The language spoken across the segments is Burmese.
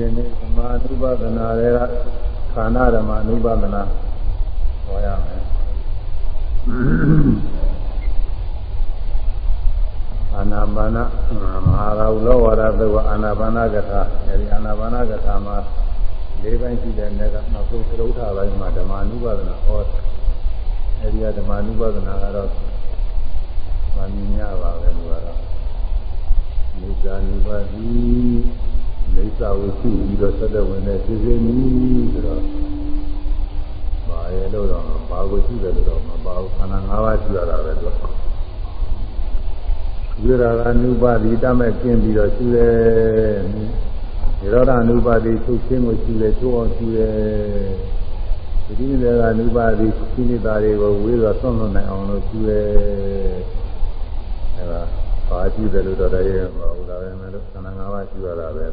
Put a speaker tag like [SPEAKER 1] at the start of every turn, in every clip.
[SPEAKER 1] ရင်ဒီဓမ္မအနုပဒနာတွေကခန္ဓာဓမ္မအနုပဒနာဟောရမယ်အာနာပါနမဟာရာဟုလောဝရသုအာနာပါနကထာအဲဒီအာနာပါနကထာမှာ၄ပိုင်းရှိတဲ့နေ့ကနောက်ဆုံးသရုပ်ထပိုင်းမှာဓမ္မအနုပဒနာဟောအဲဒီကဓမ္မအနုပဒနာကတော့မမြင်ရပါပဲလို့ကတော့မိစ္ဆာနိပါတိ လိစ္ဆာကိုရှုပြီးတော့ဆက်လက်ဝင်တဲ့စိစိနီးဆိုတော့ဘာရဲ့လို့တော့ဘာကိုရှုတယ်လို့တော့မပါဘူးခန္ဓာ၅ပါးရှုရတာပဲတော့ဝိရာဂနုပါတိတမဲ့ကျင်းပြီးတော့ရှုတယ်ဒီရောဒနုပါတိထုတ်ခြင်းကိုရှုတယ်ထိုးအောင်ရှုတယ်ဒီနည်းကအနုပါတိခိနိတာတွေကိုဝေးတော့ဆွန့်လွတ်နိုင်အောင်လို့ရှုရဲအဲဒါ ပါကြည့်တယ်လို့တော့တည်းရပါဘူးဒါပဲမဲ့လို့ခန္ဓာ၅ပါးရှိရတာပဲ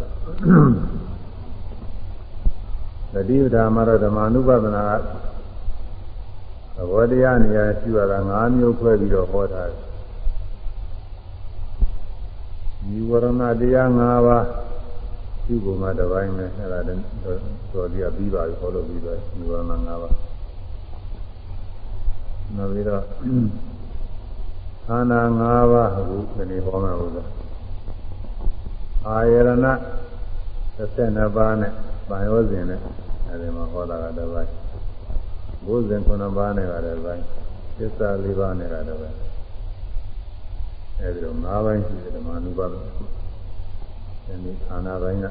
[SPEAKER 1] တတိယဓမ္မရဓမ္မ ानु ပါဒနာကသဘောတရားနေရာရှိရတာ၅မျိုးခွဲပြီးတော့ဟောထားတယ်ဒီဝရဏတရား၅ပါးရှိပုံမှာတစ်ပိုင်းနဲ့အဲ့ဒါတော်ဒီကပြီးပါပြီဟောလို့ပြီးတော့ဒီဝရဏ၅ပါးနောက်ပြီးတော့ ခန္ဓာ၅ပါးအခုဒီနေ့ဟောမှာဟုတ်လားအာယရဏ32ပါးနဲ့ဗာယောဇဉ်နဲ့အဲဒီမှာဟောတာကတစ်ပိုင်းဘုဇဉ်9ပါးနဲ့ကတစ်ပိုင်းသစ္စာ၄ပါးနဲ့ကတစ်ပိုင်းအဲဒီတော့၅ပိုင်းရှိတယ်ဓမ္မ ानु ပါဒအဲဒီခန္ဓာပိုင်းက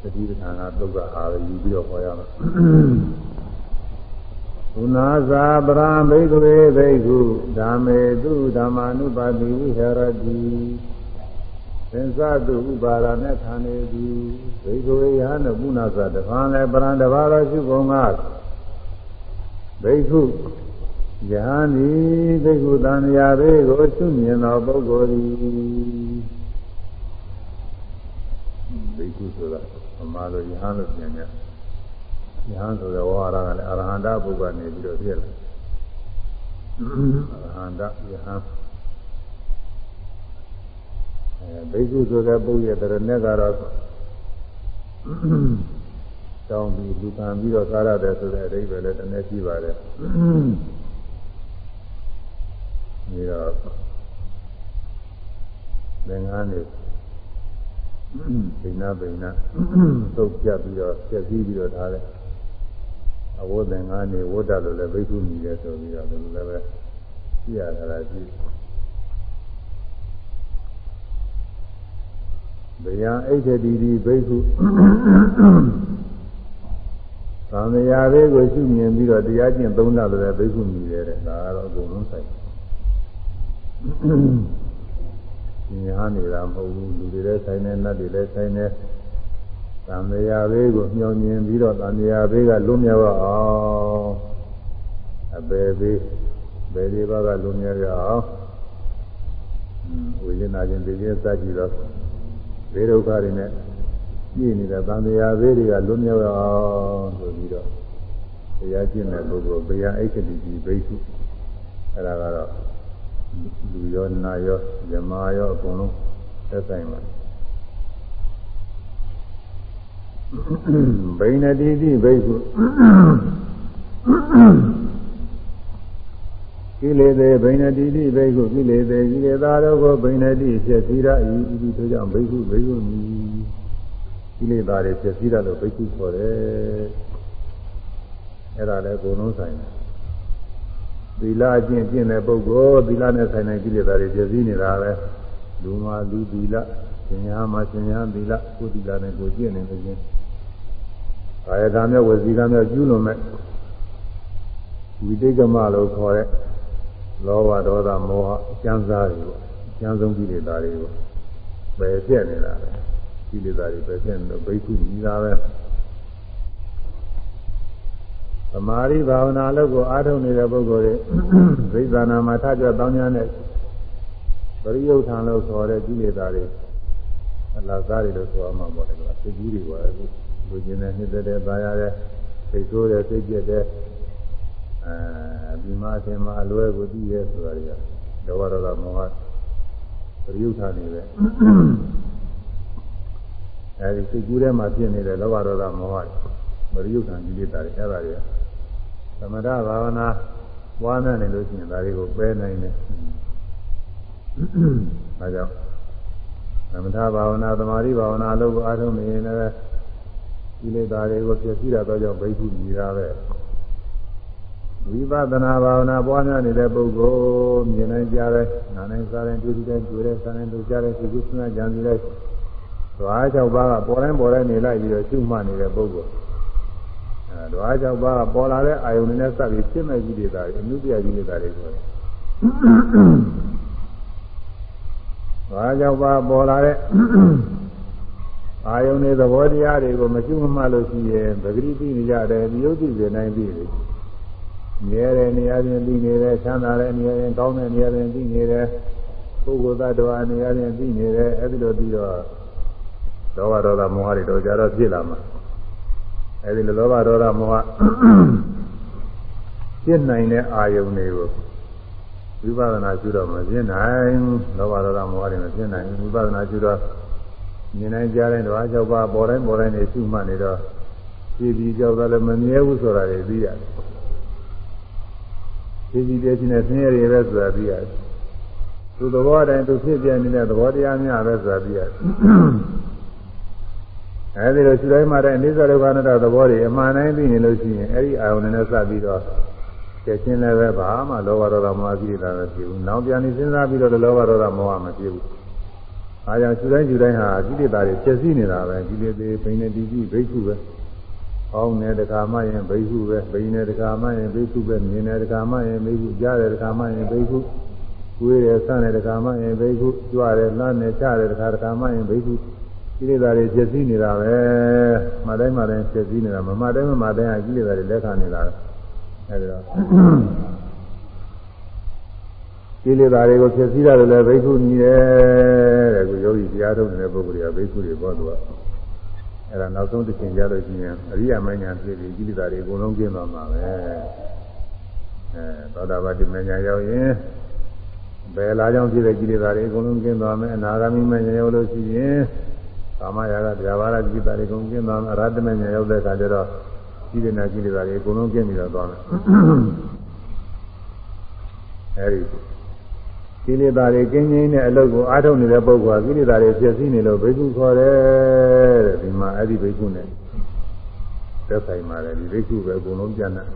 [SPEAKER 1] သတိပဋ္ဌာန်ကသုတ်ကအာယူပြီးတော့ဟောရမ ယ်ဘုနာဇာပရံဘိက္ခဝေဘိက္ခုဓမ္မေတုဓမ္မာနုပါတိဝိဟရတိသင်္သတုဥပါရနဲ့ခံနေသည်ဘိက္ခဝေယဟနဘုနာဇာတဖန်လည်းပရံတဘာတော်ရှိကုန်ကဘိက္ခုယဟန်ဤဘိက္ခုတန်ရာဘေးကိုရှုမြင်သောပုဂ္ဂိုလ်သည်ဘိက္ခုဆိုတာအမှားလို့ယဟန်လို့ပြန်တယ် ယဟန်ဆိုတဲ့ဝါရကလည်းအရဟန္တာပုဂ္ဂိုလ်နေပြီးတော့ပြည့်လာအရဟန္တာယဟန်အဲဘိက္ခုဆိုတဲ့ပုဂ္ဂိုလ်ရဲ့တရနဲ့ကတော့တောင်းပြီးလူခံပြီးတော့စားရတယ်ဆိုတဲ့အဓိပ္ပာယ်လည်းတည်းရှိပါတယ်ပြီးတော့သင်္ကန်းနေဒိနာဗိနာသုတ်ပြပြီးတော့ပြည့်စည်ပြီးတော့ထားတယ် အဝတ်သင်္ကန်းနေဝတ်တယ်လို့လည်းဘိက္ခုမြည်တယ်ဆိုပြီးတော့ဒီလိုလည်းပဲကြည့်ရတာကြည့်ဗျာအိဋ္ဌတိတိဘိက္ခုသံဃာလေးကိုရှုမြင်ပြီးတော့တရားကျင့်သုံးတာလည်းဘိက္ခုမြည်တယ်တဲ့ဒါကတော့အကုန်လုံးဆိုင်ညာနေတာမဟုတ်ဘူးလူတွေလည်းဆိုင်နေနတ်တွေလည်းဆိုင်နေ သံဃာဘေးကိုမျှော်မြင်ပြီးတော့သံဃာဘေးကလွတ်မြောက်အောင်အပေဘေးဘယ်ဒီဘကလွတ်မြောက်ရအောင်ဝိညာဉ်နာခြင်းသိခြင်းစကြည့်တော့ဘေးဒုက္ခတွေနဲ့ပြည့်နေတဲ့သံဃာဘေးတွေကလွတ်မြောက်အောင်ဆိုပြီးတော့တရားကျင့်တဲ့ပုဂ္ဂိုလ်ဘေယအိဋ္ဌတိဘိက္ခုအဲ့ဒါကတော့လူရောနာရောဇမာရောအကုန်လုံးသက်ဆိုင်ပါ ဘိနတိတိဘိက္ခုကိလေသေဘိနတိတိဘိက္ခုကိလေသေကိလေသာတို့ကိုဘိနတိဖြစ်စည်းရ၏ဤသို့ကြောင့်ဘိက္ခုဘိက္ခုမီကိလေသာတွေဖြစ်စည်းရလို့ဘိက္ခုခေါ်တယ်အဲ့ဒါလည်းအကုန်လုံးဆိုင်တယ်သီလအကျင့်ကျင့်တဲ့ပုဂ္ဂိုလ်သီလနဲ့ဆိုင်တဲ့ကိလေသာတွေပြည့်စည်နေတာပဲလူမှာလူသီလရှင်ညာမှာရှင်ညာသီလကိုယ်သီလနဲ့ကိုယ်ကျင့်နေလို့ချင်း ကာယကံနဲ့ဝစီကံနဲ့ကျူးလွန်မဲ့ဝိတိကမလို့ခေါ်တဲ့လောဘဒေါသမောဟအကျဉ်းစားတွေပေါ့အကျဉ်းဆုံးကိလေသာတွေပေါ့ပယ်ပြက်နေတာပဲကိလေသာတွေပယ်ပြက်နေတော့ဘိက္ခုကြီးတာပဲသမာဓိဘာဝနာလုပ်ကိုအားထုတ်နေတဲ့ပုဂ္ဂိုလ်တွေသိသနာမှာထကြွတောင်းကြတဲ့ပရိယုထံလို့ခေါ်တဲ့ကိလေသာတွေအလားစားတွေလို့ဆိုအောင်မှာပေါ့လေကွာစိတ်ကြီးတွေပါလေ လူကျင်တဲ့နှစ်သက်တဲ့ပါရတဲ့စိတ်ဆိုးတဲ့စိတ်ကြက်တဲ့အဲဒီမှာအထင်မှာအလွဲကိုသိရဲဆိုတာတွေကဒေဝရဒမောဟပရိယုထနေပဲအဲဒီအဲဒီစိတ်ကူးထဲမှာဖြစ်နေတဲ့လောဘဒေါသမောဟမရိယုခံကိလေသာတွေအဲ့ဒါတွေသမထဘာဝနာပွားများနေလို့ရှိရင်ဒါတွေကိုပယ်နိုင်တယ်။ဒါကြောင့်သမထဘာဝနာသမာဓိဘာဝနာအလုပ်ကိုအားထုတ်နေရင်လည်း ကိလေသာတွေကိုပြည့်စည်တာတော့ကြောင့်ဘိက္ခုညီတာပဲဝိပဿနာဘာဝနာပွားများနေတဲ့ပုဂ္ဂိုလ်မြင်နိုင်ကြတယ်နားနိုင်စားတယ်တွေ့တယ်တွေ့တယ်စားတယ်တွေ့ကြတယ်သိကုသနာကြံစီလိုက်ဓဝါ၆ပါးကပေါ်တိုင်းပေါ်တိုင်းနေလိုက်ပြီးတော့ရှုမှတ်နေတဲ့ပုဂ္ဂိုလ်အဲဓဝါ၆ပါးကပေါ်လာတဲ့အာယုန်နဲ့စပ်ပြီးဖြစ်မဲ့ကြီးတွေတာအနုတ္တယကြီးတွေတာတွေဆိုတယ်ဓဝါ၆ပါးပေါ်လာတဲ့ အာယုန်တွေသဘောတရားတွေကိုမကျွတ်မှတ်လို့ရှိရင်ပဂရိတိနေကြတယ်မြုပ်ကြည့်နေနိုင်ပြီမြဲတဲ့နေရာချင်းပြီးနေတယ်ချမ်းသာတဲ့နေရာချင်းကောင်းတဲ့နေရာချင်းပြီးနေတယ်ပုဂ္ဂိုလ်သတ္တဝါနေရာချင်းပြီးနေတယ်အဲဒီလိုပြီးတော့လောဘဒေါသမောဟတွေတော့ကြတော့ဖြစ်လာမှာအဲဒီလိုလောဘဒေါသမောဟဖြစ်နိုင်တဲ့အာယုန်တွေကိုဝိပဿနာကျူတော့မဖြစ်နိုင်လောဘဒေါသမောဟတွေမဖြစ်နိုင်ဝိပဿနာကျူတော့ မြင်နိုင်ကြတဲ့ဓဝါ၆ပါးပေါ်တိုင်းပေါ်တိုင်းနေရှုမှတ်နေတော့ပြည်ပြီးကြောက်တာလည်းမမြဲဘူးဆိုတာတွေသိရတယ်ပြည်ပြီးတဲ့ချင်းနဲ့ဆင်းရဲတွေပဲဆိုတာသိရတယ်သူသဘောတိုင်းသူဖြစ်ပြနေတဲ့သဘောတရားများပဲဆိုတာသိရတယ်အဲဒီလိုရှုတိုင်းမှာတဲ့အနိစ္စဒုက္ခအနတ္တသဘောတွေအမှန်တိုင်းသိနေလို့ရှိရင်အဲဒီအာရုံနဲ့စပ်ပြီးတော့ကျက်ချင်းလည်းပဲဘာမှလောဘဒေါသမောဟကိလေသာမဖြစ်ဘူး။နောက်ပြန်ပြီးစဉ်းစားပြီးတော့လောဘဒေါသမောဟမဖြစ်ဘူး။ အားကြောင့်ရှုတိုင်းရှုတိုင်းဟာကိလေသာတွေပြည့်စည်နေတာပဲကိလေသာဘိနေတိတိဘိက္ခုပဲ။ဟောင်းတဲ့တခါမှရင်ဘိက္ခုပဲ။ဘိနေတခါမှရင်ဘိက္ခုပဲ။မြင်တဲ့တခါမှရင်ဘိက္ခု။ကြားတဲ့တခါမှရင်ဘိက္ခု။ကိုယ်ရဲ့ဆန့်တဲ့တခါမှရင်ဘိက္ခု။ကြွတဲ့လမ်းနဲ့ချတဲ့တခါတခါမှရင်ဘိက္ခု။ကိလေသာတွေပြည့်စည်နေတာပဲ။မတိုင်းမတိုင်းပြည့်စည်နေတာမမတိုင်းမမတိုင်းဟာကိလေသာတွေလက်ခံနေတာပဲ။အဲဒီတော့ ကိလေသာတွေကိုဖြည့်ဆည်းရတယ်လည်းဘိက္ခုညီတယ်တဲ့ကိုယောဂီတရားထုတ်နေတဲ့ပုဂ္ဂိုလ်တွေကဘိက္ခုတွေပေါ့သူကအဲ့ဒါနောက်ဆုံးတစ်ချိန်ကြလို့ရှိရင်အရိယာမဉ္ဇဉ်ဖြစ်ပြီးကိလေသာတွေအကုန်လုံးကျင်းသွားမှာပဲအဲသောတာပတိမဉ္ဇဉ်ရောက်ရင်ဘယ်လာကြောင့်ဖြစ်တဲ့ကိလေသာတွေအကုန်လုံးကျင်းသွားမယ်အနာဂါမိမဉ္ဇဉ်ရောက်လို့ရှိရင်ကာမရာဂဗျာပါဒကိလေသာတွေအကုန်ကျင်းသွားမယ်အရဟတမဉ္ဇဉ်ရောက်တဲ့အခါကျတော့ကိလေသာကိလေသာတွေအကုန်လုံးကျင်းပြီးတော့သွားမယ်အဲဒီ ကိလေသာတွေကင်းကျင်းတဲ့အလုပ်ကိုအားထုတ်နေတဲ့ပုဂ္ဂိုလ်ကကိလေသာတွေပြည့်စည်နေလို့ဘိက္ခုခေါ်တယ်တဲ့ဒီမှာအဲ့ဒီဘိက္ခုနဲ့သက်ဆိုင်ပါတယ်ဒီဘိက္ခုပဲအကုန်လုံးပြန်တယ်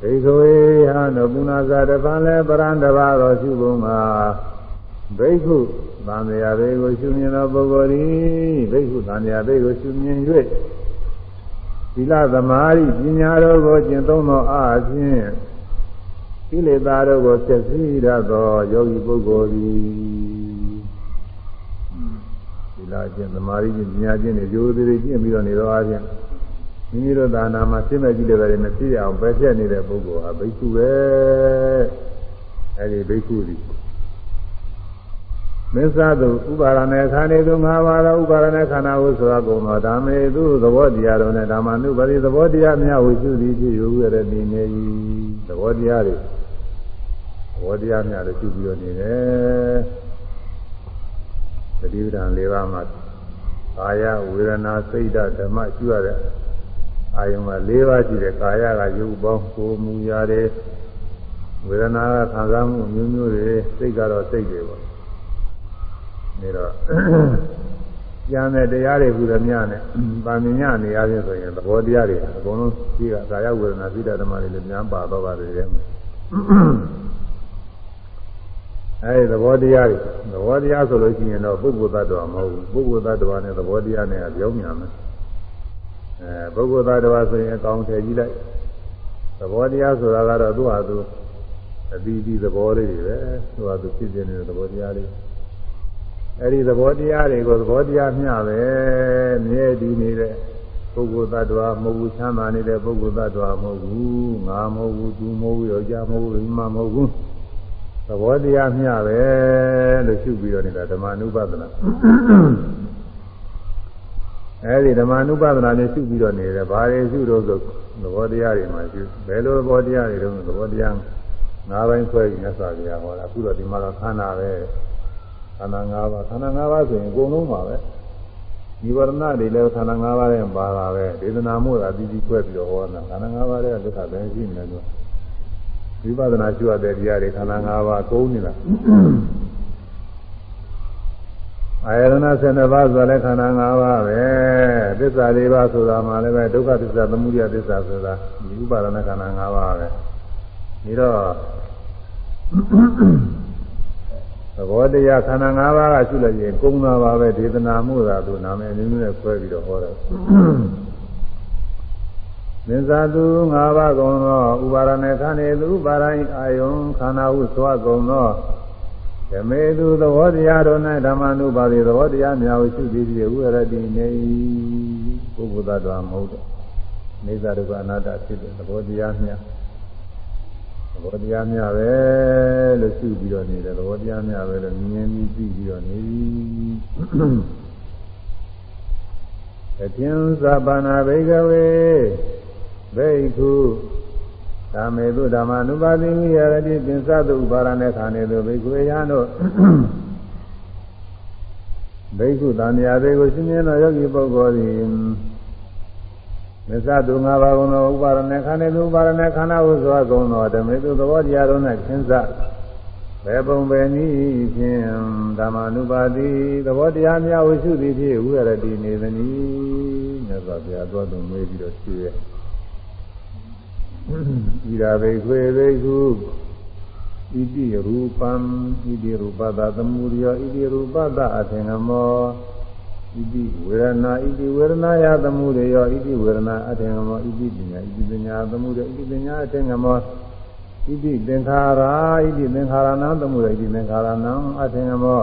[SPEAKER 1] ဒိဋ္ဌဝေဟာနောပုဏ္ဏဇာတပံလဲပရံတဘာတော်ရှုပုံမှာဘိက္ခုသံဃာဘေကိုရှုမြင်သောပုဂ္ဂိုလ်သည်ဘိက္ခုသံဃာဘေကိုရှုမြင်၍သီလသမာဓိပညာတို့ကိုကျင့်သုံးသောအားဖြင့် ကိလေသာတို့ကိုဆက်စည်းရသောယောဂီပုဂ္ဂိုလ်သည်သီလကျင့်သမာဓိကျင့်ပညာကျင့်တွေရိုးသေးသေးကျင့်ပြီးတော့နေတော့အားဖြင့်မိမိတို့သာနာမှာစိတ်မဲ့ကိလေသာတွေမဖြစ်အောင်ပယ်ဖြတ်နေတဲ့ပုဂ္ဂိုလ်ဟာဘိက္ခုပဲအဲဒီဘိက္ခုသည်မစ္ဆသုဥပါရณေခန္ဓေသူငါးပါးသောဥပါရณေခန္ဓာဟုဆိုတာကုန်သောဓမ္မေသူသဘောတရားတော်နဲ့ဓမ္မနုပါတိသဘောတရားများဝိသုတိဖြစ်ယူရတဲ့ဒီနေ၏သဘောတရားတွေသ ဘောတရားများလည်းပြုပြီးတော့နေတယ်တတိပဒံ၄ပါးမှာကာယဝေဒနာစိတ်ဓာတ်ဓမ္မရှုရတဲ့အာယုံက၄ပါးရှိတယ်ကာယကရုပ်ပေါင်းကိုယ်မူရာတွေဝေဒနာကခံစားမှုမျိုးမျိုးတွေစိတ်ကတော့စိတ်တွေပေါ့နေတော့ကျန်တဲ့တရားတွေကုသမြနဲ့ဗာမညနေရခြင်းဆိုရင်သဘောတရားတွေအကုန်လုံးကြီးကကာယဝေဒနာစိတ္တဓမ္မတွေလည်းများပါတော့ပါတယ်တဲ့ အဲဒီသဘောတရားတွေသဘောတရားဆိုလို့ရှိရင်တော့ပုဂ္ဂိုလ်သတ္တဝါမဟုတ်ဘူးပုဂ္ဂိုလ်သတ္တဝါနဲ့သဘောတရားနဲ့ပြောင်းမြန်မယ်အဲပုဂ္ဂိုလ်သတ္တဝါဆိုရင်အကောင်ထည့်ကြည့်လိုက်သဘောတရားဆိုတာကတော့သူ့ဟာသူအပြီးပြီးသဘောလေးတွေပဲသူ့ဟာသူဖြစ်ပြနေတဲ့သဘောတရားလေးအဲဒီသဘောတရားတွေကိုသဘောတရားမျှပဲမြဲတည်နေတဲ့ပုဂ္ဂိုလ်သတ္တဝါမဟုတ်ဘူးချမ်းသာနေတဲ့ပုဂ္ဂိုလ်သတ္တဝါမဟုတ်ဘူးငါမဟုတ်ဘူးသူမဟုတ်ဘူးယောက်ျားမဟုတ်ဘူးမိန်းမမဟုတ်ဘူး သဘောတရားမျှပဲလို့ရှုပြီးတော့နေတာဓမ္မနုပဒနာအဲဒီဓမ္မနုပဒနာနဲ့ရှုပြီးတော့နေတယ်ဘာတွေရှုတော့ဆိုသဘောတရားတွေမှာရှုဘယ်လိုသဘောတရားတွေတော့သဘောတရား၅ပိုင်းခွဲပြီးမြတ်စွာဘုရားဟောတာအခုတော့ဒီမှာတော့ခန္ဓာပဲခန္ဓာ၅ပါးခန္ဓာ၅ပါးဆိုရင်အကုန်လုံးပါပဲဒီဝရဏတွေလည်းခန္ဓာ၅ပါးနဲ့ပါတာပဲဒေသနာမှုတာပြီးပြီးခွဲပြီးတော့ဟောတာခန္ဓာ၅ပါးရဲ့ဒုက္ခပဲရှိနေတယ် ဝိပဿနာရှုရတဲ့တရားတွေခန္ဓာ၅ပါးကုန်းနေတာအာယရဏ12ပါးဆိုလည်းခန္ဓာ၅ပါးပဲသစ္စာ၄ပါးဆိုတာမှလည်းပဲဒုက္ခသစ္စာသမုဒယသစ္စာဆိုတာဒီဥပါဒနာခန္ဓာ၅ပါးပဲဒီတော့သဘောတရားခန္ဓာ၅ပါးကရှုလိုက်ရင်ကုန်းတာပါပဲဒေသနာမှုသာသူနာမည်အမျိုးမျိုးနဲ့ခွဲပြီးတော့ဟောတယ် မင်းသာသူ၅ပါးကုံသောဥပါရณေခန္ဓေသူဥပါရယအာယုံခန္ဓာဟုသောကုံသောဓမေသူသဘောတရားတို့၌ဓမ္မနုပါတိသဘောတရားများကိုရှုပြီးပြီးဥရတိနေပုဂ္ဂိုလ်သတ္တဝါမဟုတ်တော့နေသာဒုက္ခအနာတ္တဖြစ်တဲ့သဘောတရားများသဘောတရားများပဲလို့ရှုပြီးတော့နေတယ်သဘောတရားများပဲလို့မြင်ပြီးပြီးပြီးတော့နေပြီအပြင်သဗ္ဗနာဘိကဝေ ဘိက္ခုဓမ္မေသူဓမ္မနုပါတိဝိရတိပင်စသုဥပါရณေခာနေသူဘိက္ခုယံတို့ဘိက္ခုတန်မြာတွေကိုရှင်းရှင်းသောယောဂီပုဂ္ဂိုလ်သည်မစ္စတုငါးပါးကုံသောဥပါရณေခန္ဓာသူဥပါရณေခန္ဓာဟုသောကုံသောဓမေသူသဘောတရားတို့၌သင်္စဘယ်ပုံပဲနည်းဖြင့်ဓမ္မ ानु ပါတိသဘောတရားများဝိစုသည်ဖြင့်ဝိရတိနေသနည်းမြတ်စွာဘုရားသွားသူမေးပြီးတော့ရှိရဲ့ ဤရာဘိခွေဘိခုဣတိရူပံဣတိရူပဒသမုရိယဣတိရူပဒအသင်္ကမောဣတိဝေဒနာဣတိဝေဒနာယသမှုတွေရောဣတိဝေဒနာအထင်ကမောဣတိပညာဣတိပညာသမှုတွေဣတိပညာအထင်ကမောဣတိသင်္ခါရာဣတိသင်္ခါရဏသမှုတွေဣတိသင်္ခါရဏအထင်ကမော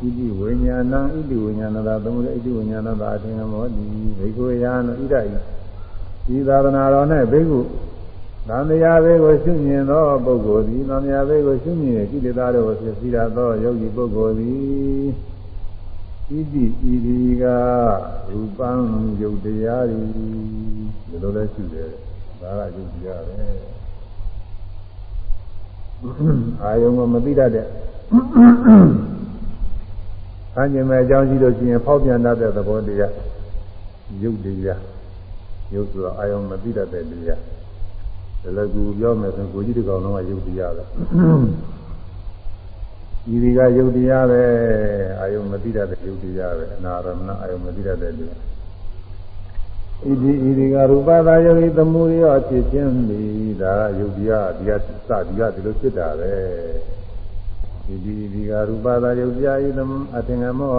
[SPEAKER 1] ဣတိဝိညာဏဣတိဝိညာဏသာသမှုတွေဣတိဝိညာဏသာအထင်ကမောဒီဘိက္ခုယံဣဒိဤသာသနာတော်၌ဘိက္ခု သံဃာဘေကိုရှုမြင်သောပုဂ္ဂိုလ်သည်သံဃာဘေကိုရှုမြင်ကိလေသာတို့ကိုဖြစ်စီရသောယောဂီပုဂ္ဂိုလ်သည်ဣတိဣဒီကရူပံယုတ်တရားဤဒီလိုလဲရှိတယ်ဒါကယုတ်တရားပဲအာယုံကမသိတတ်တဲ့ဆန်းကျင်မဲ့အကြောင်းရှိလို့ရှိရင်ဖောက်ပြန်တတ်တဲ့သဘောတရားယုတ်တရားယုတ်ဆိုတော့အာယုံမသိတတ်တဲ့တရား ဒါလည်းကူပြောမယ်ဆိုကိုကြီးတကောင်လုံးကယုတ်တရားပဲဤဒီကယုတ်တရားပဲအာယုံမသိတတ်တဲ့ယုတ်တရားပဲအနာရမဏအာယုံမသိတတ်တဲ့တရားဤဒီဤဒီကရူပသာယုတ်ဤသမှုရောဖြစ်ခြင်းသည်ဒါကယုတ်တရားဒီကစဒီကဒီလိုဖြစ်တာပဲဤဒီဤဒီကရူပသာယုတ်တရားဤသမအထင်ကမော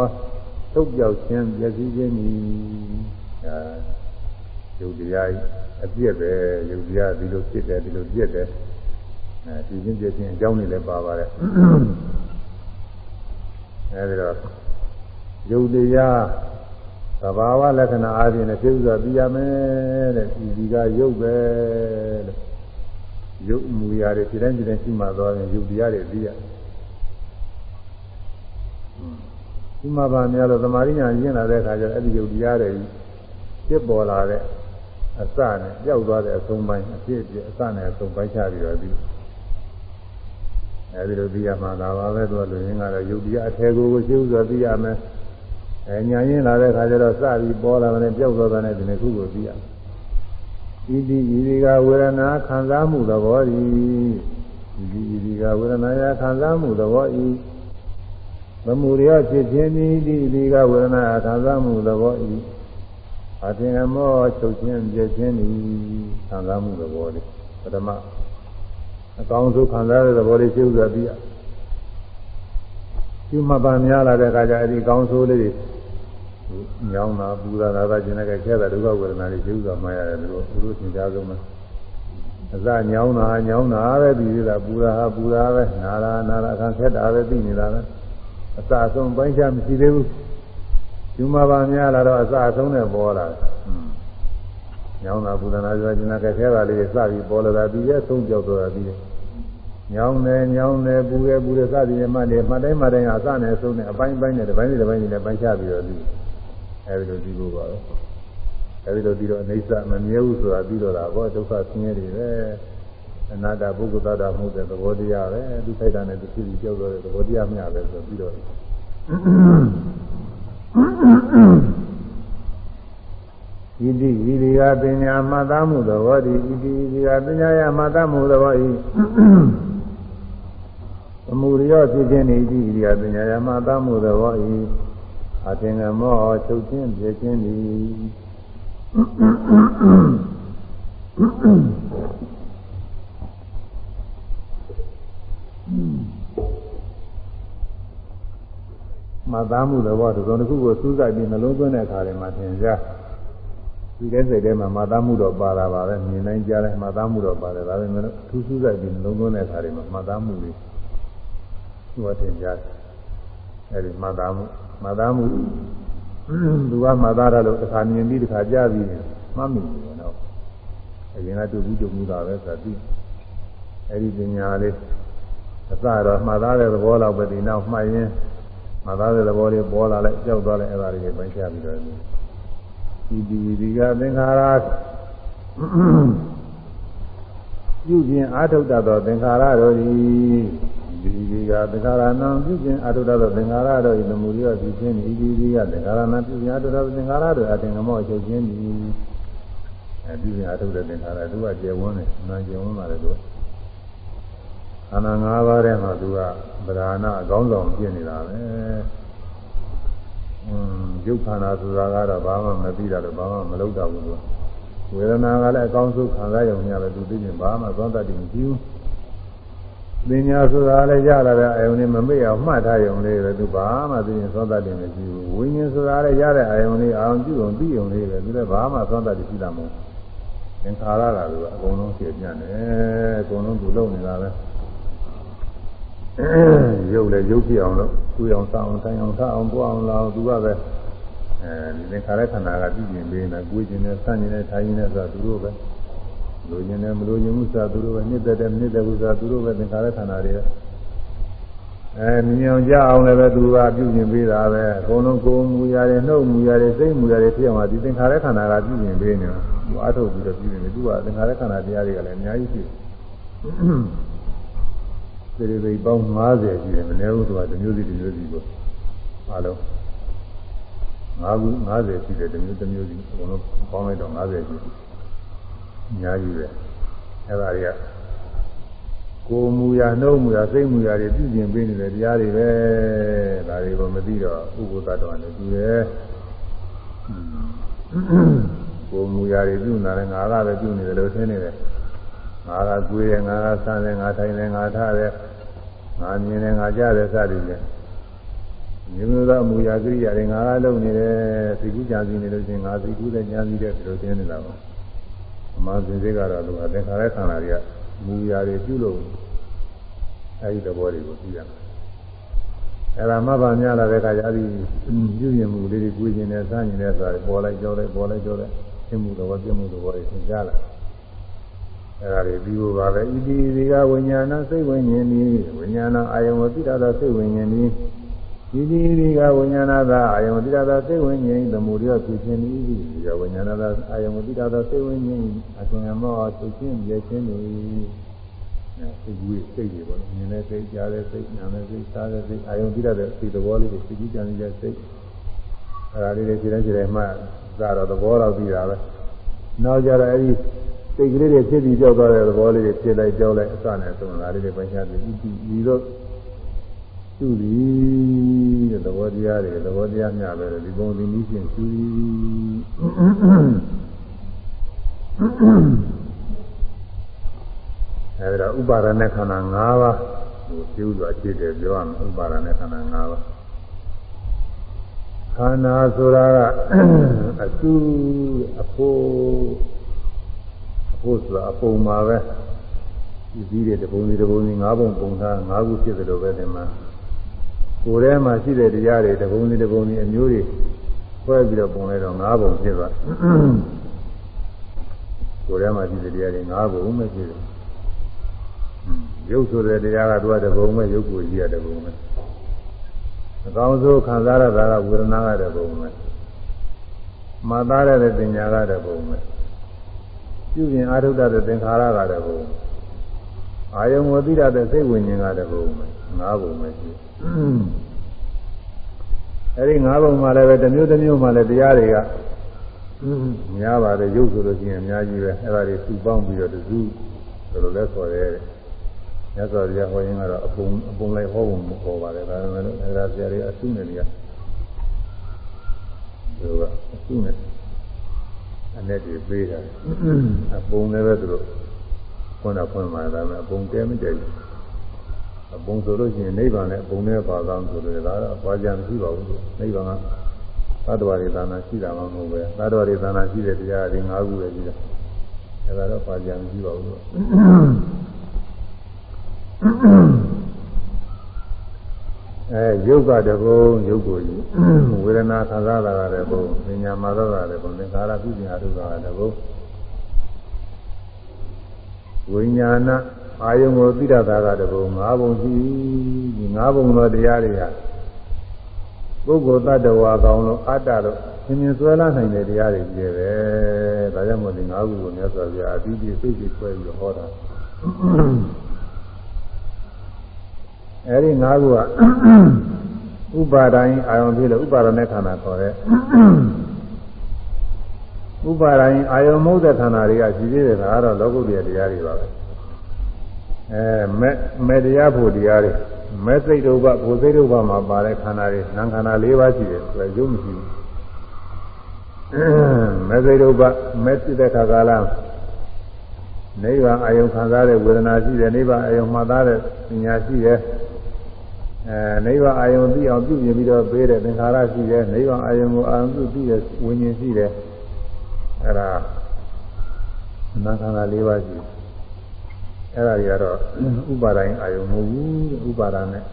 [SPEAKER 1] သုတ်ပြောက်ခြင်းပြည့်စည်ခြင်းသည်ဒါယုတ်တရား အပြည့်ပဲယုတ်တရားဒီလိုဖြစ်တယ်ဒီလိုပြည့်တယ်အဲဒီချင်းပြည့်ခြင်းအကြောင်းတွေလည်းပါပါတယ်အဲဒီတော့ယုတ်တရားသဘာဝလက္ခဏာအားဖြင့်လည်းသိဥစွာသိရမယ်တဲ့ဒီဒီကယုတ်ပဲတဲ့ယုတ်မူရာတွေဒီတိုင်းဒီတိုင်းရှိမှသွားရင်ယုတ်တရားတွေသိရဒီမှာဗာများလို့သမာဓိညာရင်းလာတဲ့အခါကျတော့အဲ့ဒီယုတ်တရားတွေဖြစ်ပေါ်လာတဲ့ အစနဲ့ကြောက်သွားတဲ့အဆုံးပိုင်းအဖြစ်အပျက်အစနဲ့အဆုံးပိုင်းချပြီးတော့ပြီးအဲဒီလိုသိရမှာဒါပါပဲသူကလူရင်းကတော့ယုတ်တရားအထေကိုကိုရှင်းဥစွာသိရမယ်အဲညာရင်းလာတဲ့ခါကျတော့စပြီးပေါ်လာတယ်ပြောက်သွားတယ်ဒီနေ့ခုကိုသိရဣတိဣဒီကဝေဒနာခံစားမှုသဘောဤဣတိဣဒီကဝေဒနာယခံစားမှုသဘောဤသမုဒယဖြစ်ခြင်းဤဣတိဣဒီကဝေဒနာခံစားမှုသဘောဤ အထင်အမောချုပ်ခြင်းပြည့်ခြင်းဤခံစားမှုသဘောဤပထမအကောင်းဆုံးခံစားတဲ့သဘောလေးရှင်းဥစွာပြီးရကျူမပါများလာတဲ့အခါကျအဲ့ဒီကောင်းဆိုးလေးတွေညောင်းတာပူတာသာကျင်တဲ့ခဲတာဒုက္ခဝေဒနာတွေရှင်းဥစွာမှရတယ်လို့သူတို့သင်ကြားဆုံးမှာအစညောင်းတာညောင်းတာပဲပြီးသေးတာပူတာဟာပူတာပဲနာတာနာတာအခါခက်တာပဲသိနေတာပဲအစအဆုံးပိုင်းခြားမရှိသေးဘူး ကျူမပါများလာတော့အစအဆုံးနဲ့ပေါ်လာတယ်ညောင်းတာပူဒနာပြောကျင်တဲ့ခဲတာလေးစပြီးပေါ်လာတာပြီးရဲ့သုံးကြောက်တော့တာပြီးရဲ့ညောင်းတယ်ညောင်းတယ်ပူတယ်ပူတယ်စသည်ဖြင့်မှတ်တယ်မှတ်တိုင်းမှတ်တိုင်းအစနဲ့ဆုံးနဲ့အပိုင်းပိုင်းနဲ့တစ်ပိုင်းနဲ့တစ်ပိုင်းနဲ့ပိုင်းခြားပြီးတော့ပြီးအဲဒီလိုပြီးဖို့ပါပဲအဲဒီလိုပြီးတော့အိဋ္ဌမမြဲဘူးဆိုတာပြီးတော့တာဘောဒုက္ခဆင်းရဲတွေပဲအနာတ္တပုဂ္ဂိုလ်တ attva မှုတဲ့သဘောတရားပဲသူထိုက်တာနဲ့သူဖြစ်ပြီးကြောက်တော့တဲ့သဘောတရားမျှပဲဆိုပြီးတော့ ဣတိဣတိကပညာမှတ်သားမှုသဘောတည်းဣတိဣတိကပညာရမှတ်သားမှုသဘောဤအမှုရောဖြစ်ခြင်းနေဣတိဣတိကပညာရမှတ်သားမှုသဘောဤအထင်ကမောချုပ်ခြင်းဖြစ်ခြင်းဤ မှတ်သားမှုသဘောတစ်စုံတစ်ခုကိုစူးစိုက်ပြီးနှလုံးသွင်းတဲ့အခါတွေမှာသင်ကြားဒီတဲ့စိတ်ထဲမှာမှတ်သားမှုတော့ပါတာပါပဲမြင်နိုင်ကြတယ်မှတ်သားမှုတော့ပါတယ်ဒါပေမဲ့ထူးထူးစိုက်ပြီးနှလုံးသွင်းတဲ့အခါတွေမှာမှတ်သားမှုတွေသူကသင်ကြားတယ်အဲဒီမှတ်သားမှုမှတ်သားမှုသူကမှတ်သားရလို့တစ်ခါမြင်ပြီးတစ်ခါကြားပြီးမှတ်မိတယ်နော်အရင်ကတူပြီးတူမှုတာပဲဆိုပြီးအဲဒီပညာလေးအစတော့မှတ်သားတဲ့သဘောလောက်ပဲဒီနောက်မှတ်ရင် မှတ်သားတဲ့သဘောလေးပေါ်လာလိုက်ကြောက်သွားလိုက်အဲ့ဒါတွေပိုင်းခြားပြီးတော့ဒီဒီဒီကသင်္ခါရပြုခြင်းအာထုတ်တတ်သောသင်္ခါရတို့သည်ဒီဒီကသင်္ခါရနံပြုခြင်းအာထုတ်တတ်သောသင်္ခါရတို့၏သမုဒိယပြုခြင်းဒီဒီဒီကသင်္ခါရနံပြုခြင်းအာထုတ်တတ်သောသင်္ခါရတို့အတင်ကမောချုပ်ခြင်းသည်အဲပြုခြင်းအာထုတ်တဲ့သင်္ခါရသူကကျေဝန်းတယ်နာကျေဝန်းပါလေသူ ခန္ဓာ၅ပါးထဲမှာသူကဗราဏအကောင်းဆောင်ဖြစ်နေတာပဲ။အင်းယုတ်ခန္ဓာဆိုတာကတော့ဘာမှမသိတာလို့ဘာမှမလုပ်တော့ဘူးသူ။ဝေဒနာကလည်းအကောင်းဆုံးခံစားရုံနဲ့ပဲသူသိရင်ဘာမှသွမ်းတတ်တယ်မရှိဘူး။ပညာဆိုတာလည်းရလာတဲ့အယုံနဲ့မမေ့အောင်မှတ်ထားရုံလေးပဲသူဘာမှသိရင်သွမ်းတတ်တယ်မရှိဘူး။ဝိညာဉ်ဆိုတာလည်းရတဲ့အယုံနဲ့အာရုံပြုအောင်သိရုံလေးပဲသူလည်းဘာမှသွမ်းတတ်တယ်ရှိတာမဟုတ်ဘူး။သင်္ခါရကလည်းအကုန်လုံးပြည့်ပြန့်တယ်။အကုန်လုံးသူလုံနေတာပဲ။ ရုပ်လည်းရုပ်ပြအောင်လို့ကိုယ်အောင်စောင်းဆိုင်အောင်ထားအောင်ပွားအောင်လာအောင်သူကပဲအဲဒီသင်္ခါရခန္ဓာကပြည့်ပြင်ပေးနေကိုယ်ကျင်နဲ့ဆန့်ကျင်နဲ့ထိုင်ကျင်နဲ့ဆိုတာသူတို့ပဲလိုချင်တယ်မလိုချင်ဘူးဆိုတာသူတို့ပဲနှစ်သက်တယ်မနှစ်သက်ဘူးဆိုတာသူတို့ပဲသင်္ခါရခန္ဓာတွေအဲမြင်အောင်ကြအောင်လည်းပဲသူကပြုပြင်ပေးတာပဲအကုန်လုံးကိုယ်မူရတယ်နှုတ်မူရတယ်စိတ်မူရတယ်ဖြစ်အောင်ဒီသင်္ခါရခန္ဓာကပြုပြင်ပေးနေတယ်သူအထုတ်ပြီးတော့ပြုပြင်တယ်သူကသင်္ခါရခန္ဓာတရားတွေကလည်းအများကြီးရှိတယ် သေရိပေါင်း90ရှိတယ်မနည်းဘူးသူကတစ်မျိုးစီတစ်မျိုးစီကိုအားလုံး5ခု90ရှိတယ်တစ်မျိုးတစ်မျိုးစီအကုန်လုံးပေါင်းလိုက်တော့90ရှိတယ်အများကြီးပဲအဲ့ဒါတွေကကိုယ်မူရနှုတ်မူရစိတ်မူရတွေပြုကျင်ပေးနေတဲ့တရားတွေပဲဒါတွေကိုမသိတော့ဥပ္ပဒတော်နဲ့တူတယ်ကိုယ်မူရတွေပြုနေတယ်ငါကပဲပြုနေတယ်လို့ထင်နေတယ်ငါကကြွေးတယ်ငါကဆန်းတယ်ငါထိုင်တယ်ငါထားတယ် ငါမြင်တယ်ငါကြားတယ်စသည်ဖြင့်မျိုးမျိုးသောအမူအရာကိရိယာတွေငါကလုပ်နေတယ်သိကူးကြံစီနေလို့ချင်းငါသိကူးတဲ့ညာစီတဲ့ဒီလိုသိနေတာပါအမှန်စင်စစ်ကတော့သူကသင်္ခါရခန္ဓာတွေကမူအရာတွေပြုလို့အဲဒီသဘောတွေကိုသိရမယ်အဲ့ဒါမှပါများလာတဲ့အခါကျအဲဒီပြုရင်မှုလေးတွေကိုကျင်နေစမ်းကျင်နေဆိုတာပေါ်လိုက်ကြောလိုက်ပေါ်လိုက်ကြောလိုက်သိမှုသဘောပြမှုသဘောတွေသင်ကြားလာ အဲ့ဒါတွေပြီးဖို့ပါပဲဣတိဒီကဝိညာဏစိတ်ဝိညာဉ်ဤဝိညာဏအာယုံဝတိတသာစိတ်ဝိညာဉ်ဤဣတိဒီကဝိညာဏသာအာယုံဝတိတသာစိတ်ဝိညာဉ်သမုဒယဖြစ်ခြင်းဤဒီကဝိညာဏသာအာယုံဝတိတသာစိတ်ဝိညာဉ်အရှင်မောသူချင်းပြခြင်းဤစိတ်ကြီးစိတ်တွေပေါ့မြင်တဲ့စိတ်ကြားတဲ့စိတ်နားတဲ့စိတ်စားတဲ့စိတ်အာယုံတိတတဲ့စိတ်သဘောလေးတွေစိတ်ကြီးကြံနေတဲ့စိတ်အဲ့ဒါလေးတွေခြေတိုင်းခြေတိုင်းမှသာတော့သဘောတော့ပြီးတာပဲနောက်ကြတော့အဲ့ဒီ စိတ်ကလေးတွေဖြစ်ပြီးကြောက်သွားတဲ့သဘောလေးတွေဖြစ်လိုက်ကြောက်လိုက်အစနဲ့သုံးတာလေးတွေပိုင်းခြားပြီးဤဒီတော့သူ့သည်တဲ့သဘောတရားတွေသဘောတရားများပဲဒီပုံသင်နည်းဖြင့်သူအဲဒါဥပါဒณะခန္ဓာ၅ပါးကိုပြုလို့အခြေတယ်ပြောရမယ်ဥပါဒณะခန္ဓာ၅ပါးခန္ဓာဆိုတာကအစုအဖို့ ဖို့ဆိုတာအပုံမှာပဲဒီပြီးတဲ့တပုံစီတပုံစီ၅ပုံပုံထား၅ခုဖြစ်တယ်လို့ပဲဒီမှာကိုယ်ထဲမှာရှိတဲ့တရားတွေတပုံစီတပုံစီအမျိုးတွေခွဲပြီးတော့ပုံလိုက်တော့၅ပုံဖြစ်သွားကိုယ်ထဲမှာရှိတဲ့တရားတွေ၅ပုံပဲဖြစ်တယ်ရုပ်ဆိုတဲ့တရားကသူကတပုံပဲရုပ်ကိုကြီးရတပုံပဲအကောင်းဆုံးခံစားရတာကဝေဒနာကတပုံပဲမှတ်သားရတဲ့ပညာကတပုံပဲ ပြုရင်အာထုဒ္ဒတဲ့သင်္ခါရကတည်းကအာယုံဝတိရတဲ့စိတ်ဝိညာဉ်ကတည်းကငါးပုံပဲရှိအဲဒီငါးပုံမှာလည်းပဲတစ်မျိုးတစ်မျိုးမှာလည်းတရားတွေကများပါတယ်ရုပ်ဆိုလို့ရှိရင်အများကြီးပဲအဲ့ဒါတွေစုပေါင်းပြီးတော့တူဆိုလိုလဲဆိုရဲမြတ်စွာဘုရားဟောရင်းကတော့အပုံအပုံလိုက်ဟောပုံဟောပါတယ်ဒါပေမဲ့အဲ့ဒါဆရာတွေအစုနေတယ်ကသူကအစုနေ အနဲ့တွေပေးတာအပုံလည်းပဲသူတို့ခွန်းတော့ခွန်းမှာဒါပေမဲ့အပုံတဲမကြိုက်ဘူးအပုံဆိုလို့ရှိရင်နိဗ္ဗာန်နဲ့အပုံနဲ့ပါကောင်းဆိုလို့ဒါတော့ဘာကြံမရှိပါဘူးနိဗ္ဗာန်ကသတ္တဝါတွေသာနာရှိတာမှမဟုတ်ပဲသတ္တဝါတွေသာနာရှိတဲ့တရားတွေ၅ခုပဲရှိတယ်အဲဒါတော့ပါကြံမရှိပါဘူး အဲယုတ်ကတဘုံယုတ်ကိုကြီးဝေဒနာခံစားတာကလည်းဘုံပညာမှာတော့ကလည်းဘုံသင်္ခါရကုသညာတို့ကလည်းဘုံဝိညာဏအာယုံကိုသိရတာကတဘုံ၅ဘုံရှိဒီ၅ဘုံသောတရားတွေဟာပုဂ္ဂိုလ်တ attva ကောင်းလို့အတ္တလို့သင်မြင်ဆွဲလာနိုင်တဲ့တရားတွေကြီးပဲဒါကြောင့်မို့ဒီ၅ခုကိုမြတ်စွာဘုရားအပြီးပြီးသိသိဆွဲပြီးဟောတာ အဲဒီ၅ခုကဥပါဒိုင်းအာယုံဖြစ်လို့ဥပါဒနဲ့ခန္ဓာခေါ်တဲ့ဥပါဒိုင်းအာယုံမဟုတ်တဲ့ခန္ဓာတွေကရှိသေးတယ်ဒါကတော့လောကုတ္တရာတရားတွေပါပဲအဲမဲ့မဲ့တရားဖို့တရားတွေမဲ့စိတ်ဒုဗ္ဗဘုစိတ်ဒုဗ္ဗမှာပါတဲ့ခန္ဓာတွေနာမ်ခန္ဓာ၄ပါးရှိတယ်ဆိုတော့ရုပ်မရှိဘူးမဲ့စိတ်ဒုဗ္ဗမဲ့စိတဲ့ခါကာလနိဗ္ဗာန်အာယုံခံစားတဲ့ဝေဒနာရှိတယ်နိဗ္ဗာန်အာယုံမှတ်သားတဲ့ပညာရှိတယ် အဲနိဗ္ဗာန်အာယုံသိအောင်ပြုပြင်ပြီးတော့ပေးတဲ့သင်္ခါရရှိတယ်နိဗ္ဗာန်အာယုံကိုအာရုံပြုပြီးတဲ့ဝิญဉ်ရှိတယ်အဲဒါနာမ်ခန္ဓာ၄ပါးရှိတယ်အဲ့ဒါတွေကတော့ဥပါဒိုင်းအာယုံမဟုတ်ဘူးဥပါဒာနဲ့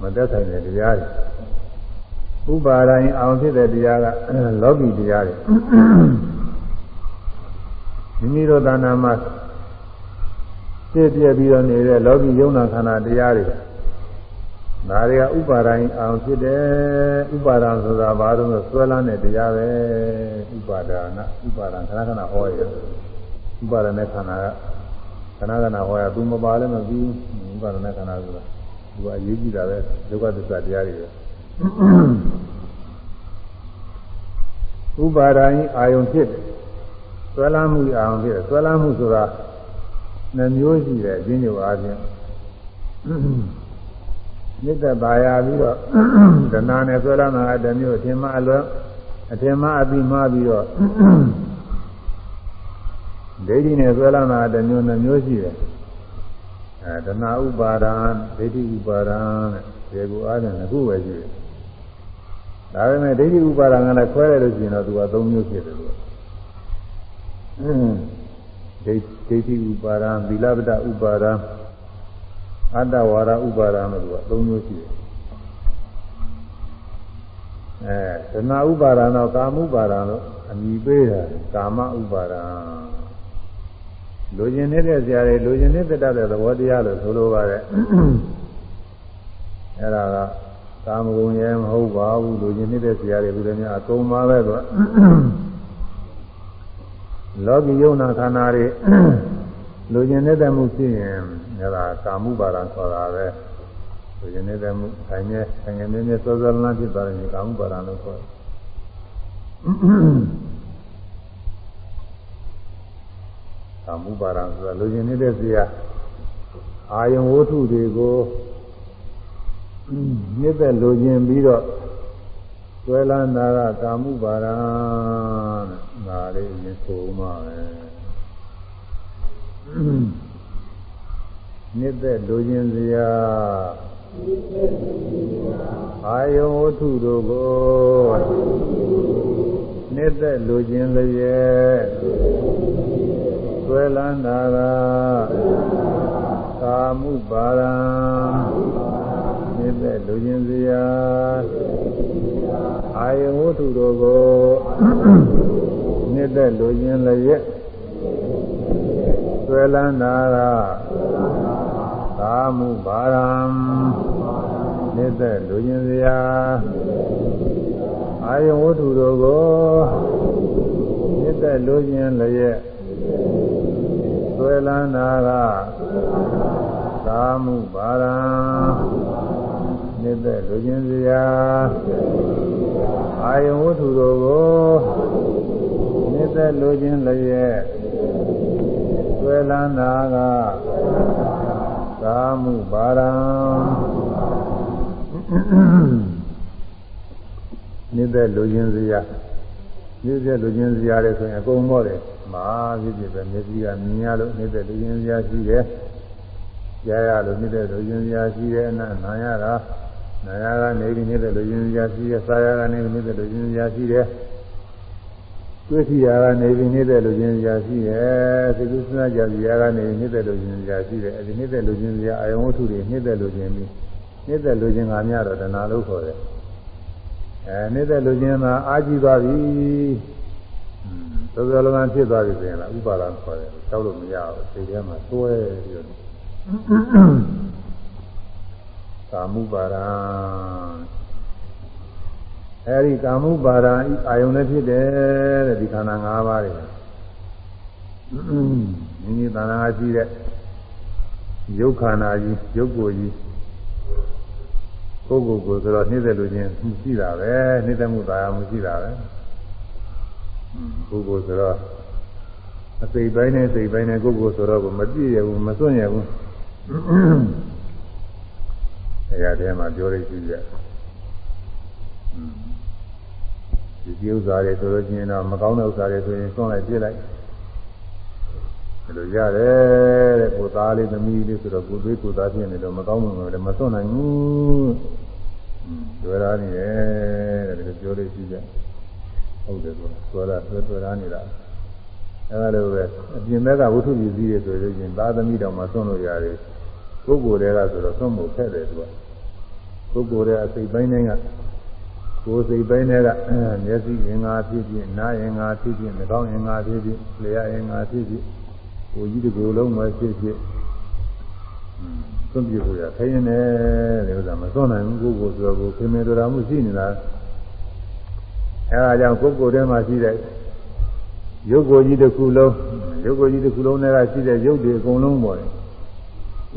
[SPEAKER 1] မသက်ဆိုင်တဲ့တရားတွေဥပါဒိုင်းအောင်ဖြစ်တဲ့တရားကလောကီတရားတွေမိမိတို့သာနာမှာပြည့်ပြည့်ပြီးတော့နေတဲ့လောကီယုံနာခန္ဓာတရားတွေ ဒါတွေကဥပါဒိုင်းအောင်ဖြစ်တယ်ဥပါဒံဆိုတာဘာလို့လဲဆွဲလန်းတဲ့တရားပဲဥပါဒနာဥပါဒံခဏခဏဟောရဥပါဒနဲ့ခန္ဓာကခဏခဏဟောရသူမပါလည်းမပြီးဘူးဥပါဒနာခန္ဓာဆိုတာသူကအရေးကြီးတာပဲဒုက္ခသစ္စာတရားတွေပဲဥပါဒာယအာယုံဖြစ်တယ်ဆွဲလမ်းမှုအာယုံဖြစ်တယ်ဆွဲလမ်းမှုဆိုတာနှမျိုးရှိတယ်အချင်းချင်းအားဖြင့် မြစ်သက်ပါရပြီးတော့ဒနာနဲ့ဆွဲလမ်းတာတစ်မျိုးအထင်မှအလွယ်အထင်မှအပြီးမှပြီးတော့ဒိဋ္ဌိနဲ့ဆွဲလာတာတစ်မျိုးနှမျိုးရှိတယ်အဲတဏှာဥပါဒံဒိဋ္ဌိဥပါဒံတဲ့ဒီကူအားဖြင့်အခုပဲရှိတယ်ဒါပေမဲ့ဒိဋ္ဌိဥပါဒံကလည်းခွဲရလို့ရှိရင်တော့သူက၃မျိုးဖြစ်တယ်လို့အင်းဒိဋ္ဌိဥပါဒံသီလပဒဥပါဒံ အတ္တဝါဒဥပါဒံလို့သူက၃မျိုးရှိတယ်အဲတဏှာဥပါဒံတော့ကာမဥပါဒံလို့အမည်ပေးတာကာမဥပါဒံလူကျင်နေတဲ့ဆရာတွေလူကျင်နေတဲ့တတ်တဲ့သဘောတရားလို့ဆိုလိုပါတယ်အဲ့ဒါကကာမဂုဏ်ရဲ့မဟုတ်ပါဘူးလူကျင်နေတဲ့ဆရာတွေဘုရားများအကုန်ပါပဲဆိုလောကီယုံနာခန္ဓာတွေ လူကျင်နေတဲ့မှုဖြစ်ရင်အဲ့ဒါကာမှုပါဒံဆိုတာပဲလူကျင်နေတဲ့မှုဆိုင်ရဲ့ဆိုင်ငယ်မြဲစောစောလန်းဖြစ်သွားတယ်ကာမှုပါဒံလို့ခေါ်တယ်ကာမုပါဒံဆိုတာလူကျင်နေတဲ့ဇေယအာယုံဝတ္ထုတွေကိုမြစ်သက်လူကျင်ပြီးတော့ကျွဲလန်းတာကကာမုပါဒံတဲ့ဒါလေးအရင်ဆိုမှပဲ မြစ်သက်လူကျင်ဇေယအာယုံဝတ္ထုတို့ကိုနှစ်သက်လူကျင်လျက်ဆွဲလန်းတာကကာမှုပါရံမြစ်တဲ့လူချင်းစရာအာယဝတ္ထုတို့ကိုမြစ်တဲ့လူချင်းလည်းရဲ့ ဆွဲလန်းတာကကာမှုပါရံမြစ်တဲ့လူချင်းစရာအာယဝတ္ထုတို့ကိုမြစ်တဲ့လူချင်းလည်းရဲ့ဆွဲလန်းတာကသာမှုပါရံနေတဲ့လူချင်းစရာအာယုံဝတ္ထုတို့ကိုသက်လိုခြင်းလျက် ဆွဲလန်းတာကကာမှုပါရံနိသက်လိုခြင်းစရာနိသက်လိုခြင်းစရာတွေဆိုရင်အကုန်မော့တယ်မာဖြစ်ဖြစ်ပဲမျက်စိကမြင်ရလို့နိသက်လိုခြင်းစရာရှိတယ်ကြားရလို့နိသက်လိုခြင်းစရာရှိတယ်အနနာရတာနာရကနေပြီးနိသက်လိုခြင်းစရာရှိတယ်စာရကနေပြီးနိသက်လိုခြင်းစရာရှိတယ် တွေ့စီရာကနေပြီးနေတဲ့လူချင်းရာရှိတယ်သိကုသနာကြစီရာကနေနေတဲ့လူချင်းရာရှိတယ်အဲဒီနေတဲ့လူချင်းရာအယုံဝတ္ထုတွေနေတဲ့လူချင်းပြီးနေတဲ့လူချင်းကများတော့တဏှာလို့ခေါ်တယ်အဲနေတဲ့လူချင်းကအာကြည့်သွားပြီသောသောလမ်းဖြစ်သွားပြီဆိုရင်လည်းဥပါဒံခေါ်တယ်တောက်လို့မရဘူးစိတ်ထဲမှာသွဲပြီးတော့ကာမှုပါဒံ အဲဒီကာမှုပါဒာဤအာယုန်လည်းဖြစ်တယ်တဲ့ဒီခန္ဓာ၅ပါးတွေမိမိတဏှာရှိတဲ့ရုပ်ခန္ဓာကြီးရုပ်ကိုယ်ကြီးကိုယ်ကိုယ်ကိုဆိုတော့နှိမ့်တယ်လို့ချင်းရှိတာပဲနှိမ့်တယ်မှုသာယာမှုရှိတာပဲကိုယ်ကိုယ်ဆိုတော့အစိတ်ပိုင်းနဲ့စိတ်ပိုင်းနဲ့ကိုယ်ကိုယ်ဆိုတော့မပြည့်ရဘူးမစွန့်ရဘူးအဲရတဲ့မှာပြောရရှိကြ ဒီဒီဥစ္စာတွေဆိုလို့ချင်းတော့မကောင်းတဲ့ဥစ္စာတွေဆိုရင်သွန်းလိုက်ပြစ်လိုက်ဒီလိုရတယ်တဲ့ကိုသားလေးသမီးလေးဆိုတော့ကိုသွေးကိုသားဖြစ်နေတော့မကောင်းဘူးလည်းမသွန်းနိုင်ဘူးတွေ့ရနေတယ်တဲ့ဒီလိုပြောလို့ရှိကြဟုတ်တယ်ဆိုတော့သွားတာတွေ့ရနေတာအဲလိုပဲအပြင်ဘက်ကဝိထုပစ္စည်းတွေဆိုလို့ချင်းသားသမီးတော်မှသွန်းလို့ရတယ်ပုဂ္ဂိုလ်တွေကဆိုတော့သွန်းဖို့ဖက်တယ်သူကပုဂ္ဂိုလ်တွေအစိတ်ပိုင်းတိုင်းက ကိုယ်စိတ်ပိုင်းတွေကမျက်စိရင်ငါဖြစ်ဖြစ်နားရင်ငါဖြစ်ဖြစ်နှာခေါင်းရင်ငါဖြစ်ဖြစ်လျှာရင်ငါဖြစ်ဖြစ်ကိုကြီးတစ်ကိုယ်လုံးပဲဖြစ်ဖြစ်သွန်ပြဖို့ရခိုင်းနေတယ်ဥစ္စာမသွန်နိုင်ဘူးကိုယ်ကိုယ်ဆိုတော့ခင်မေတော်မှုရှိနေတာအဲဒါကြောင့်ကိုယ်ကိုယ်ထဲမှာရှိတဲ့ရုပ်ကိုယ်ကြီးတစ်ခုလုံးရုပ်ကိုယ်ကြီးတစ်ခုလုံးတွေကရှိတဲ့ရုပ်တွေအကုန်လုံးပေါ်တယ်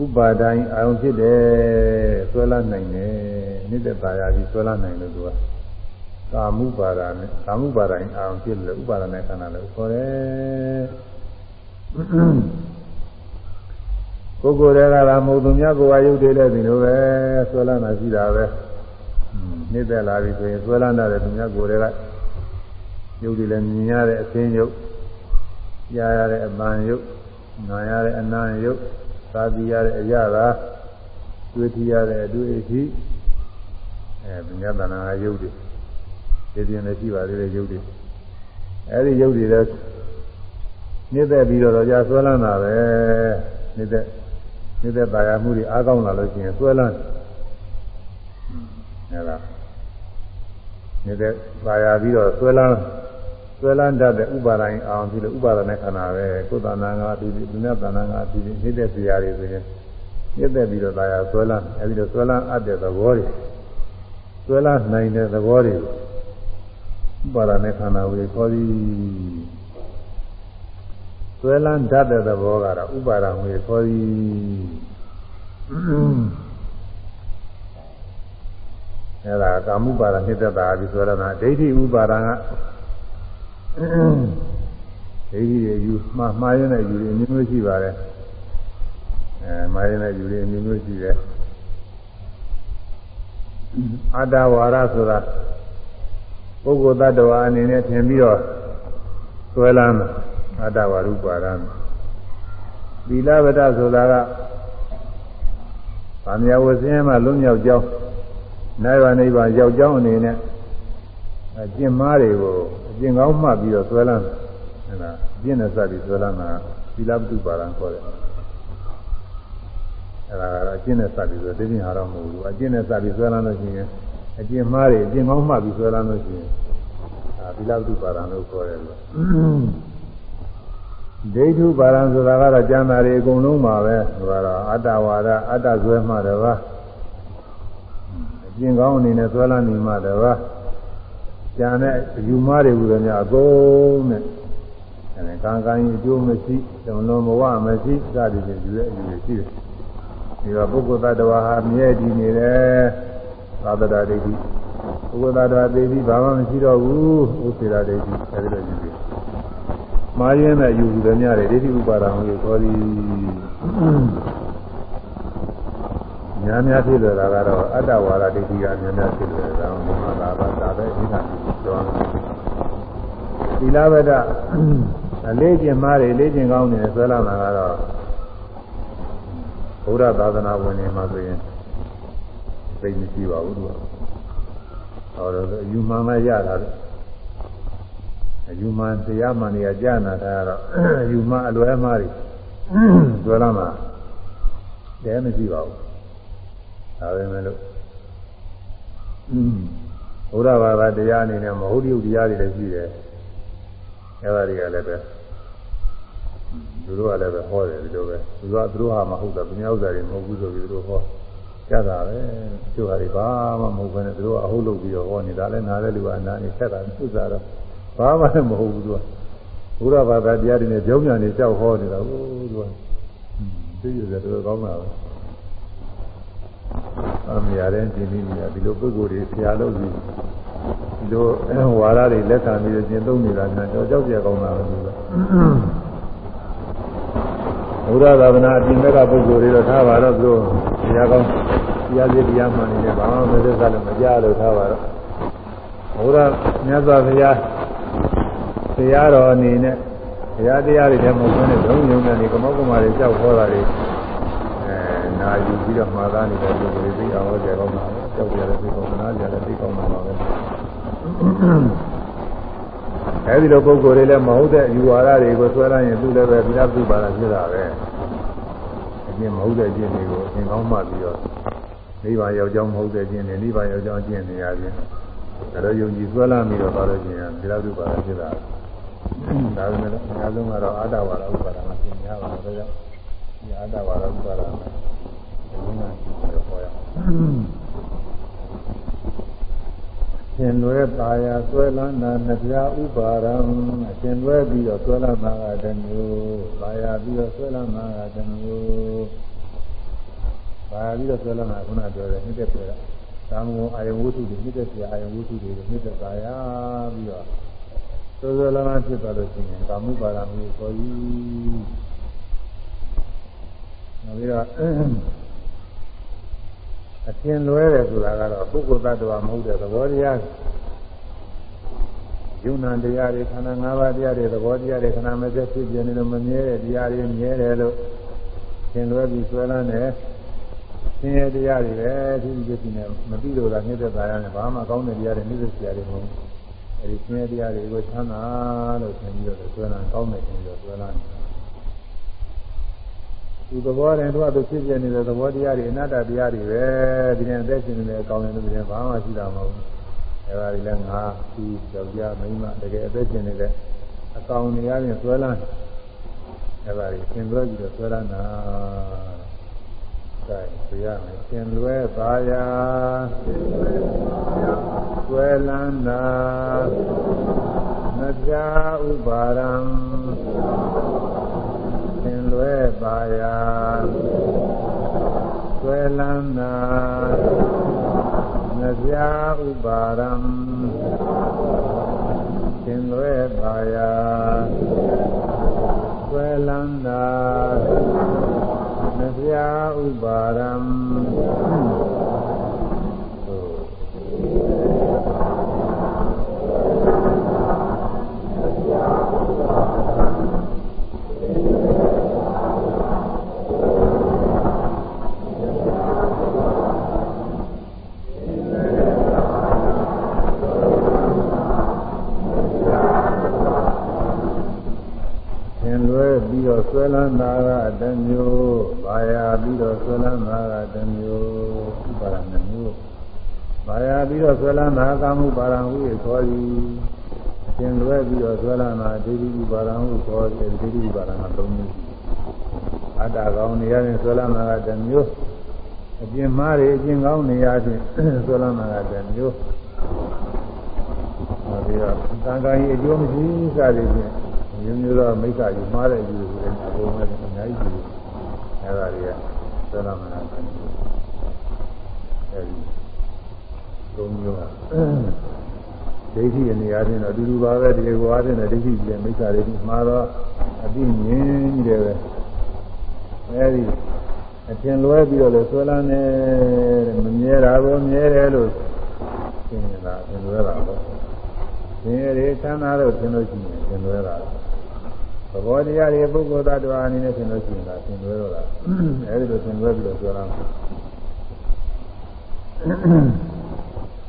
[SPEAKER 1] ဥပါဒိုင်းအာရုံဖြစ်တယ်ဆွဲလာနိုင်တယ်နေတဲ့ပါရပြီးဆွဲလာနိုင်လို့သူက ကာမှုပါဒာနဲ့ကာမှုပါဒာရင်အာရုံဖြစ်လို့ဥပါဒနဲ့ခန္ဓာလည်းခေါ်တယ်ကိုယ်ကိုယ်တည်းကလာမဟုတ်သူများကိုယ်ကရုပ်တွေလည်းဒီလိုပဲဆွဲလန်းတာရှိတာပဲနှိမ့်သက်လာပြီဆိုရင်ဆွဲလန်းတဲ့သူများကိုယ်တည်းကရုပ်တွေလည်းမြင်ရတဲ့အသင်းရုပ်ကြားရတဲ့အပန်းရုပ်နားရတဲ့အနံ့ရုပ်သာတိရတဲ့အရာသာတွေ့ထရတဲ့အတွေ့အထိအဲသူများတဏ္ဍာရုပ်တွေ ဒီပြင်လည်းရှိပါသေးတယ်ရုပ်တွေအဲဒီရုပ်တွေလည်းနှိမ့်သက်ပြီးတော့ကြာဆွဲလန်းတာပဲနှိမ့်သက်နှိမ့်သက်ပါရမှုတွေအားကောင်းလာလို့ရှိရင်ဆွဲလန်းအဲဒါနှိမ့်သက်ပါရပြီးတော့ဆွဲလန်းဆွဲလန်းတတ်တဲ့ဥပါဒိုင်းအောင်ပြီးလို့ဥပါဒနဲ့ခန္ဓာပဲကိုယ်တဏ္ဍာငါပြီးပြီးသူများတဏ္ဍာငါပြီးပြီးနှိမ့်သက်စရာတွေဆိုရင်နှိမ့်သက်ပြီးတော့ပါရဆွဲလန်းအဲဒီတော့ဆွဲလန်းအပ်တဲ့သဘောတွေဆွဲလန်းနိုင်တဲ့သဘောတွေဥ ပါဒနဲ့ခန္ဓာကိုခေါ်သည်ဆွဲလန်းတတ်တဲ့သဘောကတော့ဥပါဒငွေခေါ်သည်အဲဒါကာမှုပါဒနှစ်သက်တာပြီးဆိုရတာဒိဋ္ဌိဥပါဒကဒိဋ္ဌိတွေယူမှားမှားရတဲ့ယူတွေအမျိုးမျိုးရှိပါတယ်အဲမှားရတဲ့ယူတွေအမျိုးမျိုးရှိတယ်အတ္တဝါဒဆိုတာ ပုဂ္ဂိုလ်တ attva အနေနဲ့ထင်ပြီးတော့ဆွဲလန်းအတ္တဝါရုပါဒံသီလဝတ္တဆိုတာကဗာမယဝဆင်းရဲမှလွတ်မြောက်ကြောင်းနိုင်ပါနိဗ္ဗာန်ရောက်ကြောင်းအနေနဲ့အကျင့်မားတွေကိုအကျင့်ကောင်းမှတ်ပြီးတော့ဆွဲလန်းဟဲ့လားအကျင့်နဲ့စပြီးဆွဲလန်းတာသီလပတုပါဒံခေါ်တယ်အဲ့ဒါကအကျင့်နဲ့စပြီးဆိုဒီပြင်ဟာတော့မဟုတ်ဘူးအကျင့်နဲ့စပြီးဆွဲလန်းလို့ရှိရင် အကျင့်မှားတွေအကျင့်ကောင်းမှပြီးဆွဲလန်းလို့ရှိရင်အာသီလပတုပါဒံလို့ခေါ်တယ်လို့ဒိဋ္ဌုပါဒံဆိုတာကတော့ကျမ်းစာတွေအကုန်လုံးပါပဲဟိုကတော့အတ္တဝါဒအတ္တဆွဲမှတပါးအကျင့်ကောင်းအနေနဲ့ဆွဲလန်းနေမှတပါးကျန်တဲ့အယူမားတွေဟူသည်များအကုန်နဲ့အဲကံကံအကျိုးမရှိတုံလုံးဘဝမရှိစသည်ဖြင့်ယူတဲ့အယူတွေရှိတယ်ဒီတော့ပုဂ္ဂိုလ်တ attva ဟာမြဲတည်နေတယ် သာသနာဒိဋ္ဌိပုဂ္ဂိုလ်တ attva သိပြီးဘာမှမရှိတော့ဘူးဥစ္စေရာဒိဋ္ဌိအဲဒီလိုယူတယ်မှားရင်းနဲ့ယူတယ်များတယ်ဒိဋ္ဌိဥပါဒံကိုခေါ်သည်များများဖြစ်လွယ်တာကတော့အတ္တဝါဒဒိဋ္ဌိကများများဖြစ်လွယ်တာဘုမလာပါဒါပဲဒီကပြောင်းသီလဝဒအလေးကျင်မားတွေလေးကျင်ကောင်းနေဆွဲလာတာကတော့ဘုရားသာသနာဝင်နေမှာဆိုရင် သိမရှိပါဘူးသူကဟောတော့ယူမှန်မှရတာအယူမှန်တရားမှန်တွေကကြာနာတာကတော့အယူမှန်အလွဲမှားတွေဆွဲလာမှာတဲမရှိပါဘူးဒါပဲမဲ့လို့ဘုရားဘာသာတရားအနေနဲ့မဟုတ်တည်းတရားတွေလည်းရှိတယ်အဲဒါတွေကလည်းပဲသူတို့ကလည်းပဲဟောတယ်ဒီလိုပဲသူကသူတို့ဟာမဟုတ်တာသူများဥစ္စာတွေမဟုတ်ဘူးဆိုပြီးသူတို့ဟော ကြတာပဲသူဟာတွေဘာမှမဟုတ်ဘဲနဲ့သူတို့ကအဟုတ်လုပ်ပြီးတော့ဟောနေတာလဲနားတဲ့လူကအနားနေဆက်တာသူစားတော့ဘာမှလည်းမဟုတ်ဘူးသူကဘုရားဘာသာတရားတွေနဲ့ကြောင်းညာနေကြောက်ဟောနေတာဟိုသူကသိရတယ်တော်ကောင်းတာပဲအမြရာတဲ့ကျင်ပြီးနေတာဒီလိုပုဂ္ဂိုလ်တွေဆရာလို့ပြီးဒီလိုဝါရတွေလက်ခံပြီးကျင့်သုံးနေတာများတော့ကြောက်ကြကောင်းတာပဲသူကဘုရားသာသနာအပြင်ဘက်ကပုဂ္ဂိုလ်တွေတော့ထားပါတော့သူတို့တရားကောင်း တရားစီတရားမှန်နေတယ်ဘာမှမသက်သာလို့မကြလို့ထားပါတော့ဘုရားမြတ်စွာဘုရားတရားတော်အနေနဲ့တရားတရားတွေတည်းမဟုတ်ဘဲနဲ့ဒုံယုံနဲ့ဒီကမောကမာတွေကြောက်ခေါ်တာတွေအဲနာယူပြီးတော့မှားသားနေတဲ့ပုဂ္ဂိုလ်တွေသိအောင်ဟောကြကောင်းတာပဲကြောက်ကြတယ်သိကောင်းနာကြတယ်သိကောင်းတာပါပဲအဲဒီလိုပုဂ္ဂိုလ်တွေလည်းမဟုတ်တဲ့ယူဝါဒတွေကိုဆွဲလိုက်ရင်သူလည်းပဲသီလပြုပါတာဖြစ်တာပဲအကျင့်မဟုတ်တဲ့အကျင့်တွေကိုအသင်ကောင်းမှပြီးတော့ နိဗ္ဗာန်ရောက်ကြောင်းမဟုတ်တဲ့အကျင့်တွေနိဗ္ဗာန်ရောက်ကြောင်းအကျင့်တွေရခြင်းဒါတော့ယုံကြည်ဆွဲလာပြီးတော့ပါလို့ကျင်သီလပြုပါတာဖြစ်တာဒါပေမဲ့အများဆုံးကတော့အာတဝါဒဥပါဒနာသင်များပါတော့ကြောင့်ဒီအာတဝါဒဥပါဒနာဒီကနေ့ပြောဟောရအောင်ရှင်လွဲပါရာဆွဲလန်းတာနှပြဥပါရံအရှင်လွဲပြီးတော့ဆွဲလန်းတာကတမျိုးပါရာပြီးတော့ဆွဲလန်းတာကတမျိုး ပါရာပြီးတော့ဆွဲလန်းတာခုနပြောတယ်မြစ်တဲ့ပြောတာသာမန်အာယဝုထုတွေမြစ်တဲ့ပြအာယဝုထုတွေမြစ်တဲ့ပါရာပြီးတော့ဆွဲဆွဲလန်းလန်းဖြစ်သွားလို့ရှိရင်ကာမှုပါရမီကိုကြီးနောက်ပြီးတော့အထင်လွဲတယ်ဆိုတာကတော့ပုဂ္ဂိုလ်တ attva မဟုတ်တဲ့သဘောတရားယုံနာတရားတွေခန္ဓာ၅ပါးတရားတွေသဘောတရားတွေခန္ဓာမစက်ဖြစ်ပြနေလို့မမြဲတဲ့တရားတွေမြဲတယ်လို့သင်လွဲပြီးဆွဲလန်းတယ် သင်ရဲ့တရားတွေပဲသူဒီပြည့်နေမသိလို့လားမြစ်သက်သာရနဲ့ဘာမှကောင်းတဲ့တရားတွေမြစ်သက်စရာတွေမဟုတ်အဲဒီသင်ရဲ့တရားတွေကိုချမ်းသာလို့သင်ပြီးတော့ဆွဲလန်းကောင်းတယ်သင်ပြီးတော့ဆွဲလန်းဒီသဘောနဲ့တော့သူဖြစ်ပြနေတဲ့သဘောတရားတွေအနတ္တတရားတွေပဲဒီနေ့အသက်ရှင်နေတဲ့အကောင်တွေတွေဘာမှရှိတာမဟုတ်ဘူးအဲဒါတွေလည်းငါသူယောက်ျားမိန်းမတကယ်အသက်ရှင်နေတဲ့အကောင်တွေအရင်ဆွဲလန်းအဲဒါတွေသင်လွဲပြီးတော့ဆွဲလန်းတာ ဒါပြရမယ်သင်လွဲပါရာဆွဲလန်းတာမပြဥပါရံင်လွဲပါရာဆွဲလန်းနာနှပြဥပါရံသင်လွဲပါရာဆွဲလန်းနာ နှပြဥပါရံ ဆွဲလန်းတာကတမျိုးဘာယာပြီးတော့ဆွဲလန်းတာကတမျိုးဥပါရဏမျိုးဘာယာပြီးတော့ဆွဲလန်းတာကာမှုပါရံဟုခေါ်သည်အရှင်လွဲပြီးတော့ဆွဲလန်းတာဒိဋ္ဌိဥပါရံဟုခေါ်တယ်ဒိဋ္ဌိဥပါရံက၃မျိုးအတ္တကောင်းနေရရင်ဆွဲလန်းတာကတမျိုးအကျင့်မှားတွေအကျင့်ကောင်းနေရခြင်းဆွဲလန်းတာကတမျိုးနောက်ပြီးတော့သံဃာကြီးအကျိုးမရှိစသည်ဖြင့် မျိုးမျိုးသောမိစ္ဆာယူမှားတဲ့ယူတွေအကုန်လုံးအများကြီးယူအဲဒါတွေကသရမဏကအဲဒီသုံးမျိုးကဒိဋ္ဌိအနေအချင်းတော့အတူတူပါပဲဒီကွာတဲ့ဒိဋ္ဌိကြီးမိစ္ဆာတွေဒီမှာတော့အတိမြင်ကြီးတယ်ပဲအဲဒီအထင်လွဲပြီးတော့လေဆွဲလန်းနေတယ်မမြဲတာကိုမြဲတယ်လို့သင်နေတာသင်လွဲတာပေါ့သင်ရည်ချမ်းသာလို့သင်လို့ရှိရင်သင်လွဲတာ သဘောတရားတွေပုဂ္ဂိုလ်သတ္တဝါအနေနဲ့သင်လို့ရှိရင်ဒါသင်လွဲတော့တာအဲဒီလိုသင်လွဲပြီးတော့ဆွဲလန်း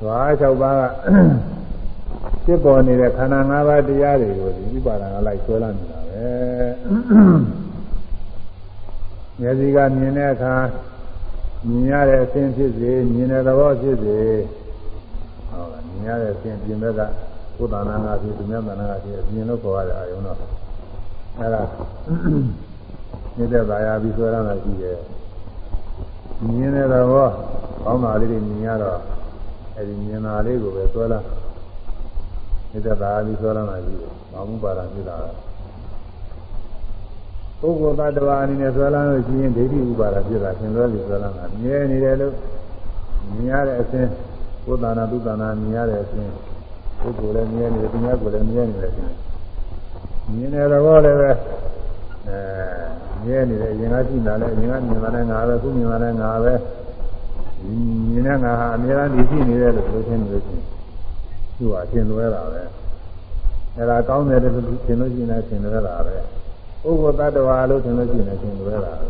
[SPEAKER 1] သွား၆ပါးကဖြစ်ပေါ်နေတဲ့ခန္ဓာ၅ပါးတရားတွေကိုဒီဥပါဒနာလိုက်ဆွဲလာနေတာပဲမျက်စိကမြင်တဲ့အခါမြင်ရတဲ့အသင်ဖြစ်စေမြင်တဲ့သဘောဖြစ်စေဟုတ်လားမြင်ရတဲ့အသင်ပြင်ဘက်ကကိုယ်တဏ္ဍာငါဖြစ်သူများတဏ္ဍာငါဖြစ်အပြင်လို့ခေါ်ရတဲ့အာယုံတော့ အဲဒါနေတဲ့ဘာယာပြီးဆွဲလာတာရှိတယ်မြင်တဲ့သဘောကောင်းတာလေးတွေမြင်ရတော့အဲဒီမြင်တာလေးကိုပဲဆွဲလာနေတဲ့ဘာယာပြီးဆွဲလာတာရှိတယ်။ဘာမှုပါတာဖြစ်တာလဲပုဂ္ဂိုလ်သတ္တဝါအနေနဲ့ဆွဲလန်းလို့ရှိရင်ဒိဋ္ဌိဥပါဒဖြစ်တာသင်္လွဲပြီးဆွဲလန်းတာမြဲနေတယ်လို့မြင်ရတဲ့အစဉ်ကိုယ်တဏ္ဍာသူတဏ္ဍာမြင်ရတဲ့အစဉ်ပုဂ္ဂိုလ်လည်းမြဲနေတယ်သူများကိုယ်လည်းမြဲနေတယ်ရှင် မြင်တဲ့သဘောလည်းပဲအဲမြဲနေတယ်အရင်ကရှိတာလည်းအရင်ကမြင်တာလည်းငါပဲခုမြင်တာလည်းငါပဲမြင်တဲ့ငါဟာအများကြီးရှိနေတယ်လို့ပြောချင်းလို့ရှိရင်သူကအသင်လွဲတာပဲအဲဒါကောင်းတယ်လို့ထင်လို့ရှိရင်လည်းသင်လွဲတာပဲဥပ္ပတ္တဝါလို့ထင်လို့ရှိရင်သင်လွဲတာပဲ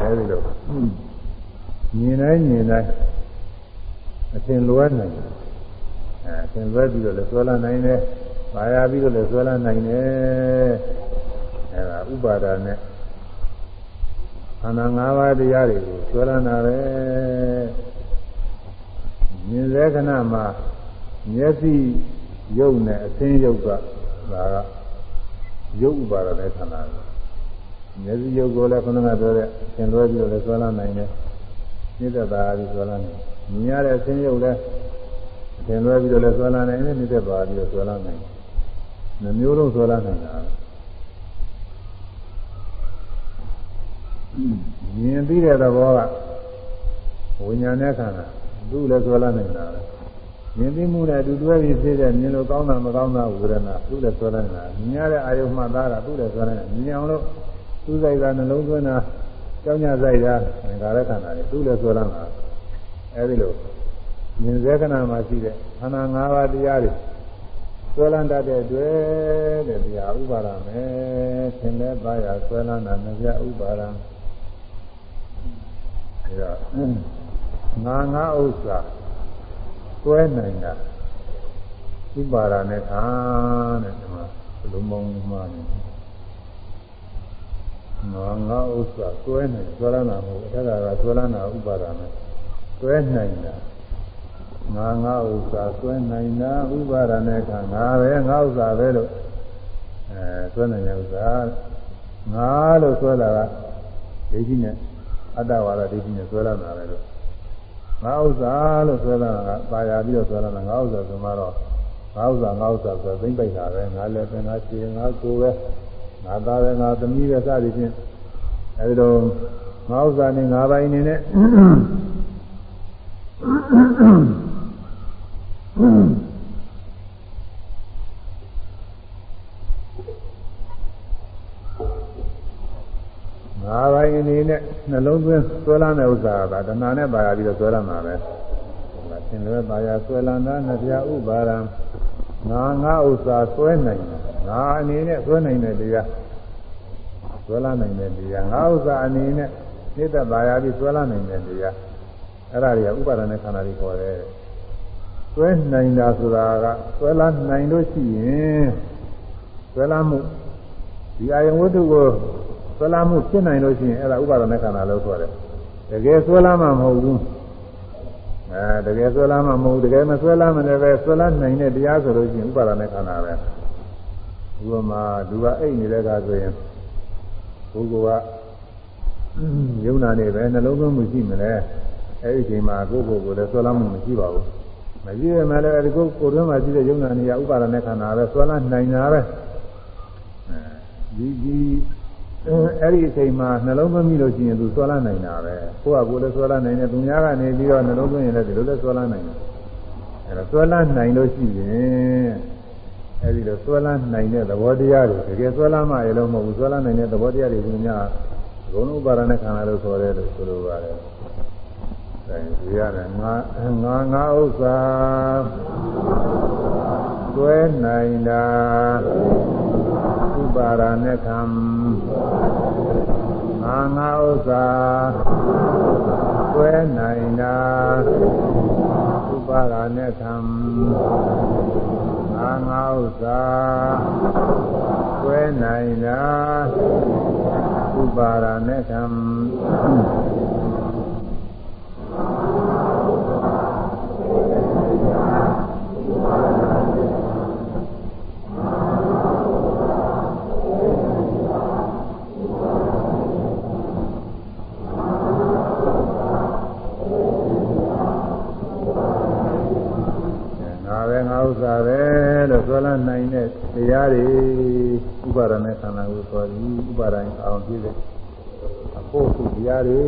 [SPEAKER 1] အဲဒီလိုမြင်တိုင်းမြင်တိုင်းအသင်လွဲနိုင်တယ်အဲသင်လွဲပြီးတော့လည်းဆွဲလာနိုင်တယ်။ မာယာပြီးတော့လည်းဆွဲလာနိုင်တယ်။အဲဒါဥပါဒာနဲ့ခန္ဓာ၅ပါးတရားတွေကိုဆွဲလာတာပဲ။မြင်စေခဏမှာမျက်စိရုပ်နဲ့အသင်းရုပ်ကဒါကရုပ်ဥပါဒနဲ့ခန္ဓာပဲမျက်စိရုပ်ကိုလည်းခဏကပြောတဲ့သင်လွဲပြီးတော့လည်းဆွဲလာနိုင်တယ်။နိစ္စတာပြီးဆွဲလာနိုင်။မြင်ရတဲ့အသင်းရုပ်လည်းသင်လွဲပြီးတော့လည်းဆွဲလာနိုင်တယ်နိစ္စပါပြီးတော့ဆွဲလာနိုင်တယ်။ နှမျိုးလုံးဆွဲလာနိုင်တာ။မြင်ပြီးတဲ့သဘောကဝိညာဉ်နဲ့ခန္ဓာသူ့လည်းဆွဲလာနိုင်တာပဲ။မြင်ပြီးမှုနဲ့အတူတွဲပြီးဖြစ်တဲ့မြင်လို့ကောင်းတာမကောင်းတာဝေဒနာသူ့လည်းဆွဲလာနိုင်တာ။မြင်ရတဲ့အာယုမှတ်သားတာသူ့လည်းဆွဲလာနိုင်မြင်အောင်လို့သူ့စိတ်ကနှလုံးသွင်းတာကြောင်းညစိုက်တာဒါလည်းခန္ဓာတွေသူ့လည်းဆွဲလာတာ။အဲဒီလိုမြင်စေခဏမှာရှိတဲ့ခန္ဓာ၅ပါးတရားတွေ ဆွဲလန်းတတ်တဲ့တွေ့တဲ့တရားဥပါဒမယ်သင်လည်းပါရဆွဲလန်းတာမပြဥပါဒံဒါငါငါဥစ္စာဆွဲနိုင်တာဥပါဒနဲ့ခါတဲ့ဒီမှာဘလုံးပေါင်းမှနေငါငါဥစ္စာဆွဲနိုင်ဆွဲလန်းတာမဟုတ်အဲ့ဒါကဆွဲလန်းတာဥပါဒနဲ့ဆွဲနိုင်တာ ငါငါဥစ္စာဆွဲနိုင်တာဥပါဒနဲ့ကငါပဲငါဥစ္စာပဲလို့အဲဆွဲနိုင်တဲ့ဥစ္စာငါလို့ဆွဲတာကဒိဋ္ဌိနဲ့အတ္တဝါဒဒိဋ္ဌိနဲ့ဆွဲလာတာပဲလို့ငါဥစ္စာလို့ဆွဲလာတာကပါရပြီးတော့ဆွဲလာတာငါဥစ္စာဆိုမှတော့ငါဥစ္စာငါဥစ္စာဆိုသိမ့်ပိုက်တာပဲငါလည်းပဲငါခြေငါကိုယ်ပဲငါသားပဲငါသမီးပဲစသည်ဖြင့်အဲဒီတော့ငါဥစ္စာနဲ့ငါပိုင်နေနဲ့ ငါးပိုင်းအနေနဲ့နှလုံးသွင်းဆွဲလန်းတဲ့ဥစ္စာကတဏှာနဲ့ပါရပြီးတော့ဆွဲလန်းတာပဲ။ဒါသင်လည်းပါရဆွဲလန်းတာနှပြဥပါရံငါငါဥစ္စာဆွဲနိုင်တယ်။ငါအနေနဲ့ဆွဲနိုင်တဲ့တရားဆွဲလန်းနိုင်တဲ့တရားငါဥစ္စာအနေနဲ့နိတ္တပါရပြီးဆွဲလန်းနိုင်တဲ့တရားအဲ့ဒါတွေကဥပါဒณะခန္ဓာတွေခေါ်တယ်။ ဆွဲနိုင်တာဆိုတာကဆွဲလာနိုင်လို့ရှိရင်ဆွဲလာမှုဒီအာယဝတ္ထုကိုဆွဲလာမှုဖြစ်နိုင်လို့ရှိရင်အဲ့ဒါဥပါဒနာခန္ဓာလို့ခေါ်တယ်တကယ်ဆွဲလာမှမဟုတ်ဘူးအဲတကယ်ဆွဲလာမှမဟုတ်တကယ်မဆွဲလာမှလည်းပဲဆွဲလာနိုင်တဲ့တရားဆိုလို့ရှိရင်ဥပါဒနာခန္ဓာပဲဥပမာသူကအိတ်နေတဲ့ကဆိုရင်ဘုကောကယုံနာနေပဲနှလုံးသွင်းမှုရှိမလဲအဲ့ဒီအချိန်မှာကိုယ့်ကိုယ်ကိုလည်းဆွဲလာမှုမရှိပါဘူး မရှိရမှလည်းဒီကိုယ်ကိုယ်တွင်းမှာရှိတဲ့ယုံနာနေရဥပါဒณะခန္ဓာပဲဆွဲလာနိုင်တာပဲဒီဒီအဲ့ဒီအချိန်မှာနှလုံးသွင်းပြီးလို့ရှိရင်သူဆွဲလာနိုင်တာပဲကိုယ့်ဟာကိုယ်လည်းဆွဲလာနိုင်တယ်သူများကနေပြီးတော့နှလုံးသွင်းရင်လည်းဒီလိုလည်းဆွဲလာနိုင်တယ်အဲအဲဆွဲလန်းနိုင်လို့ရှိရင်အဲဒီလိုဆွဲလန်းနိုင်တဲ့သဘောတရားတွေတကယ်ဆွဲလန်းမှရလို့မဟုတ်ဘူးဆွဲလန်းနိုင်တဲ့သဘောတရားတွေကများအကုန်လုံးပါရဏခန္ဓာလို့ခေါ်တယ်လို့ဆိုလိုပါတယ်။ အဲဒီရတယ်ငါငါငါဥစ္စာဆွဲနိုင်တာဥပါရณะခံငါငါဥစ္စာဆွဲနိုင်တာဥပါရณะခံငါငါဥစ္စာဆွဲနိုင်တာဥပါရณะခံ တဲ့တရားတွေဥပါဒနဲ့ခန္ဓာကိုဆိုပြီးဥပါဒရင်အောင်ပြည့်တဲ့အဖို့စုတရားတွေ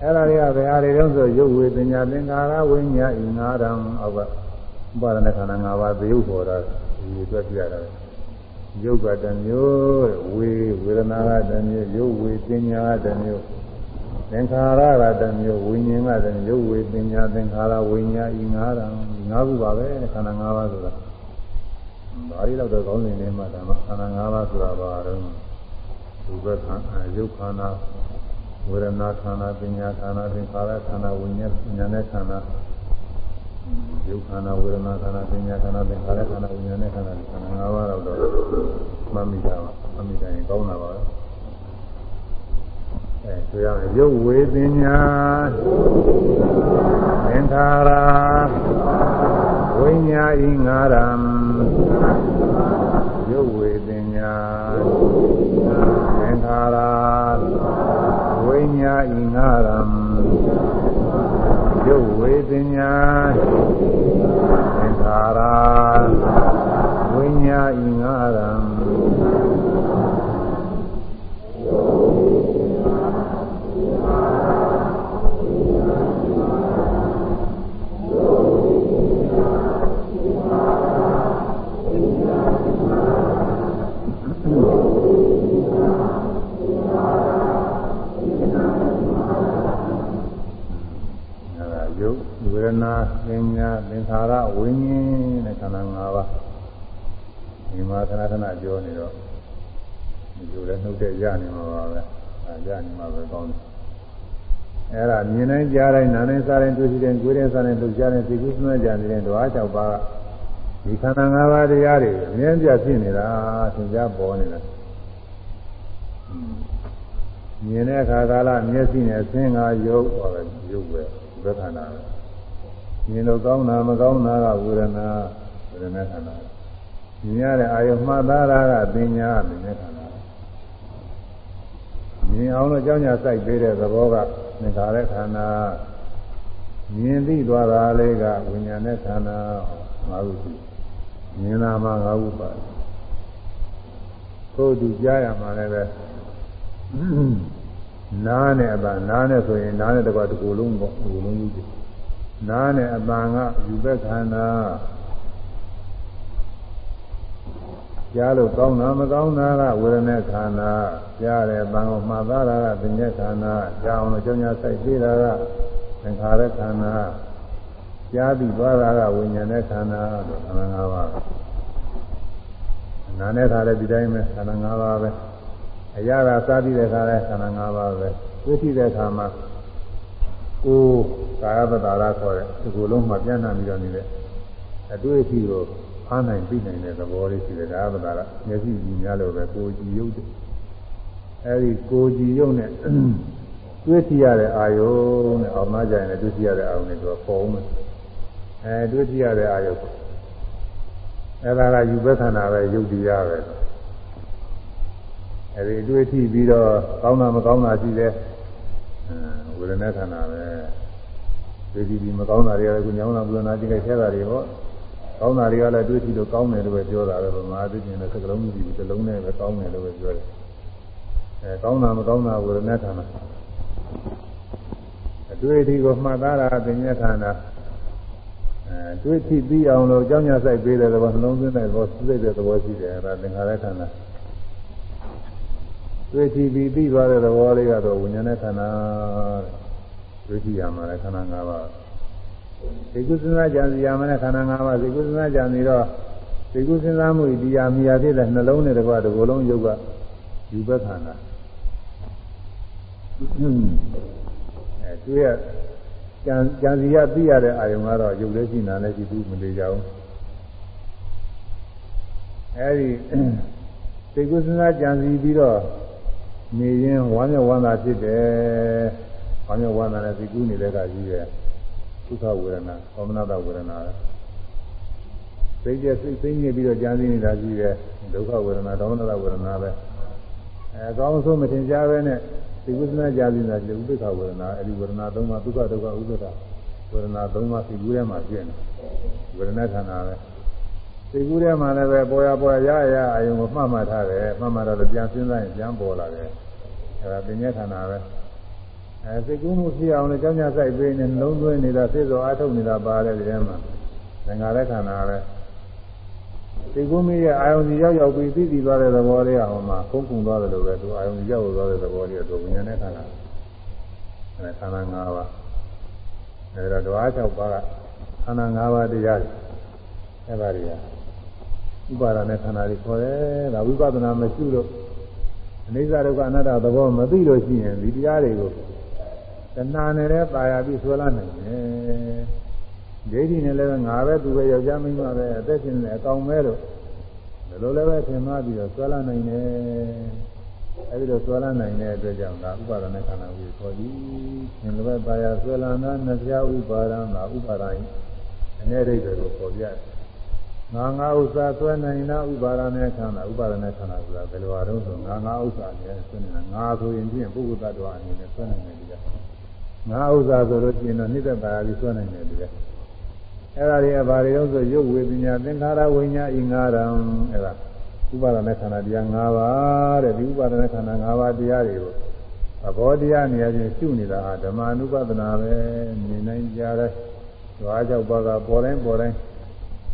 [SPEAKER 1] အဲ့ဒါတွေကဘယ်ဟာတွေတုံးဆိုရုပ်ဝေသညာသင်္ခါရဝိညာဉ်ဤငါးတံအောက်ကဥ ပါဒနဲ့ခန္ဓာ၅ပါးသရုပ်ပေါ်တာဒီအတွက်ပြရတာရုပ်ကတမျိုးဝေဝေဒနာကတမျိုးရုပ်ဝေပညာကတမျိုးသင်္ခါရကတမျိုးဝိညာဉ်ကတမျိုးရုပ်ဝေပညာသင်္ခါရဝိညာဉ်ဤငါးတံငါးခုပါပဲခန္ဓာ၅ပါးဆိုတာဒါရီတော့ကောင်းနေနေမှဒါမှခန္ဓာ၅ပါးဆိုတာပါတော့ဒီဘက်ခန္ဓာရုပ်ခန္ဓာဝေဒနာခန္ဓာပညာခန္ဓာသင်္ခါရခန္ဓာဝိညာဉ်ဉာဏ်နဲ့ခန္ဓာ ရုပ်ခန္ဓာဝေဒနာခန္ဓာပညာခန္ဓာသင်္ခါရခန္ဓာဝိညာဉ်နဲ့ခန္ဓာခန္ဓာ၅ပါးတော့မှတ်မိတာပါမှတ်မိတိုင်းကောင်းတာပါပဲအဲဆိုရမယ်ရုပ်ဝေပညာသင်္ခါရဝိညာဉ်ဤငါရံရုပ်ဝေပညာသင်္ခါရဝိညာဉ်ဤငါရံ ရုပ်ဝေပညာသင်္ခါရဝိညာဉ်ဤငါရံ ရနေမှာပါပဲအဲရနေမှာပဲကောင်းတယ်အဲ့ဒါမြင်တိုင်းကြားတိုင်းနားတိုင်းစားတိုင်းတွေ့တိုင်းကိုယ်တိုင်းစားတိုင်းလှုပ်ရှားတိုင်းသိကုသနာကြတဲ့ဓဝါ၆ပါးဒီခန္ဓာ၅ပါးတရားတွေအမြဲပြဖြစ်နေတာသင်ကြားပေါ်နေတာမြင်တဲ့အခါကာလမျက်စိနဲ့ဆင်းငါရုပ်ဟောပဲရုပ်ပဲဘယ်ခန္ဓာလဲမြင်လို့ကောင်းတာမကောင်းတာကဝေဒနာဝေဒနာခန္ဓာမြင်ရတဲ့အာယုမှတ်သားတာကပညာပညာခန္ဓာ မြင်အောင်လို့ကြောင်းညာစိုက်ပေးတဲ့သဘောကသင်္ခါရခန္ဓာမြင်သိသွားတာလေးကဝိညာဉ်နဲ့ခန္ဓာငါးခုရှိမြင်လာမှငါးခုပါတယ်ကိုယ်သူကြားရမှာလည်းပဲနားနဲ့အပနားနဲ့ဆိုရင်နားနဲ့တကွာတစ်ခုလုံးပေါ့တစ်ခုလုံးယူတယ်နားနဲ့အပန်ကယူဘက်ခန္ဓာ ကြားလို့ကောင်းတာမကောင်းတာကဝေဒနာခန္ဓာကြားတယ်ပန်ကိုမှတ်သားတာကပညာခန္ဓာကြားအောင်လို့ကြောင်းညာဆိုင်သေးတာကသင်္ခါရခန္ဓာကြားပြီးသွားတာကဝိညာဉ်နဲ့ခန္ဓာလို့ခန္ဓာ၅ပါးနာနဲ့ခါလည်းဒီတိုင်းပဲခန္ဓာ၅ပါးပဲအရာကစားပြီးတဲ့ခါလည်းခန္ဓာ၅ပါးပဲသိရှိတဲ့ခါမှာကိုယ်ကာယပတာရခေါ်တဲ့ဒီကိုယ်လုံးမှာပြန့်နှံ့ပြီးတော့နေတဲ့အတွေ့အထိကို ဖားနိုင်ပြီးနိုင်တဲ့သဘောလေးရှိတယ်ကာယပတာရမျက်စိကြည့်များလို့ပဲကိုယ်ကြည့်ရုပ်တယ်အဲဒီကိုယ်ကြည့်ရုပ်နဲ့တွေ့ထိရတဲ့အာယုံနဲ့အောင်မကြရင်လည်းတွေ့ထိရတဲ့အာယုံနဲ့သူကပေါ်မယ်အဲတွေ့ထိရတဲ့အာယုံအဲဒါကယူဘက်ခန္ဓာပဲယုတ်တရားပဲအဲဒီတွေ့ထိပြီးတော့ကောင်းတာမကောင်းတာရှိတယ်ဝေဒနာခန္ဓာပဲဒီဒီဒီမကောင်းတာတွေကလည်းညောင်းလာဘူးနာကြည့်လိုက်ခဲတာတွေဟော ကောင်းတာတွေကလည်းတွေးကြည့်လို့ကောင်းတယ်လို့ပဲပြောတာပဲဗမာသိကျင်တဲ့စကလုံးကြီးဒီလုံးနဲ့ပဲကောင်းတယ်လို့ပဲပြောတယ်အဲကောင်းတာမကောင်းတာဝေဒနာခန္ဓာအတွေ့အထိကိုမှတ်သားတာပညာခန္ဓာအဲအဲတွေးကြည့်ပြီးအောင်လို့ကြောင်းညဆိုင်ပေးတဲ့သဘောနှလုံးသွင်းတဲ့သဘောသိတဲ့သဘောရှိတယ်အဲဒါသင်္ခါရခန္ဓာတွေးကြည့်ပြီးပြီးသွားတဲ့သဘောလေးကတော့ဝိညာဉ်နဲ့ခန္ဓာတွေးကြည့်ရမှာလေခန္ဓာ၅ပါး သိကုသနာကြံစီရမယ်ခန္ဓာ၅ပါးသိကုသနာကြံစီတော့သိကုစဉ်းစားမှုဒီယာမီယာဖြစ်တဲ့နှလုံးနဲ့တကွတကူလုံးယုတ်ကယူဘက်ခန္ဓာအဲတွေ့ရကြံကြံစီရသိရတဲ့အာယုံကတော့ယုတ်လည်းရှိနာလည်းရှိဘူးမလေးကြဘူးအဲဒီသိကုစဉ်းစားကြံစီပြီးတော့နေရင်ဝမ်းမြောက်ဝမ်းသာဖြစ်တယ်ဝမ်းမြောက်ဝမ်းသာနဲ့သိကူးနေတဲ့ကကြီးရဲ့ဒု က္ခဝေဒနာသောမနတဝေဒနာစိတ်ကျစိတ်သိနေပြီးတော့ကြံစည်နေတာကြီးတယ်ဒုက္ခဝေဒနာသောမနတဝေဒနာပဲအဲအကောင်းဆုံးမထင်ရှားပဲနဲ့ဒီကုသနာကြံစည်နေတာဒီဥပိ္ပခဝေဒနာအဲဒီဝေဒနာသုံးပါးဒုက္ခဒုက္ခဥဒ္ဒတာဝေဒနာသုံးပါးဒီကူးထဲမှာပြည့်နေဝေဒနာခန္ဓာပဲဒီကူးထဲမှာလည်းပဲပေါ်ရပေါ်ရရရအယုံကိုမှတ်မှတ်ထားတယ်မှတ်မှတ်တော့ပြန်စဉ်းစားရင်ပြန်ပေါ်လာတယ်အဲဒါပညာခန္ဓာပဲ အဲစိတ်ကူးမှုဖြစ်အောင်လည်းကြောင်းကြဆိုင်ပေးနေလုံးသွင်းနေတာစိတ်စောအားထုတ်နေတာပါတယ်ဒီထဲမှာသင်္ခါရခန္ဓာပဲစိတ်ကူးမိရဲ့အာယုံစီရောက်ရောက်ပြီးသိသိသွားတဲ့သဘောလေးအောင်မှာဖုံးဖုံသွားတယ်လို့ပဲသူအာယုံစီရောက်သွားတဲ့သဘောလေးကသူဝိညာဉ်နဲ့ခန္ဓာအဲခန္ဓာ၅ပါးအဲဒါဓဝါ၆ပါးကခန္ဓာ၅ပါးတရားအဲပါတွေကဥပါဒနဲ့ခန္ဓာတွေခေါ်တယ်ဒါဝိပဿနာမရှိလို့အနိစ္စဒုက္ခအနတ္တသဘောမသိလို့ရှိရင်ဒီတရားတွေကို တဏှာနဲ့လည်းပါရပြီးဆွဲလာနိုင်တယ်ဒိဋ္ဌိနဲ့လည်းငါပဲသူပဲယောက်ျားမိန်းမပဲအသက်ရှင်နေအကောင်ပဲလို့ဒီလိုလည်းပဲသင်မှပြီးတော့ဆွဲလာနိုင်တယ်အဲဒီလိုဆွဲလာနိုင်တဲ့အတွက်ကြောင့်ဒါဥပါဒနဲ့ခန္ဓာကိုခေါ်သည်သင်လည်းပါရဆွဲလာနာနှစ်ပြားဥပါဒနာဥပါဒိုင်းအနေရိပ်တွေကိုပေါ်ပြတယ်ငါငါဥစ္စာဆွဲနိုင်တာဥပါဒနဲ့ခန္ဓာဥပါဒနဲ့ခန္ဓာဆိုတာဘယ်လိုအားလုံးဆိုငါငါဥစ္စာနဲ့ဆွဲနေတာငါဆိုရင်ဖြင့်ပုဂ္ဂိုလ်တ attva အနေနဲ့ဆွဲနိုင်တယ်ဒီက ငါဥစ္စာဆိုလို့ရှိရင်တော့နှိမ့်သက်ပါပြီးဆွဲနိုင်တယ်ဒီကအဲ့ဒါတွေကဘာတွေလဲဆိုရုပ်ဝေပညာသင်္ခါရဝိညာဉ်ဤငါရံအဲ့ဒါဥပါဒနဲ့ခန္ဓာတရား၅ပါးတဲ့ဒီဥပါဒနဲ့ခန္ဓာ၅ပါးတရားတွေကိုသဘောတရားနေရာချင်းရှုနေတာဟာဓမ္မ ानु ပဒနာပဲမြင်နိုင်ကြတယ်။ဓဝါကြောက်ပါကပေါ်တိုင်းပေါ်တိုင်း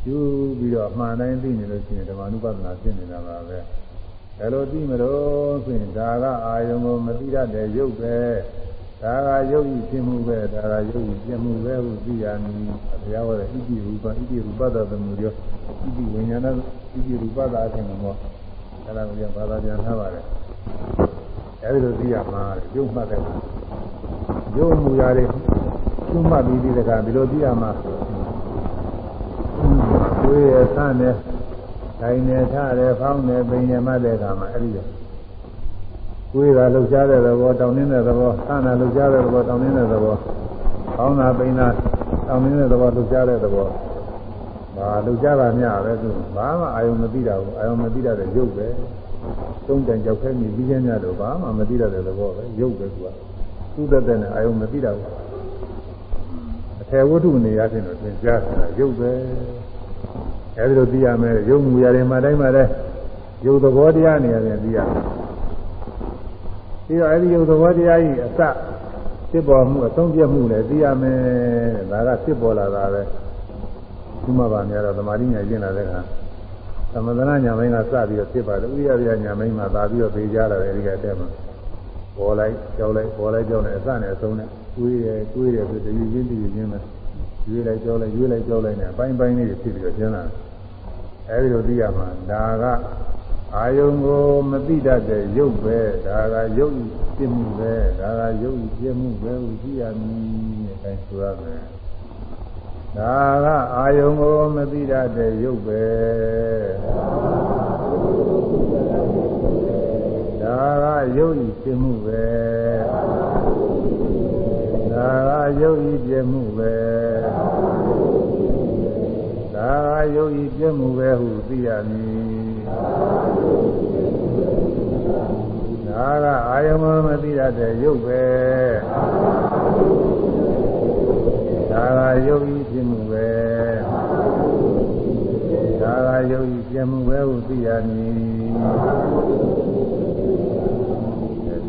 [SPEAKER 1] ယူပြီးတော့အမှန်တိုင်းသိနေလို့ရှိရင်ဓမ္မ ानु ပဒနာဖြစ်နေတာပါပဲ။ဘယ်လိုသိမလို့ဆိုရင်ဒါကအာယုံကိုမသိရတဲ့ရုပ်ပဲ။ ဒါကရုပ်ဤဖြစ်မှုပဲဒါကရုပ်ဤဖြစ်မှုပဲဟုသိရမည်။ဘုရားဟောတဲ့ဣတိရူပဣတိရူပသတ္တမှုရောဣတိဝိညာဏဣတိရူပသာအခြင်းမောအဲ့ဒါကိုဘာသာပြန်ထားပါတယ်။အဲဒီလိုသိရမှာရုပ်မှတ်တဲ့ရုပ်မူရာတွေကျွမှတ်ပြီးဒီတကဒီလိုသိရမှာကိုယ်ရဲ့ဆန်းနဲ့တိုင်းနဲ့ထားတယ်ဖောင်းတယ်ပိန်တယ်မှတ်တဲ့အခါမှာအဲ့ဒီ ကိုယ်ကလှုပ်ရှားတဲ့သဘောတောင်းနေတဲ့သဘောဆန်းတာလှုပ်ရှားတဲ့သဘောတောင်းနေတဲ့သဘောဖောင်းတာပိန်တာတောင်းနေတဲ့သဘောလှုပ်ရှားတဲ့သဘောဘာလှုပ်ရှားတာမျှပဲသူဘာမှအာယုံမသိတာဘူးအာယုံမသိတာတဲ့ရုပ်ပဲသုံးတန်ကြောက်ခဲမြည်ပြီးချင်းများတော့ဘာမှမသိတတ်တဲ့သဘောပဲရုပ်ပဲသူကသူ့သက်သက်နဲ့အာယုံမသိတာဘူးအထေဝတ္ထုနေရခြင်းတော့သင်ကြားတာရုပ်ပဲအဲဒီလိုသိရမယ်ရုပ်မူရတယ်မှတိုင်းမှလည်းရုပ်သဘောတရားနေရတယ်သိရမယ် ပြီးတော့အဲဒီရုပ်သဘောတရားကြီးအစဖြစ်ပေါ်မှုအဆုံးပြတ်မှုလည်းသိရမယ်တဲ့ဒါကဖြစ်ပေါ်လာတာပဲဒီမှာပါများတော့သမာဓိညာကျင့်လာတဲ့အခါသမထနာညာမင်းကစပြီးတော့ဖြစ်ပါတယ်ဥရပြညာမင်းမှာသာပြီးတော့ပြေးကြလာတယ်အဲဒီကတည်းကပေါ်လိုက်ကြောက်လိုက်ပေါ်လိုက်ကြောက်လိုက်အစနဲ့အဆုံးနဲ့တွေးရတွေးရဆိုတည်ရင်းတည်ရင်းပဲရွေးလိုက်ကြောက်လိုက်ရွေးလိုက်ကြောက်လိုက်နဲ့အပိုင်းပိုင်းလေးဖြစ်ပြီးတော့ကျင်းလာအဲဒီလိုသိရမှာဒါက အာယုံကိုမသိတတ်တဲ့ရုပ်ပဲဒါကရုပ်ပြစ်မှုပဲဒါကရုပ်ပြစ်မှုပဲဟုသိရမည်အဲဆိုရမယ်ဒါကအာယုံကိုမသိတတ်တဲ့ရုပ်ပဲဒါကရုပ်ဤပြမှုပဲဒါကရုပ်ဤပြမှုပဲဒါကရုပ်ဤပြမှုပဲဟုသိရမည် ဒါကအာယုံမသိတတ်တဲ့ရုပ်ပဲဒါကယုတ်ဤဖြစ်မှုပဲဒါကယုတ်ဤပြမှုပဲဟုသိရမည်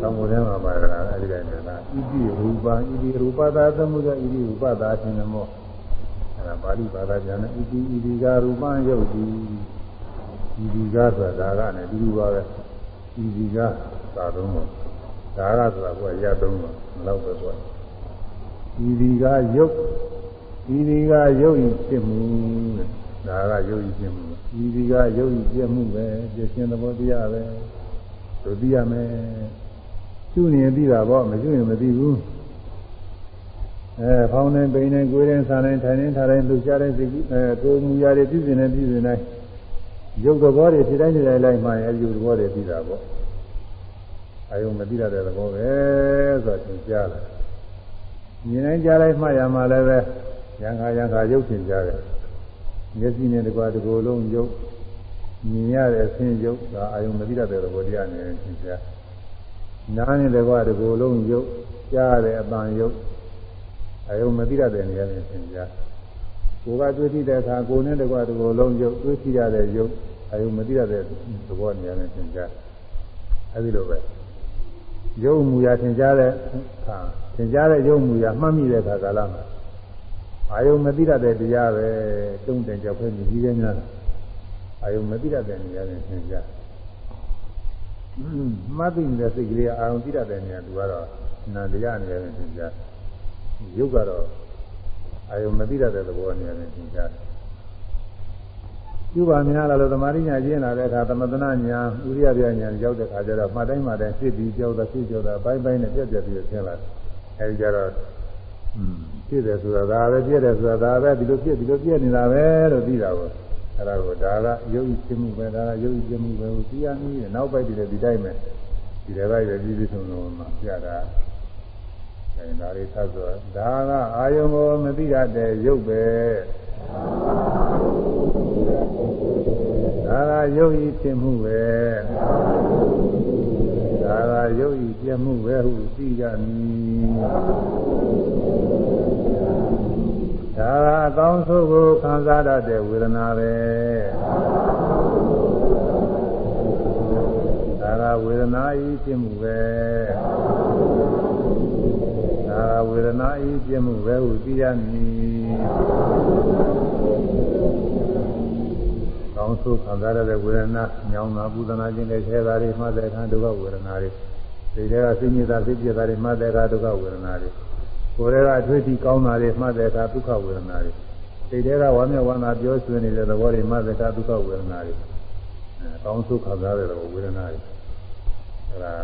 [SPEAKER 1] ။သောမထဲမှာပါတာအဲဒီကနေ့ကဣတိရူပဣတိရူပသာသမှုကဣတိရူပသာခြင်းမောအဲဒါပါဠိဘာသာပြန်တဲ့ဣတိဣတိကရူပံယုတ်တိ ဣတိကဆိုတာဒါကနဲ့ဒီလိုပါပဲဣတိကသာသုံးပါဒါကဆိုတာကရသုံးပါမလောက်ပဲကွာဣတိကယုတ်ဣတိကယုတ်ဤဖြစ်မှုတဲ့ဒါကယုတ်ဤဖြစ်မှုဣတိကယုတ်ဤပြမှုပဲပြရှင်သဘောတရားပဲတို့သိရမယ်ကျွနေသိတာပေါ့မကျွရင်မသိဘူးအဲဖောင်းနေပိန်နေကိုယ်နေစားနေထိုင်နေထားနေလှူရှားတဲ့စိတ်အဲကိုယ်မူရာတွေပြုပြင်နေပြုပြင်နေ ရုပ်သဘောတွေဖြစ်တိုင်းနေတိုင်းလိုက်မှရင်အဲဒီရုပ်သဘောတွေသိတာပေါ့အယုံမသိရတဲ့သဘောပဲဆိုတော့သင်ကြားလာမြင်တိုင်းကြားလိုက်မှရမှာလည်းပဲရံခါရံခါရုပ်သင်ကြားတယ်မျက်စိနဲ့တကွာတကူလုံးရုပ်မြင်ရတဲ့အဆင်းရုပ်ဒါအယုံမသိရတဲ့သဘောတရားနဲ့သင်ကြားနားနဲ့တကွာတကူလုံးရုပ်ကြားရတဲ့အပံရုပ်အယုံမသိရတဲ့နေရာနဲ့သင်ကြားကိုယ်ကတွေ့ထိတဲ့အခါကိုယ်နဲ့တကွာတကူလုံးရုပ်တွေ့ထိရတဲ့ရုပ် အယုံမသိရတဲ့သဘောနေရာနဲ့သင်ကြားအဲဒီလိုပဲရုပ်မူရာသင်ကြားတဲ့အခါသင်ကြားတဲ့ရုပ်မူရာမှတ်မိတဲ့အခါကာလမှာအာယုံမသိရတဲ့တရားပဲတုံ့တင်ကြောက်ဖဲမြည်ကြီးများအာယုံမသိရတဲ့နေရာနဲ့သင်ကြားမှတ်သိနေတဲ့စိတ်ကလေးအာယုံသိရတဲ့နေရာသူကတော့နာတရားနေရာနဲ့သင်ကြားရုပ်ကတော့အာယုံမသိရတဲ့သဘောနေရာနဲ့သင်ကြား ပြုပါများလာလို့သမာဓိညာကျင်းလာတဲ့အခါသမထနာညာဥရိယပြညာရောက်တဲ့အခါကျတော့မှတ်တိုင်းမှတိုင်းဖြစ်ပြီးကြောက်တာဖြစ်ကြောက်တာဘိုင်းဘိုင်းနဲ့ပြက်ပြက်ပြီးဆင်းလာတယ်အဲဒီကြတော့อืมဖြစ်တယ်ဆိုတာဒါပဲပြည့်တယ်ဆိုတာဒါပဲဒီလိုပြည့်ဒီလိုပြည့်နေတာပဲလို့သိတာပေါ့အဲဒါကိုဒါကယုတ်ဖြစ်မှုပဲဒါကယုတ်ဖြစ်မှုပဲကိုသိရနည်းနောက်ပိုက်တည်းဒီတိုင်းပဲဒီတစ်ပိုက်ပဲပြီးပြီးဆုံးဆုံးမှပြတာအဲဒါလေးသတ်ဆိုဒါကအာယုံကိုမသိရတဲ့ရုပ်ပဲ ဒါကယုတ်ဤဖြစ်မှုပဲဒါကယုတ်ဤပြမှုပဲဟုသိကြမည်ဒါကအကောင်းဆုံးကိုခံစားတတ်တဲ့ဝေဒနာပဲဒါကဝေဒနာဤဖြစ်မှုပဲဒါကဝေဒနာဤဖြစ်မှုပဲဟုသိရမည် ကောင်းဆုံးခံစားရတဲ့ဝေဒနာညောင်းတာပူဒနာခြင်းနဲ့ဆဲတာတွေမှတ်တဲ့အခါဒုက္ခဝေဒနာတွေဒီထဲကစိတ်ညစ်တာစိတ်ပြည့်တာတွေမှတ်တဲ့အခါဒုက္ခဝေဒနာတွေကိုယ်ထဲကအထွေးထိကောင်းတာတွေမှတ်တဲ့အခါဒုက္ခဝေဒနာတွေစိတ်ထဲကဝမ်းမြောက်ဝမ်းသာပြောဆွေးနေတဲ့သဘောတွေမှတ်တဲ့အခါဒုက္ခဝေဒနာတွေအဲကောင်းဆုံးခံစားရတဲ့ဝေဒနာတွေအဲဒါ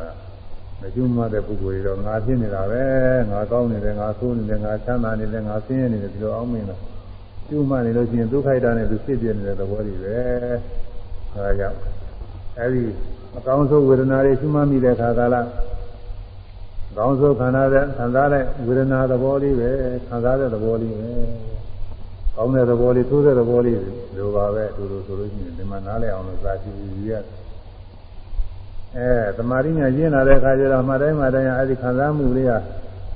[SPEAKER 1] မကျွမ်းမတဲ့ပုဂ္ဂိုလ်တွေတော့ငါဖြစ်နေတာပဲငါကောင်းနေတယ်ငါဆိုးနေတယ်ငါချမ်းသာနေတယ်ငါဆင်းရဲနေတယ်ဒီလိုအောင်းမင်းလား ကျွမ်းမနေလို့ရှိရင်ဒုက္ခိတာနဲ့သူဖြစ်ပြနေတဲ့သဘောတွေပဲအဲဒါကြောင့်အဲဒီအကောင်းဆုံးဝေဒနာတွေကျွမ်းမမိတဲ့ခါကာလကောင်းဆုံးခန္ဓာတဲ့ခံစားတဲ့ဝေဒနာသဘောလေးပဲခံစားတဲ့သဘောလေးပဲကောင်းတဲ့သဘောလေးသိုးတဲ့သဘောလေးလိုပါပဲသူတို့ဆိုလို့ရှိရင်ဒီမှာနားလည်အောင်လို့စာကြည့်ပြီးရအဲသမာဓိညာရင်းလာတဲ့အခါကျတော့မှတိုင်းမှတိုင်းအဲဒီခံစားမှုလေးက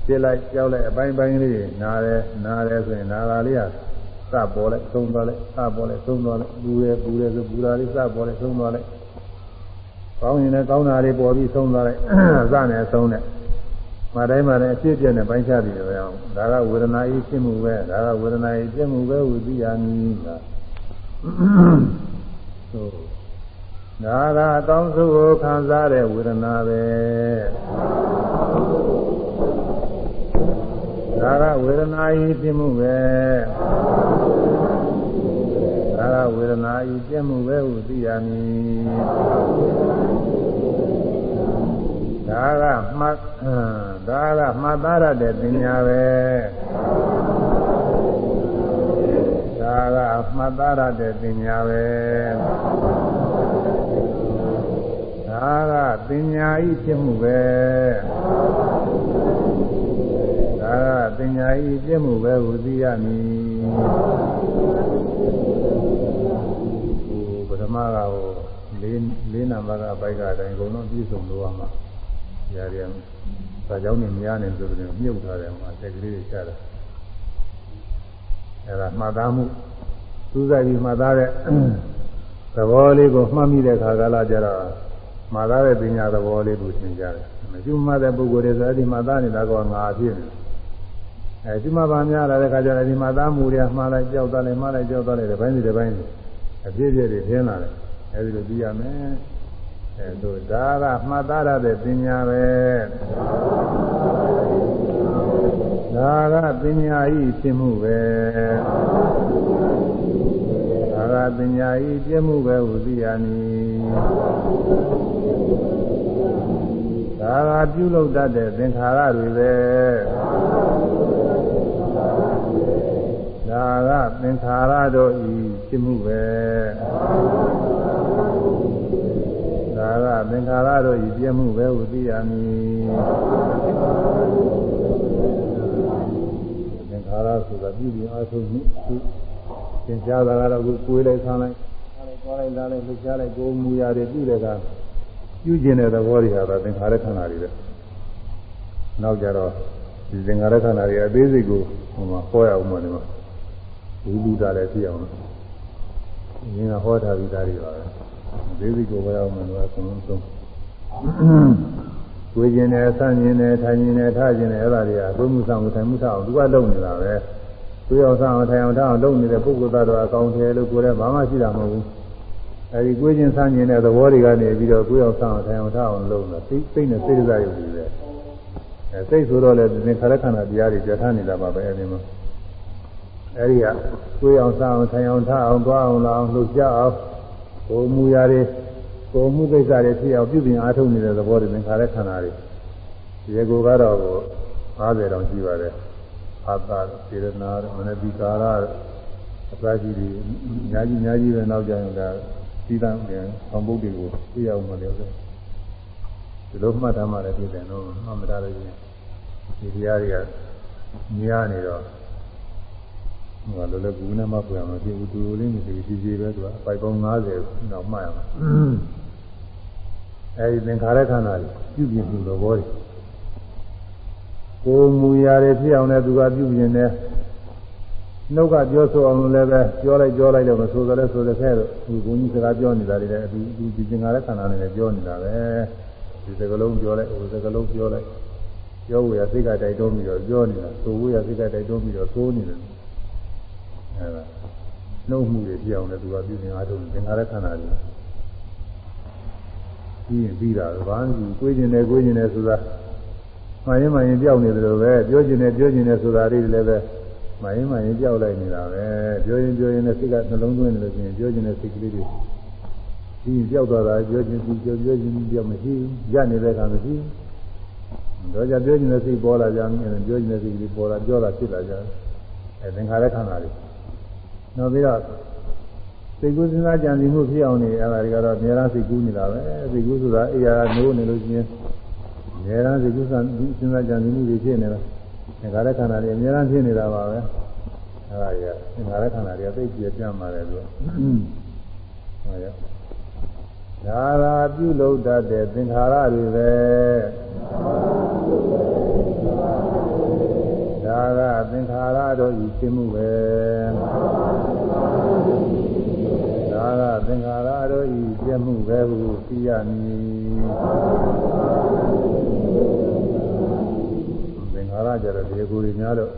[SPEAKER 1] ပြစ်လိုက်ကြောက်လိုက်အပိုင်းပိုင်းလေးနားတယ်နားတယ်ဆိုရင်နားတာလေးက စပေါ်လိုက်သုံးသွားလိုက်စပေါ်လိုက်သုံးသွားလိုက်ပူရဲပူရဲဆိုပူတာလေးစပေါ်လိုက်သုံးသွားလိုက်ကောင်းရင်လည်းကောင်းတာလေးပေါ်ပြီးသုံးသွားလိုက်စနဲ့သုံးတဲ့မတိုင်းမတိုင်းအဖြစ်ပြည့်နဲ့ပိုင်းခြားပြီးတော့အောင်ဒါကဝေဒနာဤဖြစ်မှုပဲဒါကဝေဒနာဤပြည့်မှုပဲဝိသိယာမည်လားသို့ဒါကအကောင်းဆုံးကိုခံစားတဲ့ဝေဒနာပဲ ဒါကဝေဒနာဤဖြစ်မှုပဲဒါကဝေဒနာဤပြည့်မှုပဲဝိသိယာမည်ဒါကမှတ်ဒါကမှတ်သားရတဲ့ပညာပဲဒါကမှတ်သားရတဲ့ပညာပဲဒါကပညာဤဖြစ်မှုပဲ ဒါကပညာဤဖြစ်မှုပဲဟူသိရမည်ဟိုပထမကဟိုလေးလေးနံပါတ်ကဘိုက်ကအတိုင်းအကုန်လုံးပြည့်စုံလို့ရမှာရတယ်စာကြောင်းနေမရနိုင်ဆိုတော့မြုပ်ထားတယ်မှာတက်ကလေးတွေချတာအဲဒါမှတ်သားမှုစူးစိုက်ပြီးမှတ်သားတဲ့သဘောလေးကိုမှတ်မိတဲ့ခါကလာကြတော့မှတ်သားတဲ့ပညာသဘောလေးကိုသင်ကြတယ်မရှိမှတ်တဲ့ပုဂ္ဂိုလ်တွေဆိုအဲ့ဒီမှတ်သားနေတာကငါဖြစ်နေ အဲဒီမှာဗာများလာတဲ့ခါကျတော့ဒီမှာသားမှုတွေမှားလိုက်ကြောက်သွားလိုက်မှားလိုက်ကြောက်သွားလိုက်တစ်ပိုင်းစီတစ်ပိုင်းစီအပြည့်ပြည့်တွေထင်းလာတယ်အဲဒီလိုပြီးရမယ်အဲတို့ဒါကမှတ်သားရတဲ့ပညာပဲဒါကပညာဤဖြစ်မှုပဲဒါကပညာဤပြည့်မှုပဲဟုသိရမည်ဒါကပြုလုပ်တတ်တဲ့သင်္ခါရတွေပဲ ဒါကသင်္ခါရတို့ဤဖြစ်မှုပဲဒါကသင်္ခါရတို့ဤပြည့်မှုပဲဟုသိရမည်သင်္ခါရဆိုတာပြုပြီးအားထုတ်မှုသင်ကြားတာကတော့ကိုကိုယ်လိုက်ဆန်းလိုက်ဆန်းလိုက်သွားလိုက်လာလိုက်လှုပ်ရှားလိုက်ကိုယ်မူရာတွေပြုတဲ့ကပြုကျင်တဲ့သဘောတွေဟာသင်္ခါရခန္ဓာတွေပဲနောက်ကြတော့ဒီသင်္ခါရခန္ဓာတွေအသေးစိတ်ကိုဟိုမှာဟောရအောင်မယ်ဒီမှာ ဝိပုဒ္ဒလည်းသိအောင်လို့ရင်းကဟောထားပြီးသားတွေပါပဲအသေးစိတ်ကိုဟောရအောင်မယ်လို့အကုန်လုံးဆုံးကိုကျင်တယ်ဆန့်ကျင်တယ်ထိုင်ကျင်တယ်ထားကျင်တယ်အဲ့ဒါတွေကကိုယ်မှုဆောင်ထိုင်မှုဆောင်သူကလုံနေတာပဲကိုယ်အောင်ဆောင်ထိုင်အောင်ထားအောင်လုံနေတဲ့ပုဂ္ဂိုလ်သားတော်အကောင်တယ်လို့ကိုယ်လည်းဘာမှရှိတာမဟုတ်ဘူးအဲဒီကိုယ်ချင်းဆန်းကျင်တဲ့သဘောတွေကနေပြီးတော့ကိုယ်အောင်ဆောင်ထိုင်အောင်ထားအောင်လုပ်တာစိတ်စိတ်နဲ့စိတ်ဒဇရုပ်တွေပဲအဲစိတ်ဆိုတော့လည်းဒီခရခန္ဓာတရားတွေပြဋ္ဌာန်းနေတာပါပဲအဲဒီမှာ အဲဒီကကိုယ်အောင်ဆောင်ထိုင်အောင်ထားအောင်သွားအောင်လာအောင်လှုပ်ရှားအောင်ကိုယ်မူရာတွေကိုယ်မှုကိစ္စတွေဖြစ်အောင်ပြုပြင်အားထုတ်နေတဲ့သဘောတွေသင်္ခါရခန္ဓာတွေဒီကိုကတော့50တောင်ရှိပါတယ်အာသာစေရနာမနတိကာရအစရှိတွေအများကြီးအများကြီးပဲနောက်ကြရင်ဒါသီးသန့်ပြန်အောင်ပုဒ်တွေကိုသိအောင်မလို့ဒီလိုမှတ်ထားမှလည်းပြည့်တယ်နော်မှတ်မထားလို့ရှိရင်ဒီတရားတွေကများနေတော့ ဟိုလိုလိုကူနဲ့မှတ်ပြရမှာဒီဥတူလေးမျိုးဒီကြီးကြီးပဲသူကပိုက်ပေါင်း90တော့မှတ်ရမှာအဲဒီသင်္ခါရခန္ဓာကြီးပြုပြင်မှုသဘောတွေကိုယ်မူရာတွေဖြစ်အောင်လည်းသူကပြုပြင်တယ်နှုတ်ကပြောဆိုအောင်လည်းပဲပြောလိုက်ပြောလိုက်တော့မဆိုတယ်ဆိုတဲ့ခဲတော့ဒီဘုန်းကြီးစကားပြောနေတာတွေလည်းဒီဒီဒီသင်္ခါရခန္ဓာနဲ့လည်းပြောနေတာပဲဒီစကလုံးပြောလိုက်ဟိုစကလုံးပြောလိုက်ပြောဝေရစိတ်ကတိုက်တွန်းပြီးတော့ပြောနေတာဆိုဝေရစိတ်ကတိုက်တွန်းပြီးတော့သိုးနေတယ် အဲဒါနှုတ်မှုတွေပြောင်းတယ်သူကပြုနေအားထုတ်သင်္ခါရခန္ဓာတွေပြီးရင်ပြီးတာဘာမှမကိုယ်ကျင်တယ်ကိုယ်ကျင်တယ်ဆိုတာမှန်ရင်မှန်ရင်ပြောက်နေတယ်လို့ပဲပြောကျင်တယ်ပြောကျင်တယ်ဆိုတာလေးတွေလည်းပဲမှန်ရင်မှန်ရင်ပြောက်လိုက်နေတာပဲပြောရင်ပြောရင်လည်းစိတ်ကနှလုံးသွင်းနေလို့ရှိရင်ပြောကျင်တဲ့စိတ်ကလေးတွေဒီပြောက်သွားတာပြောကျင်ပြီးပြောပြောကျင်ပြီးပြောမရှိရနေတဲ့ကံမရှိတော့ကြပြောကျင်တဲ့စိတ်ပေါ်လာကြရင်ပြောကျင်တဲ့စိတ်ကလေးပေါ်လာပြောတာဖြစ်လာကြအဲသင်္ခါရခန္ဓာတွေ နောက်ပြီးတော့စိတ်ကူးစဉ်းစားကြံစည်မှုဖြစ်အောင်နေအဲ့ဒါတွေကတော့အများအားစိတ်ကူးနေတာပဲစိတ်ကူးဆိုတာအိယာနိုးနေလို့ရှိရင်အများအားစိတ်ကူးစဉ်းစားကြံစည်မှုတွေဖြစ်နေတာသင်္ခါရခန္ဓာတွေအများအားဖြစ်နေတာပါပဲအဲ့ဒါတွေကသင်္ခါရခန္ဓာတွေကသိကြပြမှာတယ်လို့ဟုတ်ရဲ့ဒါသာပြုလုပ်တတ်တဲ့သင်္ခါရတွေပဲဒါကသင်္ခါရတို့ဤဖြစ်မှုပဲဒါက သင်္ခါရတို့ဤပြည့်မှုပဲဟုသိရမည်သင်္ခါရကြတဲ့ဒီကိုယ်ကြီးများတော့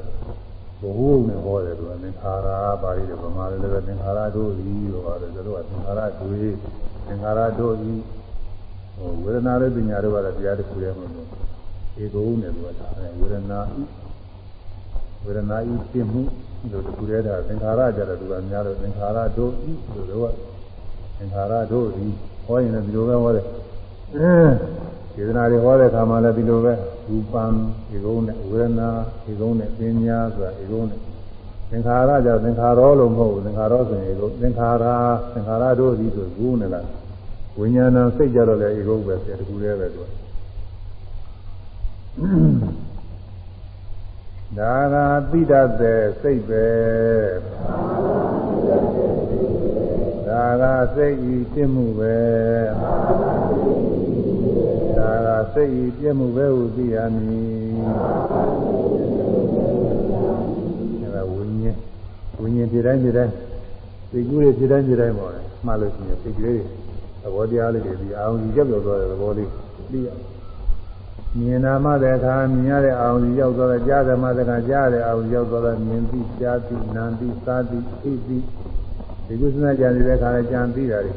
[SPEAKER 1] ဘဝနဲ့ဟောတယ်သူကသင်္ခါရပါဠိတော်ဗမာလည်းပဲသင်္ခါရတို့ဤလို့ပါတယ်သူတို့ကသင်္ခါရတွေသင်္ခါရတို့ဤဟိုဝေဒနာလေးပညာတို့ကတော့တရားတစ်ခုတည်းမဟုတ်ဘူးဧကုံနဲ့သူကဒါဝေဒနာဝေဒနာဤပြမှုလို့တခုတည်းဒါသင်္ခါရကြတယ်သူကများတော့သင်္ခါရတို့ဤလို့တော့သ င်္ခါရတို့ဤဟောရင်လည်းဒီလိုပဲဟောတယ်အဲဒေသနာတွေဟောတဲ့အခါမှာလည်းဒီလိုပဲရူပံဧကုံနဲ့ဝေဒနာဧကုံနဲ့ပညာဆိုတာဧကုံနဲ့သင်္ခါရကြသင်္ခါရောလို့မဟုတ်ဘူးသင်္ခါရောဆိုရင်ဧကုံသင်္ခါရသင်္ခါရတို့ဤဆိုဂုနဲ့လားဝိညာဏစိတ်ကြတော့လည်းဧကုံပဲတခုတည်းပဲသူကဒါကသိတတ်တဲ့စိတ်ပဲ ဒါကစိတ်ဤပြမှုပဲဒါကစိတ်ဤပြမှုပဲဟုသိရမည်အဲဒါဝိညာဉ်ဝိညာဉ်ဖြစ်တိုင်းဖြစ်တိုင်းစိတ်ကူးတွေဖြစ်တိုင်းဖြစ်တိုင်းပေါ့လေမှတ်လို့ရှိရင်စိတ်ကလေးသဘောတရားလေးတွေဒီအာရုံကြီးကြက်ပြောသွားတဲ့သဘောလေးသိရမြင်နာမှတဲ့အခါမြင်ရတဲ့အာရုံကြီးရောက်သွားတဲ့ကြားတယ်မှတဲ့အခါကြားတဲ့အာရုံရောက်သွားတဲ့မြင်သိကြားသိနာသိစားသိသိသိ ဒီကုသနာကြံနေတဲ့အခါလည်းကြံသိတာတွေ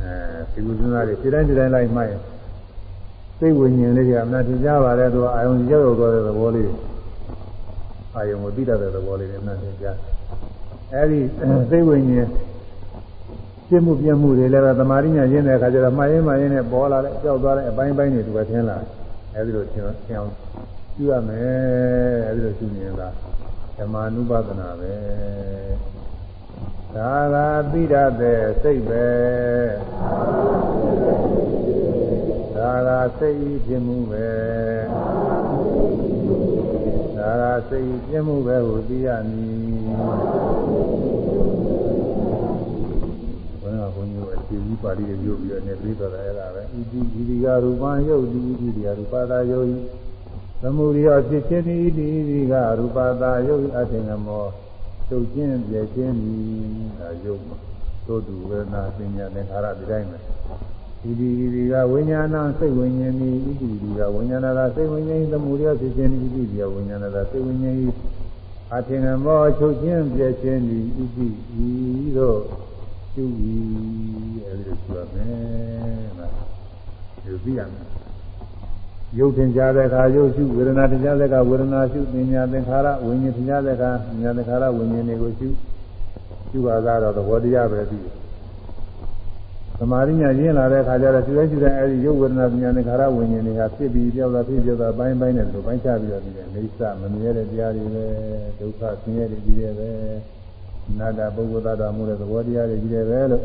[SPEAKER 1] အဲဒီကုသနာတွေခြေတိုင်းခြေတိုင်းလိုက်မှရင်စိတ်ဝိညာဉ်လေးကအမှန်တရားပါတယ်သူအာရုံကြီးရောက်ရောက်သွားတဲ့သဘောလေးအာယုံကိုသိတတ်တဲ့သဘောလေးနဲ့မှန်တယ်ကြားအဲဒီစိတ်ဝိညာဉ်ပြည့်မှုပြည့်မှုတွေလည်းပဲသမာဓိညာရင်းတဲ့အခါကျတော့မှားရင်မှားရင်နဲ့ပေါ်လာတဲ့ကြောက်သွားတဲ့အပိုင်းပိုင်းတွေသူကထင်းလာအဲဒီလိုထင်ထင်အောင်ပြုရမယ်အဲဒီလိုရှိနေတာဓမ္မ ानु ပဒနာပဲ ဒါသာသိရတဲ့စိတ်ပဲဒါသာစိတ်ပြမှုပဲဒါသာစိတ်ပြမှုပဲဟုသိရမည်ဘုရားဘုန်းကြီးကအခြေကြီးပါဠိတွေရုပ်ပြီးတော့နေပြီးတော့အဲ့ဒါပဲဣတိဣတိကရူပံယုတ်တိဣတိကရူပတာယုတ်သမုဒိယဖြစ်ခြင်းဤဣတိဣတိကရူပတာယုတ်အထေငမောချု ပ်ခြင်းပြည့်ခြင်းဤဒါယုတ်သို့တူဝေဒနာပညာသင်္ခါရဒီတိုင်းပဲဣတိဣတိကဝိညာဏစိတ်ဝိညာဉ်ဤဣတိဣတိကဝိညာဏသာစိတ်ဝိညာဉ်သမုဒိယဖြစ်ခြင်းဤဣတိကဝိညာဏသာစိတ်ဝိညာဉ်ဤအထေငမောချုပ်ခြင်းပြည့်ခြင်းဤဣတိဤသို့ကျူပြီးအဲဒီလိုပြောမယ်နော်ဒီသိရမယ် ရုပ်သင်ကြားတဲ့အခါရုပ်ရှုဝေဒနာသင်ကြားတဲ့အခါဝေဒနာရှုပညာသင်္ခါရဝိညာဉ်သင်ကြားတဲ့အခါဉာဏ်သင်္ခါရဝိညာဉ်တွေကိုရှုရှုပါကတော့သဘောတရားပဲပြီးသမာဓိညာရင်းလာတဲ့အခါကျတော့ရှုရဲရှုတဲ့အဲဒီရုပ်ဝေဒနာပညာသင်္ခါရဝိညာဉ်တွေကဖြစ်ပြီးပြောက်တာဖြစ်ပြောက်တာပိုင်းပိုင်းနဲ့ဒီလိုပိုင်းခြားပြီးတော့ဒီအိဋ္ဌမမြဲတဲ့တရားတွေပဲဒုက္ခဆင်းရဲတွေကြီးတယ်ပဲနာတာပုဂ္ဂိုလ်သားတော်မူတဲ့သဘောတရားတွေကြီးတယ်ပဲလို့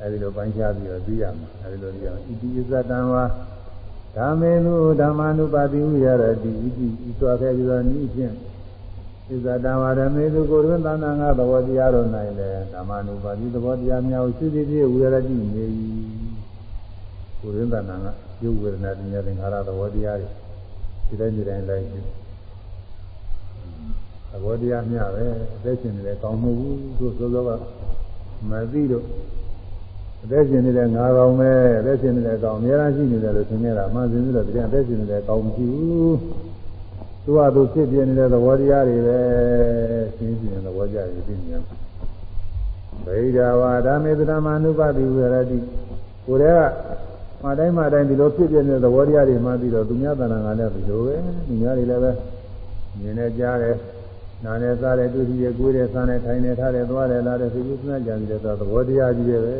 [SPEAKER 1] အဲဒီလိုပိုင်းခြားပြီးတော့သိရမှာအဲဒီလိုသိရအောင်ဣတိစ္စတံဝါ ဓမ္မေနုဓမ္မ ानु ပါတိဥရရတိဣတိဤစွာခဲ့ပြီးတော့ဤဖြင့်ဣဇတံဝါဓမေသူကိုယ်တွင်သန္တာငါသဘောတရားတော်၌လည်းဓမ္မ ानु ပါတိသဘောတရားများကိုရှိသည်ဖြင့်ဥရရတိနေ၏ကိုယ်တွင်သန္တာငါယုတ်ဝေဒနာပညာသင်္ခါရသဘောတရားတွေဒီတိုင်းဒီတိုင်းလိုက်ပြီးသဘောတရားမျှပဲအသက်ရှင်နေတယ်ကောင်းမှုသူစောစောကမသိတော့ အသက်ရှင်နေတဲ့ငါကောင်ပဲအသက်ရှင်နေတဲ့ကောင်အများအားရှိနေတယ်လို့သင်နေတာမှန်စင်ပြီးတော့တရားအသက်ရှင်နေတဲ့ကောင်မရှိဘူးသူကသူဖြစ်ပြနေတဲ့သဘောတရားတွေပဲရှင်းရှင်းသဘောကြရပြီးမြင်ဗိဓာဝါဓမ္မေသရမနုပတိဝရတိကိုယ်တည်းကမတိုင်းမတိုင်းဒီလိုဖြစ်ပြနေတဲ့သဘောတရားတွေမှပြီးတော့သူများတဏ္ဍာငါလည်းဒီလိုပဲသူများတွေလည်းပဲမြင်နေကြတယ် နာနဲ့စားတယ်တွေ့ကြည့်ရကိုယ်တယ်စားတယ်ထိုင်တယ်ထားတယ်သွားတယ်လာတယ်သိကုသနာကြံတယ်ဆိုသဘောတရားကြီးတွေပဲ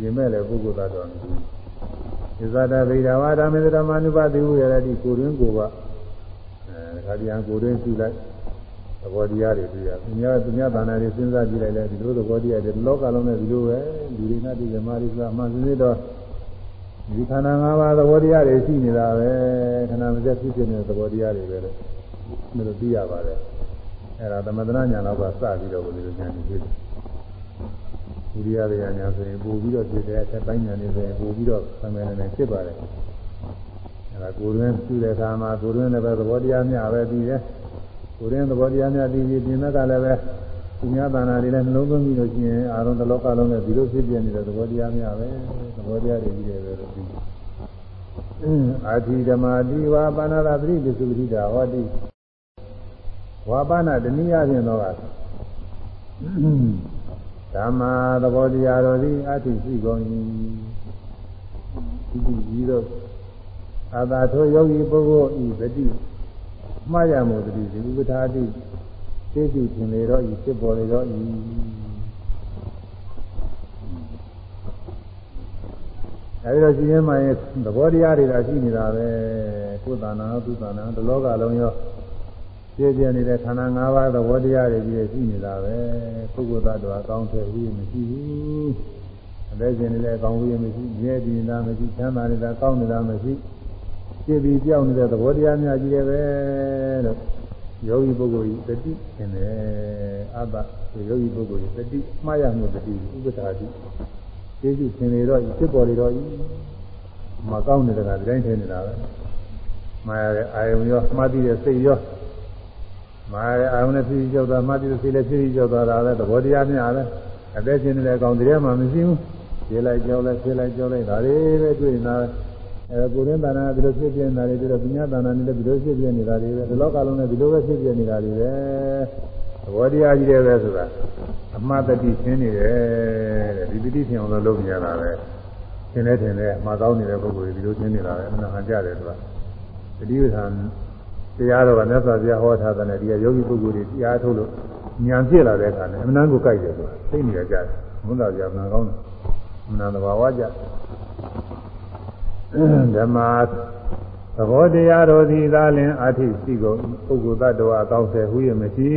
[SPEAKER 1] ရင်မဲ့လည်းပုဂ္ဂိုလ်သားတော်မရှိဘူးဣဇာတဗိဒာဝါဒမေဓမ္မနုပတိဟုရတိကိုတွင်ကိုကအဲဒါကြံကိုတွင်ပြုလိုက်သဘောတရားတွေတွေ့ရသူများသူများဘာသာတွေစဉ်းစားကြည့်လိုက်လဲဒီလိုသဘောတရားတွေလောကလုံးနဲ့ဒီလိုပဲလူတွေနဲ့ဒီဇမားတွေကအမှန်စင်းတော့ဒီခန္ဓာ၅ပါးသဘောတရားတွေရှိနေတာပဲခန္ဓာမစက်ဖြစ်ဖြစ်နေတဲ့သဘောတရားတွေပဲလို့မ လို့သိရပါတယ်အဲ့ဒါသမထနာညာတော့ကစပြီးတော့ဘယ်လိုဉာဏ်ကြီးဖြစ်ဝိရိယတရားညာဆိုရင်ပို့ပြီးတော့ဖြစ်တယ်အထက်ပိုင်းညာနေဆိုရင်ပို့ပြီးတော့ဆံမယ်နေဖြစ်ပါတယ်အဲ့ဒါကိုယ်တွင်ပြုတဲ့အခါမှာကိုယ်တွင်လည်းပဲသဘောတရားများပဲပြီးတယ်ကိုယ်တွင်သဘောတရားများပြီးပြီးပြင်မဲ့ကလည်းပဲသူများတဏ္ဍာတွေလည်းနှလုံးသွင်းပြီးလို့ရှိရင်အာရုံတစ်လောကလုံးနဲ့ဒီလိုဖြစ်ပြနေတဲ့သဘောတရားများပဲသဘောတရားတွေကြီးတယ်ပဲလို့ပြီးအာတိဓမ္မာတိဝါပါဏာသတိပစ္စုပတိတာဟောတိ ဝါပါဏတနည်းအားဖြင့်တော့ဓမ္မာသဘောတရားတော်သည်အတ္တိရှိကုန်၏ဒီဒီတော့အာသာထိုယောဂီပုဂ္ဂိုလ်ဤတတိမှားရမှုတတိဒီဥပထာတိသိကျင်လေတော့ဤဖြစ်ပေါ်လေတော့ဤအဲဒီတော့ရှိရင်မှရင်သဘောတရားတွေသာရှိနေတာပဲကိုယ်တဏ္ဍာသူတဏ္ဍာဒီလောကလုံးရော ပြည့်ပြည့်နေတဲ့ခန္ဓာ၅ပါးသဘောတရားတွေကြီးရှိနေတာပဲပုဂ္ဂိုလ်သတ္တဝါကောင်းတဲ့ဝိမရှိဘူးအသက်ရှင်နေတဲ့အကောင်းဝိမရှိမြဲတည်နေတာမရှိချမ်းသာနေတာကောင်းနေတာမရှိပြည့်ပြီးပြောင်းနေတဲ့သဘောတရားများကြီးတယ်ပဲလို့ယောဂီပုဂ္ဂိုလ်ကြီးတတိရှင်တယ်အဘယောဂီပုဂ္ဂိုလ်ကြီးတတိမှားရမှုတတိဥပဒါတိကျေးဇူးရှင်လေတော့ဖြစ်ပေါ်လေတော့မကောင်းနေတဲ့ကဒီတိုင်းထင်နေတာပဲမှားရတဲ့အာယုံရောမှားပြီးတဲ့စိတ်ရော မာရအာရုံနဲ့ဖြစ်ပြီးကြောက်တာမှတ်ပြီးသိလဲဖြစ်ပြီးကြောက်တာဒါလည်းသဘောတရားများပဲအသက်ရှင်နေတဲ့အကောင်တရားမှမရှိဘူးခြေလိုက်ကြောက်လိုက်ခြေလိုက်ကြောက်လိုက်ဒါတွေပဲတွေ့နေတာအဲကိုရင်းတဏ္ဍာဒီလိုဖြစ်ပြနေတာတွေပြီးတော့ပညာတဏ္ဍာနဲ့လည်းဒီလိုဖြစ်ပြနေတာတွေပဲဒီလောကလုံးနဲ့ဒီလိုပဲဖြစ်ပြနေတာတွေပဲသဘောတရားကြီးတယ်ပဲဆိုတာအမှတ်တတိရှင်းနေတယ်တဲ့ဒီတတိထင်အောင်လို့လုပ်နေရတာပဲရှင်းနေတယ်နဲ့အမှားကောင်းနေတဲ့ပုဂ္ဂိုလ်တွေဒီလိုရှင်းနေတာပဲအမှန်ဟန်ကြတယ်သူကတတိပဌာန် တရားတော်ကမြတ်စွာဘုရားဟောထားတဲ့ဒီကယောဂီပုဂ္ဂိုလ်တွေတရားထုတ်လို့ဉာဏ်ပြည့်လာတဲ့အခါနဲ့အမှန်ကိုကြိုက်တယ်ဆိုတာသိနေရကြတယ်ဘုန်းတော်ကြာမှန်ကောင်းတယ်အမှန်တဘာဝကြဓမ္မသဘောတရားတော်သည်သာလင်အထိရှိကုန်ပုဂ္ဂိုလ်တ attva အကောင်းဆယ်ဟူရမရှိ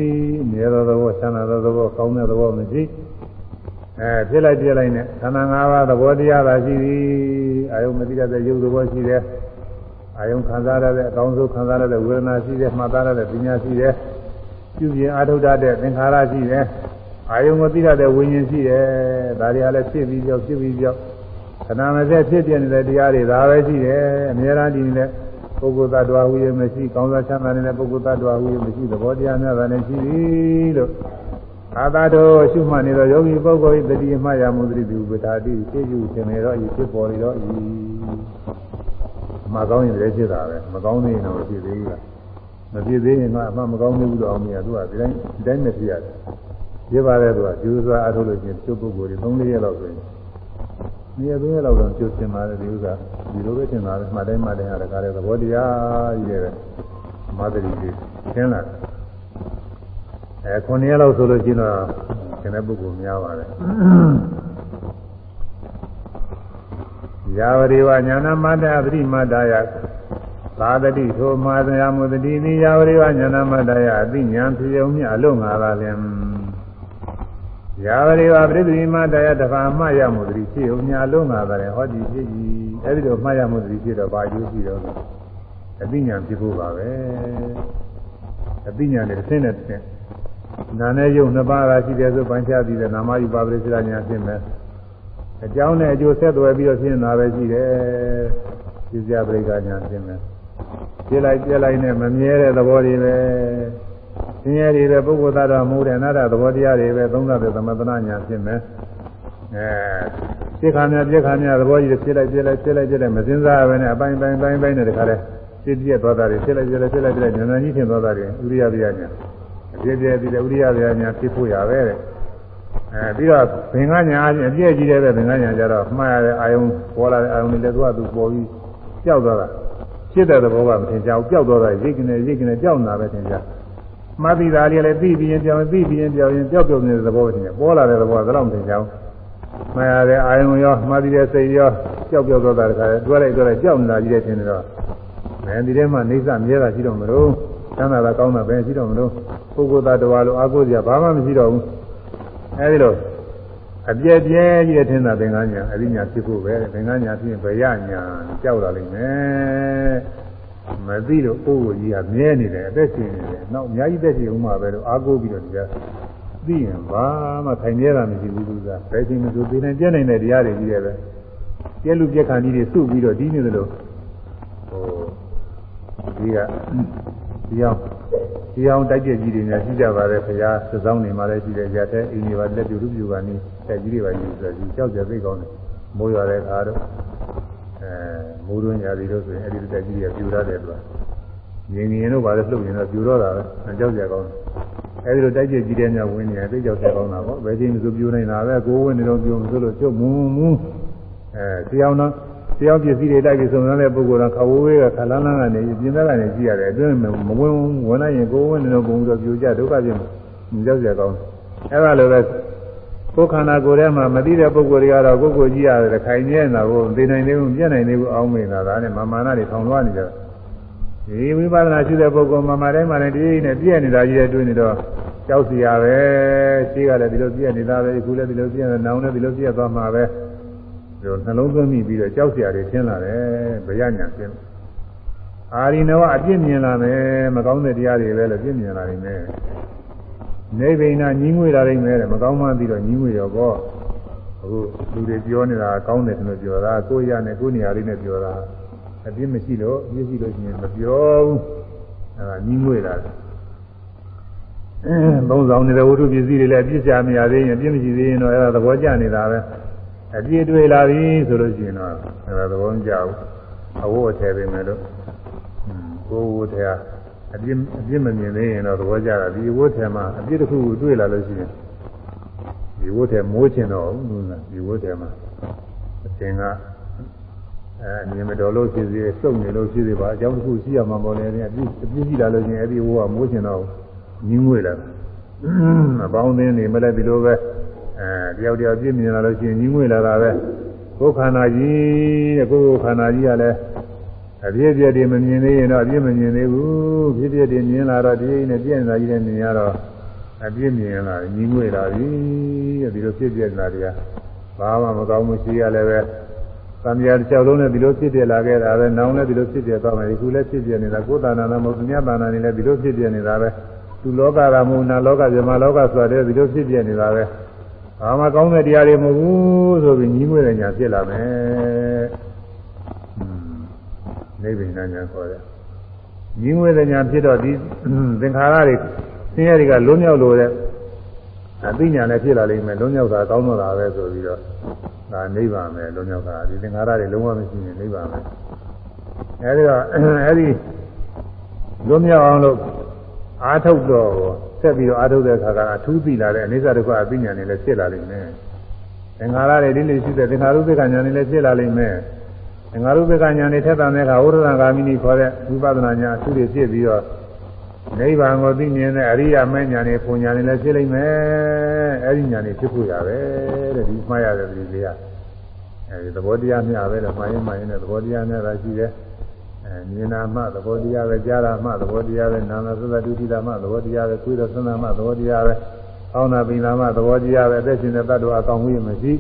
[SPEAKER 1] မြဲသောသဘောချမ်းသာသောသဘောကောင်းတဲ့သဘောမရှိအဲဖြစ်လိုက်ပြလိုက်နဲ့ခန္ဓာ၅ပါးသဘောတရားသာရှိသည်အာယုမသိတဲ့ရုပ်သဘောရှိတယ် အာယုခံစားရတဲ့အကောင်းဆုံးခံစားရတဲ့ဝေဒနာရှိတယ်မှတ်သားရတဲ့ပညာရှိတယ်ပြုပြင်အာထုတ်တတ်တဲ့သင်္ခါရရှိတယ်အာယုကိုသိရတဲ့ဝိညာဉ်ရှိတယ်ဒါတွေကလည်းဖြစ်ပြီးကြောက်ဖြစ်ပြီးကြောက်ခဏမစက်ဖြစ်ပြနေတဲ့တရားတွေဒါပဲရှိတယ်အများအားဒီနေတဲ့ပုဂ္ဂိုလ်သတ္တဝါဟူရမရှိကောင်းစားချမ်းသာနေတဲ့ပုဂ္ဂိုလ်သတ္တဝါဟူရမရှိသဘောတရားများတာလည်းရှိသည်လို့အာသာတော်ရှုမှတ်နေသောယောဂီပုဂ္ဂိုလ်၏တတိယမှရမှုတတိပြုပတာတိသိယူသင်နေတော့ဤဖြစ်ပေါ်နေတော့ဤ မကောင်းရင်လည်းဖြစ်တာပဲမကောင်းသေးရင်တော့ဖြစ်သေးဘူးလားမဖြစ်သေးရင်ကအမှမကောင်းသေးဘူးတော့အောင်မရသူကဒီတိုင်းဒီတိုင်းမဖြစ်ရတယ်ဖြစ်ပါတယ်သူကကျိုးစွာအထုတ်လို့ချင်းကျုပ်ပုဂ္ဂိုလ်တွေ၃-၄ရက်လောက်ဆိုရင်နေရာသွင်းလောက်တော့ကျုပ်သင်ပါတယ်ဒီဥစ္စာဒီလိုပဲသင်ပါတယ်မှတ်တိုင်းမှတ်တိုင်းဟာတကားတဲ့သဘောတရားကြီးတဲ့မသတိလေးသင်လာအဲခုနှစ်ရက်လောက်ဆိုလို့ရှိရင်တော့သင်တဲ့ပုဂ္ဂိုလ်များပါတယ် ယာဝရိဝညာနာမတ္တပရိမတ္တယသာတတိထိုမာသယမုတတိနိယာဝရိဝညာနာမတ္တယအသိဉာဏ်ဖြစ်ုံမြအလုံးငါပါလင်ယာဝရိဝပရိသေမတရားတဖာမှရမှုတည်းဖြစ်ုံညာလုံးငါတယ်ဟောဒီဖြစ်ကြီးအဲဒီလိုမှရမှုတည်းဖြစ်တော့ဘာကျိုးရှိတော့အသိဉာဏ်ဖြစ်ဖို့ပါပဲအသိဉာဏ်နဲ့ဆင်းတဲ့တဲ့နာနဲ့ယုံနှစ်ပါးသာရှိတယ်ဆိုပန်ချပြီးတဲ့နာမယူပါပရိစ္ဆရာညာဖြစ်မယ် အကြောင်းနဲ့အကျိုးဆက်သွယ်ပြီးတော့ဖြစ်နေတာပဲရှိတယ်သိစရာပရိက္ခညာဖြစ်မယ်ပြလိုက်ပြလိုက်နဲ့မမြဲတဲ့သဘောတွေပဲဆင်းရဲတွေပဲပုဂ္ဂိုလ်သားတော်မူတဲ့အနာတ္တသဘောတရားတွေပဲသုံးသပ်တဲ့သမထနာညာဖြစ်မယ်အဲပြစ်ခါများပြစ်ခါများသဘောကြီးတွေဖြစ်လိုက်ပြစ်လိုက်ပြစ်လိုက်ပြစ်လိုက်မစင်စားပဲနဲ့အပိုင်းပိုင်းပိုင်းပိုင်းနဲ့တခါလဲပြစ်ပြက်သွားတာတွေဖြစ်လိုက်ပြစ်လိုက်ပြစ်လိုက်ပြစ်လိုက်ဉာဏ်ဉာဏ်ကြီးထင်သွားတာတွေဥရိယပြညာအပြည့်ပြည့်ပြီးတဲ့ဥရိယပြညာဖြစ်ဖို့ရပဲတဲ့ အဲပြီးတော့ဘင်္ဂညာအပြည့်ကြီးတဲ့ဘင်္ဂညာကြတော့မှားရတဲ့အာယုံပေါ်လာတဲ့အာယုံတွေလည်းသူကသူပေါ်ပြီးပျောက်သွားတာဖြစ်တဲ့သဘောကမထင်ကြဘူးပျောက်သွားတာရိတ်ကနေရိတ်ကနေပျောက်နေတာပဲထင်ကြမှတ်ပြီးသားလေးလည်းသိပြီးရင်ပြောင်းသိပြီးရင်ပြောင်းရင်ပျောက်ပျောက်နေတဲ့သဘောထင်တယ်ပေါ်လာတဲ့သဘောကလည်းမထင်ကြဘူးမှားရတဲ့အာယုံရောမှတ်ပြီးတဲ့စိတ်ရောပျောက်ပျောက်သွားတာတခါတွဲလိုက်တွဲလိုက်ပျောက်နေတာကြီးတဲ့ထင်တယ်တော့အဲဒီထဲမှာနေစမြဲတာရှိတော့မလို့ချမ်းသာတာကောင်းတာပဲရှိတော့မလို့ပုဂ္ဂိုလ်သားတော်လိုအားကိုးစရာဘာမှမရှိတော့ဘူး အဲဒီလိုအပြည့်ပြဲကြီးတဲ့ထင်တာသင်္ကန်းညာအရိညာဖြစ်ဖို့ပဲသင်္ကန်းညာဖြစ်ရင်ဘယ်ရညာကြောက်လာလိမ့်မယ်မသိလို့အိုးကိုကြီးကမြဲနေတယ်အသက်ရှင်နေတယ်နောက်အများကြီးသက်ရှင်ဦးမှာပဲလို့အားကိုးပြီးတော့ဒီကသိရင်ဘာမှခိုင်မြဲတာမရှိဘူးသူကဘယ်ချိန်မှသူသိနေပြနိုင်တဲ့တရားတွေကြီးတယ်ပဲကျဲလူပြက်ခံကြီးတွေစုပြီးတော့ဒီနေတယ်လို့ဟိုဒီက ဒီအောင်ဒီအောင်တိုက်ပြကြီးတွေများရှိကြပါတယ်ခရားသစောင်းနေမှလည်းရှိတယ်ကြတဲ့အိမ်တွေပါလက်ပြူလူပြူကနေတက်ကြီးတွေပါယူဆိုပြီးကြောက်ကြသိကောင်းတယ်မိုးရွာတဲ့အခါတော့အဲမိုးတွင်းရာသီတို့ဆိုရင်အဲ့ဒီတက်ကြီးတွေကပြူရတယ်သူကငင်ငင်တို့ပါလေလှုပ်ရင်တော့ပြူတော့တာပဲကြောက်ကြကောင်းတယ်အဲဒီလိုတိုက်ပြကြီးတဲ့များဝင်နေတယ်သိကြောက်ကြကောင်းတာပေါ့ဘယ်ချိန်မှဆိုပြူနေတာပဲကိုယ်ဝင်နေတော့ပြူမဆိုလို့ကျုပ်မူမူအဲတရားတော့ တရားပစ္စည်းတွေတိုက်ပြီးစုံစမ်းတဲ့ပုဂ္ဂိုလ်ကခဝဝေးကခလန်းလန်းကနေပြင်သားကနေကြည့်ရတယ်အတွင်းမဝင်ဝင်နိုင်ရင်ကိုယ်ဝင်နေတော့ဘုံဆိုပြူကြဒုက္ခပြင်းကြောက်ကြကောင်းတယ်အဲလိုပဲကိုယ်ခန္ဓာကိုယ်ထဲမှာမသိတဲ့ပုဂ္ဂိုလ်တွေကတော့ကိုယ်ကိုကြည့်ရတယ်ခိုင်မြဲနေတာကိုသိနိုင်သေးဘူးပြည့်နိုင်သေးဘူးအောင်းမိနေတာဒါနဲ့မာမာနတွေထောင်လွှားနေကြဒီဝိပဿနာရှိတဲ့ပုဂ္ဂိုလ်မာမာတိုင်းမှာလည်းဒီနဲ့ပြည့်နေတာကြီးတဲ့တွင်းနေတော့ကြောက်စီရပဲရှိကလည်းဒီလိုပြည့်နေတာပဲအခုလည်းဒီလိုပြည့်နေနောင်လည်းဒီလိုပြည့်သွားမှာပဲ ဒီလိုနှလုံးသွင်းမိပြီးတော့ကြောက်စီရတယ်ရှင်းလာတယ်ဗရညာရှင်းအာရိနဝအပြစ်မြင်လာမယ်မကောင်းတဲ့တရားတွေပဲလို့ပြစ်မြင်လာနေမယ်နေဗိနာညီးငွေလာနိုင်မယ်တဲ့မကောင်းမှန်းပြီးတော့ညီးငွေရောပေါ့အခုလူတွေပြောနေတာကောင်းတယ်လို့ပြောတာကိုယ်ရနဲ့ကိုယ်နေရာလေးနဲ့ပြောတာအပြစ်မရှိတော့အပြစ်ရှိလို့ရှိရင်မပြောဘူးအဲဒါညီးငွေလာတယ်သုံးဆောင်နေတဲ့ဝိတုပစ္စည်းတွေလည်းအပြစ်ချမရသေးရင်အပြစ်မရှိသေးရင်တော့အဲဒါသဘောကျနေတာပဲ အပြစ်တွေ့လာပြီဆိုလို့ရှိရင်တော့အဲဒါသဘောမကျဘူးအဝတ်ထည့်ပေးမယ်လို့ကိုယ်ဝတ်ထည့်အပြစ်အပြစ်မမြင်သေးရင်တော့သဘောကျတာဒီဝတ်ထည့်မှာအပြစ်တစ်ခုကိုတွေ့လာလို့ရှိရင်ဒီဝတ်ထည့်မိုးချင်တော့ဘူးလားဒီဝတ်ထည့်မှာအသင်ကအဲမြင်မတော်လို့ဖြစ်စေစုံနေလို့ဖြစ်စေပါအကြောင်းတစ်ခုရှိရမှာပေါ့လေအပြစ်အပြစ်ရှိလာလို့ရှိရင်အဲ့ဒီဝတ်ကမိုးချင်တော့ညင်းငွေလာအပေါင်းအသင်းနေမလဲဒီလိုပဲ အဲတယောက်တယောက်ပြည့်မြင်လာလို့ရှိရင်ညီးငွေလာတာပဲကိုယ်ခန္ဓာကြီးတဲ့ကိုယ်ခန္ဓာကြီးကလည်းအပြည့်အပြည့်တွေမမြင်သေးရင်တော့အပြည့်မမြင်သေးဘူးပြည့်ပြည့်တွေမြင်လာတော့ဒီနဲ့ပြည့်နေတာကြီးနဲ့မြင်ရတော့အပြည့်မြင်လာညီးငွေလာပြီတဲ့ဒီလိုပြည့်ပြည့်လာတွေကဘာမှမကောင်းမှုရှိရလည်းပဲသံဃာတစ်ယောက်လုံးနဲ့ဒီလိုဖြစ်ပြလာခဲ့တာပဲနောင်လည်းဒီလိုဖြစ်ပြသွားမယ်ဒီခုလည်းဖြစ်ပြနေတာကိုယ်တဏ္ဍာနာမဟုတ်သူများတဏ္ဍာနေလည်းဒီလိုဖြစ်ပြနေတာပဲသူလောကကမဟုတ်နာလောကဇမလောကဆိုတဲ့ဒီလိုဖြစ်ပြနေတာပဲ ဘာမှကောင်းတဲ့တရားတွေမဟုတ်ဘူးဆိုပြီးညီးငွေတဲ့ညာဖြစ်လာမယ်နိဗ္ဗာန်ညာခေါ်တယ်ညီးငွေတဲ့ညာဖြစ်တော့ဒီသင်္ခါရတွေဆင်းရဲတွေကလွံ့မြောက်လို့တဲ့အသိဉာဏ်နဲ့ဖြစ်လာလိမ့်မယ်လွံ့မြောက်တာကောင်းတော့တာပဲဆိုပြီးတော့ဒါနိဗ္ဗာန်ပဲလွံ့မြောက်တာဒီသင်္ခါရတွေလုံးဝမရှိရင်နိဗ္ဗာန်ပဲအဲဒီတော့အဲဒီလွံ့မြောက်အောင်လို့အာထုတ်တော့ ဆက်ပြီးတော့အာထုတ်တဲ့အခါကအထူးသိလာတဲ့အနိစ္စဒုက္ခအသိဉာဏ်တွေလည်းဖြစ်လာလိမ့်မယ်သင်္ခါရတွေဒီလိုရှိတဲ့သင်္ခါရုပ္ပကဉာဏ်တွေလည်းဖြစ်လာလိမ့်မယ်သင်္ခါရုပ္ပကဉာဏ်တွေထက်သန်တဲ့အခါဝိရဒဂါမိနီခေါ်တဲ့ဝိပဿနာဉာဏ်အထူးတွေဖြစ်ပြီးတော့နိဗ္ဗာန်ကိုသိမြင်တဲ့အရိယာမဲဉာဏ်တွေပုံဉာဏ်တွေလည်းဖြစ်လိမ့်မယ်အဲဒီဉာဏ်တွေဖြစ်ဖို့ရပဲတဲ့ဒီမှားရတယ်ဒီလေးကအဲဒီသဘောတရားမျှပဲလို့မှားရင်မှားရင်လည်းသဘောတရားမျှတာရှိတယ်အဲ မြင်နာမှသဘောတရားပဲကြားတာမှသဘောတရားပဲနာမသသတုတိတာမှသဘောတရားပဲကိုယ်တော်သန္တာမှသဘောတရားပဲအောင်းနာပိနာမှသဘောတရားပဲအသက်ရှင်တဲ့တ attva အကောင်မှုမရှိ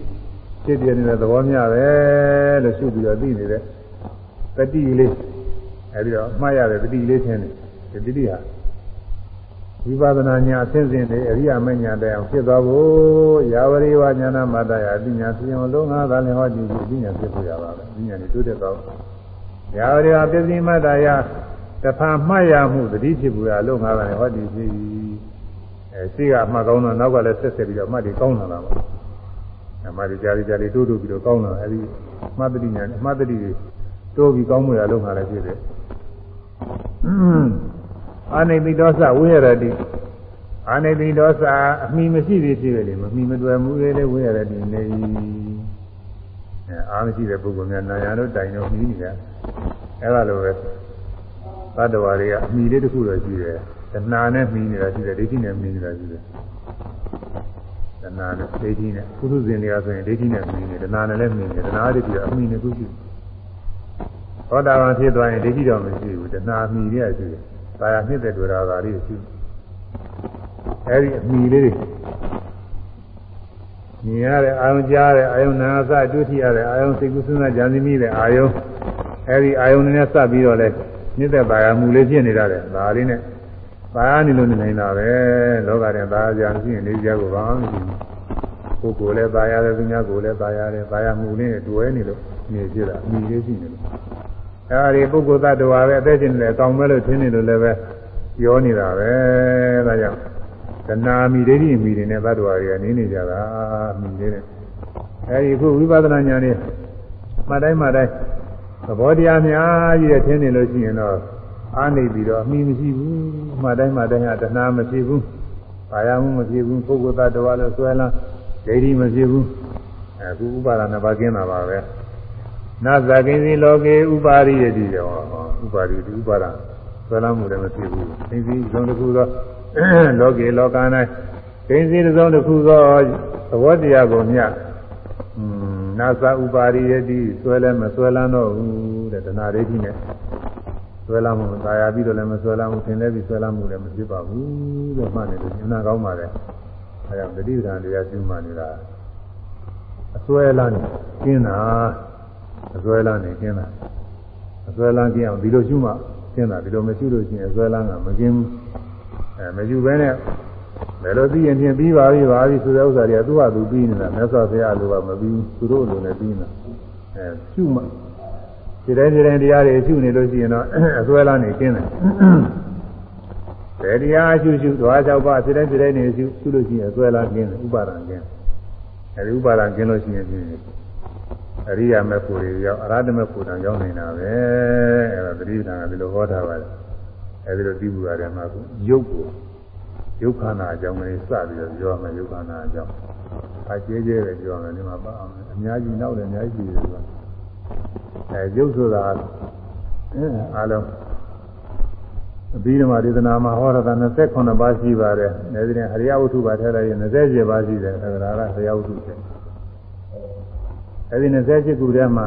[SPEAKER 1] ဖြစ်ပြနေတဲ့သဘောမျှပဲလို့ရှုပြီးတော့သိနေတဲ့တတိလေးအဲဒီတော့မှားရတဲ့တတိလေးထင်းတယ်ဒီတတိဟာဝိပဿနာညာအစဉ်စဉ်တွေအရိယာမညာတဲ့အောင်ဖြစ်သွားဖို့ယာဝရိဝညာနာမတ္တယအပညာဖြစ်အောင်လုံးငါးသာလင်ဟောဒီအပညာဖြစ်ဖို့ရပါမယ်အပညာတွေတိုးတက်တော့ ယာဝရိဝပစ္စည်းမတ္တယတဖန်မှတ်ရမှုတတိဖြစ်ဖို့ရလုံးငါးသာလင်ဟောဒီဖြစ်အဲရှိကအမှတ်ကောင်းတော့နောက်ကလည်းဆက်ဆက်ပြီးတော့အမှတ်တွေကောင်းလာတာပါအမှတ်တွေကြားကြားလေးတိုးတိုးပြီးတော့ကောင်းလာအဲဒီအမှတ်တတိညာအမှတ်တတိတွေတိုးပြီးကောင်းမှုရလုံးငါလည်းဖြစ်တယ်အာနိတိဒောသဝိရတိအာနိတိဒောသအမိမရှိသေးဖြစ်လေမမိမတွေ့မှုလေးလေးဝိရတိနေအဲအာမရှိတဲ့ပုဂ္ဂိုလ်များနာယာတို့တိုင်တော့မိနေတယ် အဲလိုပဲသတ္တဝါတွေကအမိလေးတစ်ခုတော့ရှိတယ်တဏှာနဲ့မိနေတာရှိတယ်ဒိဋ္ဌိနဲ့မိနေတာရှိတယ်တဏှာနဲ့ဒိဋ္ဌိနဲ့ပုထုဇဉ်တွေကဆိုရင်ဒိဋ္ဌိနဲ့မိနေတဏှာနဲ့လည်းမိနေတဏှာတွေပြီးတော့အမိနှစ်ခုရှိသောတာပန်ဖြစ်သွားရင်ဒိဋ္ဌိတော့မရှိဘူးတဏှာအမိတွေကရှိတယ်သာယာနှစ်တဲ့တွေ့တာဒါလေးရှိအဲဒီအမိလေးတွေမြင်ရတဲ့အာယုံကြားတဲ့အာယုံနာအစတွေ့ထိရတဲ့အာယုံစိတ်ကူးစဉ်းစားကြံစည်မိတဲ့အာယုံ အဲဒီအာယုံနဲ့စပ်ပြီးတော့လဲနှစ်သက်ပါရမှုလေးဖြစ်နေကြတယ်ဒါလေးနဲ့ပါနေလို့နေနေတာပဲလောကထဲသာကြံရှိရင်နေကြကိုဘာမှမရှိဘူးကိုယ်ကိုယ်လည်းပါရတယ်သူများကိုယ်လည်းပါရတယ်ပါရမှုလေးနဲ့တွဲနေလို့နေကြတာအမိလေးရှိနေလို့အဲဒီပုဂ္ဂိုလ်သတ္တဝါပဲအသက်ရှင်နေတယ်ကောင်းမဲ့လို့ထင်နေလို့လည်းပဲပြောနေတာပဲဒါကြောင့်တဏှာမိဒိဋ္ဌိမိတွေနဲ့သတ္တဝါတွေကနေနေကြတာမိလေးနဲ့အဲဒီအခုဝိပဿနာဉာဏ်နဲ့မှတ်တိုင်းမှတ်တိုင်း သဘောတရားများကြီးတဲ့ထင်နေလို့ရှိရင်တော့အားနေပြီးတော့အမိမရှိဘူးမှတ်တိုင်းမှတ်တိုင်းဟာတဏှာမရှိဘူးဘာယမှုမရှိဘူးပုဂ္ဂိုလ်သတ္တဝါလို့ဆွဲလန်းဒိဋ္ဌိမရှိဘူးအခုဥပါဒနာပါကင်းတာပါပဲနသကိဉ္စီလောကေဥပါရိယတိရောဥပါရိယတိဥပါဒဆွဲလန်းမှုလည်းမရှိဘူးကိဉ္စီဇုံတစ်ခုသောလောကေလောက၌ကိဉ္စီတစ်စုံတစ်ခုသောသဘောတရားကိုမြတ် နာသဥပါရိယတိဆွဲလည်းမဆွဲလန်းတော့ဘူးတဲ့တဏှာဒိဋ္ဌိနဲ့ဆွဲလန်းမှုသာယာပြီးတော့လည်းမဆွဲလန်းဘူးသင်လည်းပြီးဆွဲလန်းမှုလည်းမဖြစ်ပါဘူးတဲ့မှတ်နေလို့ဉာဏ်ကောင်းပါလေအဲဒါတတိပ္ပံတရားရှင်းမှနေတာအဆွဲလန်းကျင်းတာအစွဲလန်းနေကျင်းတာအစွဲလန်းကျင်းအောင်ဒီလိုရှုမှကျင်းတာဒီလိုမရှုလို့ရှိရင်အစွဲလန်းကမကျင်းဘူးအဲမရှုဘဲနဲ့ ဘယ်လိုသိရင်ဖြင့်ပြီးပါပြီပါပြီဆိုတဲ့ဥစ္စာတွေကသူ့ဟာသူပြီးနေတာမြတ်စွာဘုရားလိုကမပြီးသူတို့လိုလည်းပြီးနေတာအဲရှုမှဒီတိုင်းဒီတိုင်းတရားတွေရှုနေလို့ရှိရင်တော့အစွဲလန်းနေကျင်းတယ်ဘယ်တရားရှုရှုဓဝါ၆ပါးဒီတိုင်းဒီတိုင်းနေရှုရှုလို့ရှိရင်အစွဲလန်းကျင်းတယ်ဥပါဒံကျင်းအဲဒီဥပါဒံကျင်းလို့ရှိရင်ဖြင့်အရိယာမေဖို့တွေရောက်အရဟတမေဖို့တန်ရောက်နေတာပဲအဲ့ဒါသတိပဋ္ဌာန်ကဒီလိုဟောထားပါတယ်အဲ့ဒီလိုသိဘူးရတယ်မှာခုရုပ်ကို ယုတ်ခန္ဓာအကြောင်းလေးစပြီးတော့ပြောရမယ်ယုတ်ခန္ဓာအကြောင်းအကျဲကျဲပဲပြောရမယ်ဒီမှာပါအောင်အများကြီးနောက်လည်းအများကြီးရှိတယ်ဆိုတာအဲယုတ်ဆိုတာအားလုံးအပြီးဓမ္မဒေသနာမှာဟောတာ28ပါးရှိပါတယ်။ဒါပြင်ဟရိယဝတ္ထုပါထည့်လိုက်ရင်28ပါးရှိတယ်။ဒါကဟရိယဝတ္ထုပဲ။အဲဒီ28ခုထဲမှာ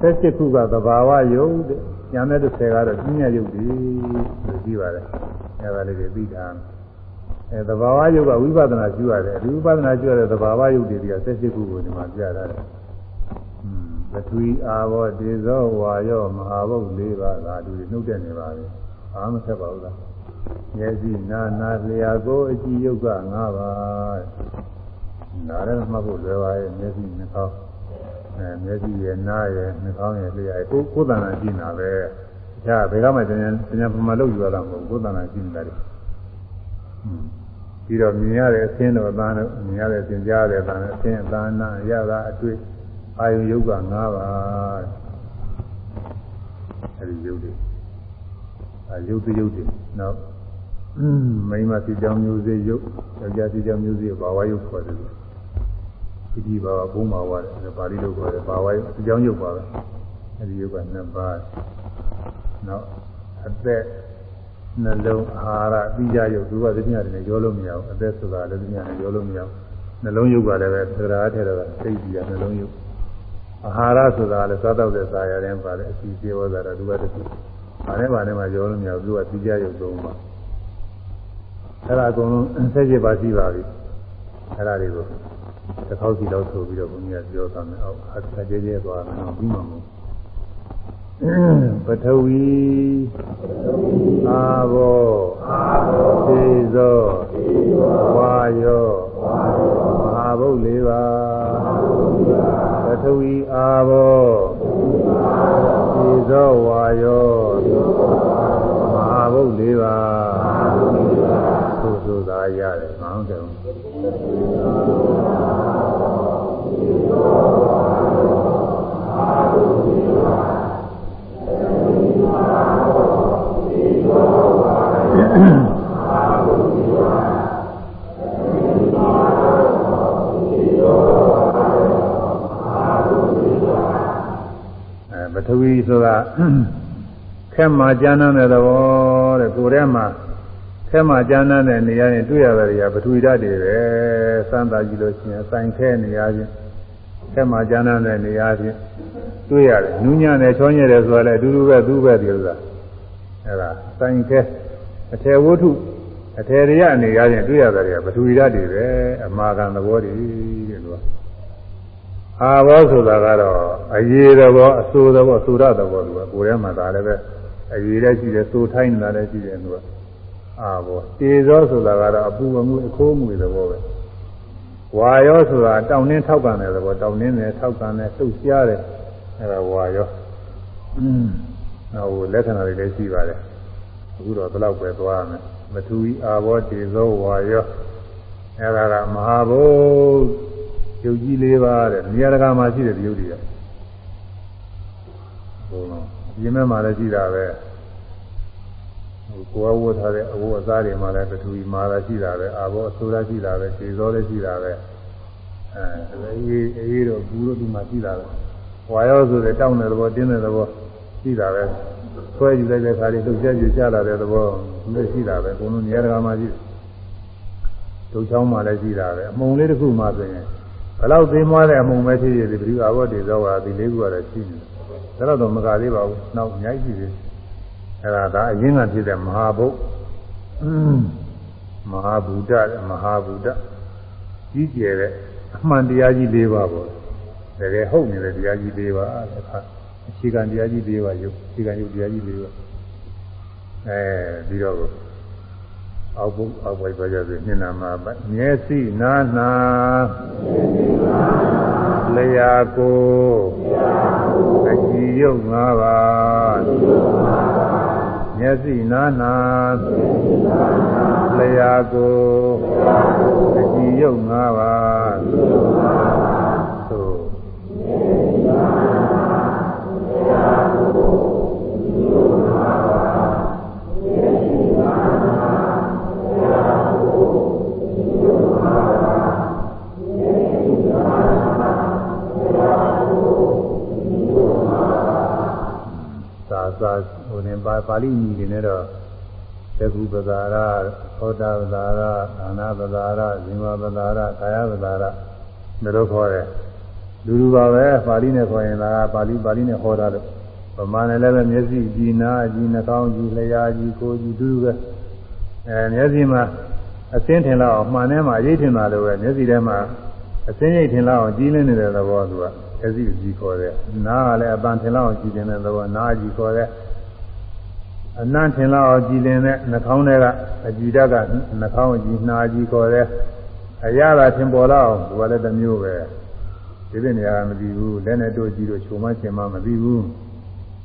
[SPEAKER 1] 78ခုကသဘာဝယုတ်တဲ့။ညာတဲ့30ကတော့ပြညာယုတ်ဒီလို့ပြီးပါတယ်။ အဲဒါလေးတွေပြီးတာ။အဲသဘာဝယုတ်ကဝိပဿနာကျူရတယ်။ဒီဝိပဿနာကျူရတဲ့သဘာဝယုတ်တွေက78ခုကိုဒီမှာပြထားတယ်။ပထဝီအာဘောဒေဇောဝါယောမဟာဘုတ်၄ပါးကဒီနှုတ်တဲ့နေပါပဲ။ဘာမှဆက်ပါဘူးလားမျက်စိနာနာလျာကိုအကြည့်ယုတ်က၅ပါးနားလည်းမှတ်ဖို့လွယ်ပါရဲ့မျက်စိနှာခေါင်းအဲမျက်စိရဲ့နားရဲ့နှာခေါင်းရဲ့လျှာရဲ့ကိုကိုယ်တန်တာကြည့်နေတာပဲ ဒါဘယ်ကမှဉာဏ်ဉာဏ်ပမာလို့ယူရတာမဟုတ်ကိုယ်တန်တာကြည့်နေတာလေပြီးတော့မြင်ရတဲ့အသင်းတော်အသားတို့မြင်ရတဲ့အသင်ကြားတဲ့အသားနဲ့အသင်းအသားနာရတာအတွေ့အာယုယုတ်က၅ပါးအဲဒီယုတ်တွေအဲရုပ်တရုပ်တွေနောက်မိမစီကြောင်မျိုးစေ့ရုပ်ယောက်ျားစီကြောင်မျိုးစေ့ဘာဝရုပ်ခေါ်တယ်လို့ဒီဒီဘာဝဘုံဘာဝတဲ့ပါဠိလိုခေါ်တယ်ဘာဝရုပ်စီကြောင်ရုပ်ပါပဲအဲဒီရုပ်ကနှစ်ပါး နောက်အသက်နှလုံးအာဟာရအပိကြရုပ်သူကသိညာတယ်ရောလို့မရဘူးအသက်ဆိုတာလည်းသိညာတယ်ရောလို့မရဘူးနှလုံးရုပ်ကလည်းပဲသဒ္ဓါထဲတော့သိပြီးရနှလုံးရုပ်အာဟာရဆိုတာလည်းစားတော့တဲ့စာရတဲ့ပါတယ်အစီအပြေဝဇာတာသူကတည်းကဘာနဲ့ဘာနဲ့မှရောလို့မရဘူးသူကပြီးကြရုပ်သုံးပါအဲ့ဒါအကုန်လုံးဆက်ကြပါရှိပါပြီအဲ့ဒါတွေကိုတစ်ခေါက်စီလောက်ဆိုပြီးတော့ဘုရားပြောသားမယ်အောက်အခါကျကျသွားမယ်တော့ပြီးမှာမဟုတ် ပထဝီအာဘောအာဘောသေဇောဝါယောမဟာဘုတ်၄ပါးပထဝီအာဘောသေဇောဝါယောမဟာဘုတ်၄ပါးသို့သို့သာရတယ်မဟုတ်တယ် ပထဝီဆိုတာခက်မှကျမ်းတဲ့သဘောတဲ့ကိုယ်ထဲမှာခက်မှကျမ်းတဲ့နေရာရင်တွေ့ရတဲ့နေရာပထဝီဓာတ်တွေပဲစမ်းသာကြည့်လို့ရှိရင်အဆိုင်ခဲနေရာချင်းခက်မှကျမ်းတဲ့နေရာချင်းတွေ့ရတယ်နူးညံ့တယ်ချောညက်တယ်ဆိုတာလည်းအတူတူပဲသူ့ပဲဒီဥစ္စာအဲဒါဆိုင်ခဲ အထေဝတ္ထုအထေရရနေရာချင်းတွေ့ရတဲ့နေရာပထဝီဓာတ်တွေပဲအမာခံသဘောတွေတဲ့လို့အာဘောဆိုတာကတော့အရေးသဘောအဆိုးသဘောအဆိုရသဘောသူကကိုယ်ထဲမှာဒါလည်းပဲအရေးလည်းရှိတယ်သိုထိုင်းနေတာလည်းရှိတယ်သူကအာဘောတေဇောဆိုတာကတော့အပူအမှုအခိုးအမှုသဘောပဲဝါယောဆိုတာတောင်းနှင်းထောက်ကန်တဲ့သဘောတောင်းနှင်းနဲ့ထောက်ကန်နဲ့လှုပ်ရှားတယ်အဲဒါဝါယောอืมနောက်လက္ခဏာတွေလည်းရှိပါတယ် အခုတော့ဘယ်လောက်ပဲသွားရမယ်မထူဤအာဘောတေဇောဝါယောအဲဒါကမဟာဘုယုတ်ကြီးလေးပါတဲ့နေရာတကာမှာရှိတဲ့ယုတ်တွေကဘုံတော့ဒီမဲ့မှာလည်းရှိတာပဲဟိုကိုယ်ဝတ်ထားတဲ့အဝတ်အစားတွေမှာလည်းပထဝီမှာလည်းရှိတာပဲအာဘောအဆိုးလည်းရှိတာပဲခြေစောလည်းရှိတာပဲအဲအေးအေးတော့ဘူးလို့ဒီမှာရှိတာပဲဝါရောဆိုတဲ့တောင်းတဲ့သဘောတင်းတဲ့သဘောရှိတာပဲ ဆွဲယူလိုက်တဲ့ခါလေးလှုပ်ရှားကြည့်ကြလာတဲ့သဘောလည်းရှိတာပဲဘုံလုံးနေရာတကာမှာရှိဒုချောင်းမှာလည်းရှိတာပဲအမုံလေးတစ်ခုမှဆိုရင်ဘလောက်သိမွားတဲ့အမှုမဲ့ဖြစ်ရသည်ပြိအာဘောတေသောဟာဒီလေးခုကတော့ရှိနေတယ်ဒါတော့မကသေးပါဘူးနောက်အများကြီးရှိသေးတယ်အဲ့ဒါဒါအရင်းကဖြစ်တဲ့မဟာဘုတ်မဟာဗုဒ္ဓမဟာဗုဒ္ဓကြီးကျယ်တဲ့အမှန်တရားကြီး၄ပါးပေါ့တကယ်ဟုတ်နေတဲ့တရားကြီး၄ပါးအခါ အခြေခံတရားကြီး၄ပါးယုတ်အခြေခံယုတ်တရားကြီး၄ပါးအဲပြီးတော့အောက်ဘုအောက်ဘိုက်သွားကြပြီမျက်နှာမှာမျက်စိနာနာလျာကိုအကြည်ရုပ်၅ပါးမျက်စိနာနာလျာကိုအကြည်ရုပ်၅ပါးသို့ စာဟိုနေပါပါဠိညီတွေနဲ့တော့သကုပဒါရဟောတာပဒါရအာနာပဒါရဇင်ဝပဒါရကာယပဒါရဒါလိုခေါ်တယ်လူလူပါပဲပါဠိနဲ့ခေါ်ရင်ဒါကပါဠိပါဠိနဲ့ဟောတာလို့ဗမာနဲ့လည်းပဲမျက်စိကြည်နာကြည်နှာခေါင်းကြည်လျှာကြည်ကိုယ်ကြည်တူတူပဲအဲမျက်စိမှာအစင်းထင်လောက်အောင်မှန်ထဲမှာရိပ်ထင်တာလို့ပဲမျက်စိထဲမှာအစင်းရိပ်ထင်လောက်အောင်ကြည်လင်းနေတဲ့သဘောသူက မျက်စိကြည်ခေါ်တယ်နားကလည်းအပန်ထင်လောက်အောင်ကြည်နေတဲ့သဘောနားကြည်ခေါ်တယ်အနံ့ထင်လောက်အောင်ကြည်လင်တဲ့နှာခေါင်းထဲကအကြည်ဓာတ်ကနှာခေါင်းအကြည်နှာကြည်ခေါ်တယ်အရသာထင်ပေါ်လောက်အောင်သူကလည်းတစ်မျိုးပဲဒီတဲ့နေရာကမသိဘူးလက်နဲ့တို့ကြည့်လို့ခြုံမချင်မှမသိဘူး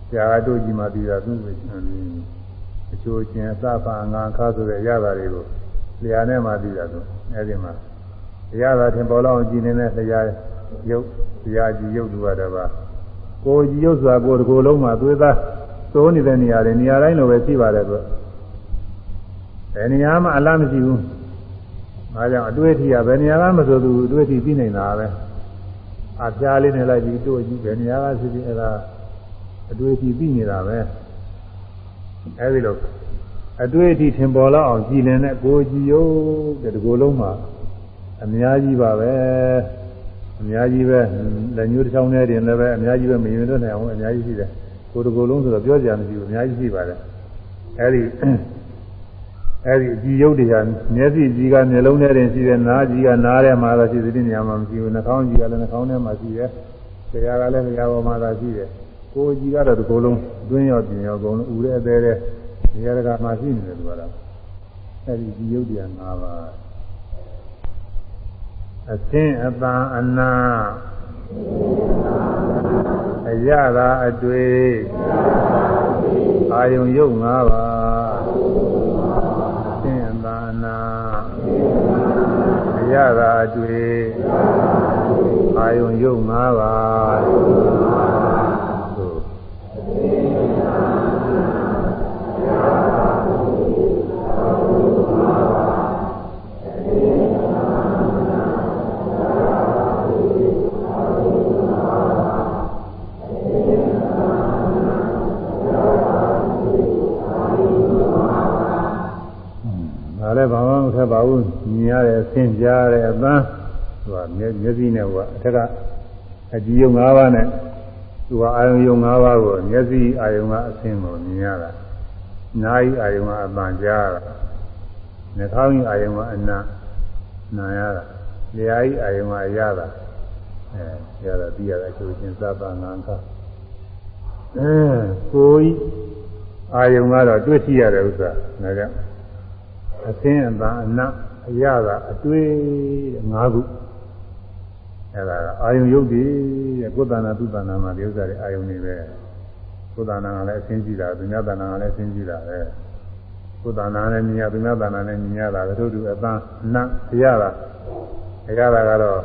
[SPEAKER 1] ဆရာကတို့ကြည့်မှသိတာသူ့ကိုအချိုးချင်းအစပါငါခါဆိုတဲ့ရတာတွေကိုဆရာနဲ့မှသိတာသူအဲဒီမှာရတာထင်ပေါ်လောက်အောင်ကြည်နေတဲ့ဆရာရု ပ်ဆရာကြီးရုပ်သူကတော့ပါကိုကြီးရုပ်ဆိုတာကိုယ်တစ်ကိုယ်လုံးမှာသွေးသားသိုးနေတဲ့နေရာတွေနေရာတိုင်းလိုပဲရှိပါတယ်သူဘယ်နေရာမှအလားမရှိဘူး။ဒါကြောင့်အတွေ့အထိကဘယ်နေရာကမဆိုသူအတွေ့အထိသိနေတာပဲ။အပြားလေးနဲ့လိုက်ပြီးတို့ကြည့်ဘယ်နေရာကဖြစ်ဖြစ်အဲ့ဒါအတွေ့အထိသိနေတာပဲ။အဲဒီလိုအတွေ့အထိထင်ပေါ်လောက်အောင်ကြည်လင်တဲ့ကိုကြည်ရုပ်တဲ့ဒီကိုယ်လုံးမှာအများကြီးပါပဲ။ အများကြီးပဲလက်ညှိုးတစ်ချောင်းနဲ့တင်လည်းပဲအများကြီးပဲမရင်တော့နိုင်အောင်အများကြီးရှိတယ်။ကိုယ်တကိုယ်လုံးဆိုတော့ပြောကြရမရှိဘူးအများကြီးရှိပါတယ်။အဲဒီအဲဒီအကြည့်ရုပ်တွေကမျက်စိကြည့်ကမျက်လုံးထဲတင်ရှိတယ်နားကြည့်ကနားထဲမှာသာရှိတဲ့နေရာမှာမရှိဘူးနှာခေါင်းကြည့်ကလည်းနှာခေါင်းထဲမှာရှိတယ်ဆရာကလည်းဆရာပေါ်မှာသာရှိတယ်ကိုယ်ကြည့်ကတော့ဒီကုလုံးတွင်းရောပြင်ရောအကုန်လုံးဥရဲအသေးတဲ့နေရာကမှရှိနေတယ်သူကတော့အဲဒီကြည့်ရုပ်တွေက၅ပါး အသင်းအပန်းအနာအရသာအတွေ့အာယုံရုပ်၅ပါးနာအရသာအတွေ့အာယုံရုပ်၅ပါ ဘာမှမထက်ပါဘူးမြင်ရတယ်ဆင်ကြားရတယ်အပန်းသူကမျက်မျက်စိနဲ့ဟိုအထက်ကအကြည့်ယုံ၅ပါးနဲ့သူကအာယုံယုံ၅ပါးကိုမျက်စိအာယုံကအဆင်းကိုမြင်ရတာနားဤအာယုံကအပန်းကြားရတာနှာခေါင်းဤအာယုံကအနာနာရတာလျှာဤအာယုံကအရတာအဲရတာပြီးရတာချိုးချင်းစပါငါကအဲကိုဤအာယုံကတော့တွေ့ရှိရတဲ့ဥစ္စာဒါကြောင့် အသင်းအပန်းအနအရသာအတွေ့တဲ့၅ခုအဲဒါအာယုံယုတ်တည်တဲ့ကုသနာသူသနာမှာဒီဥစ္စာတွေအာယုံနေပဲကုသနာကလည်းအသင်းကြည့်တာသူများသနာကလည်းအသင်းကြည့်တာပဲကုသနာနဲ့မြင်ရသူများသနာနဲ့မြင်ရတာတို့တူအပန်းအနအရသာအရသာကတော့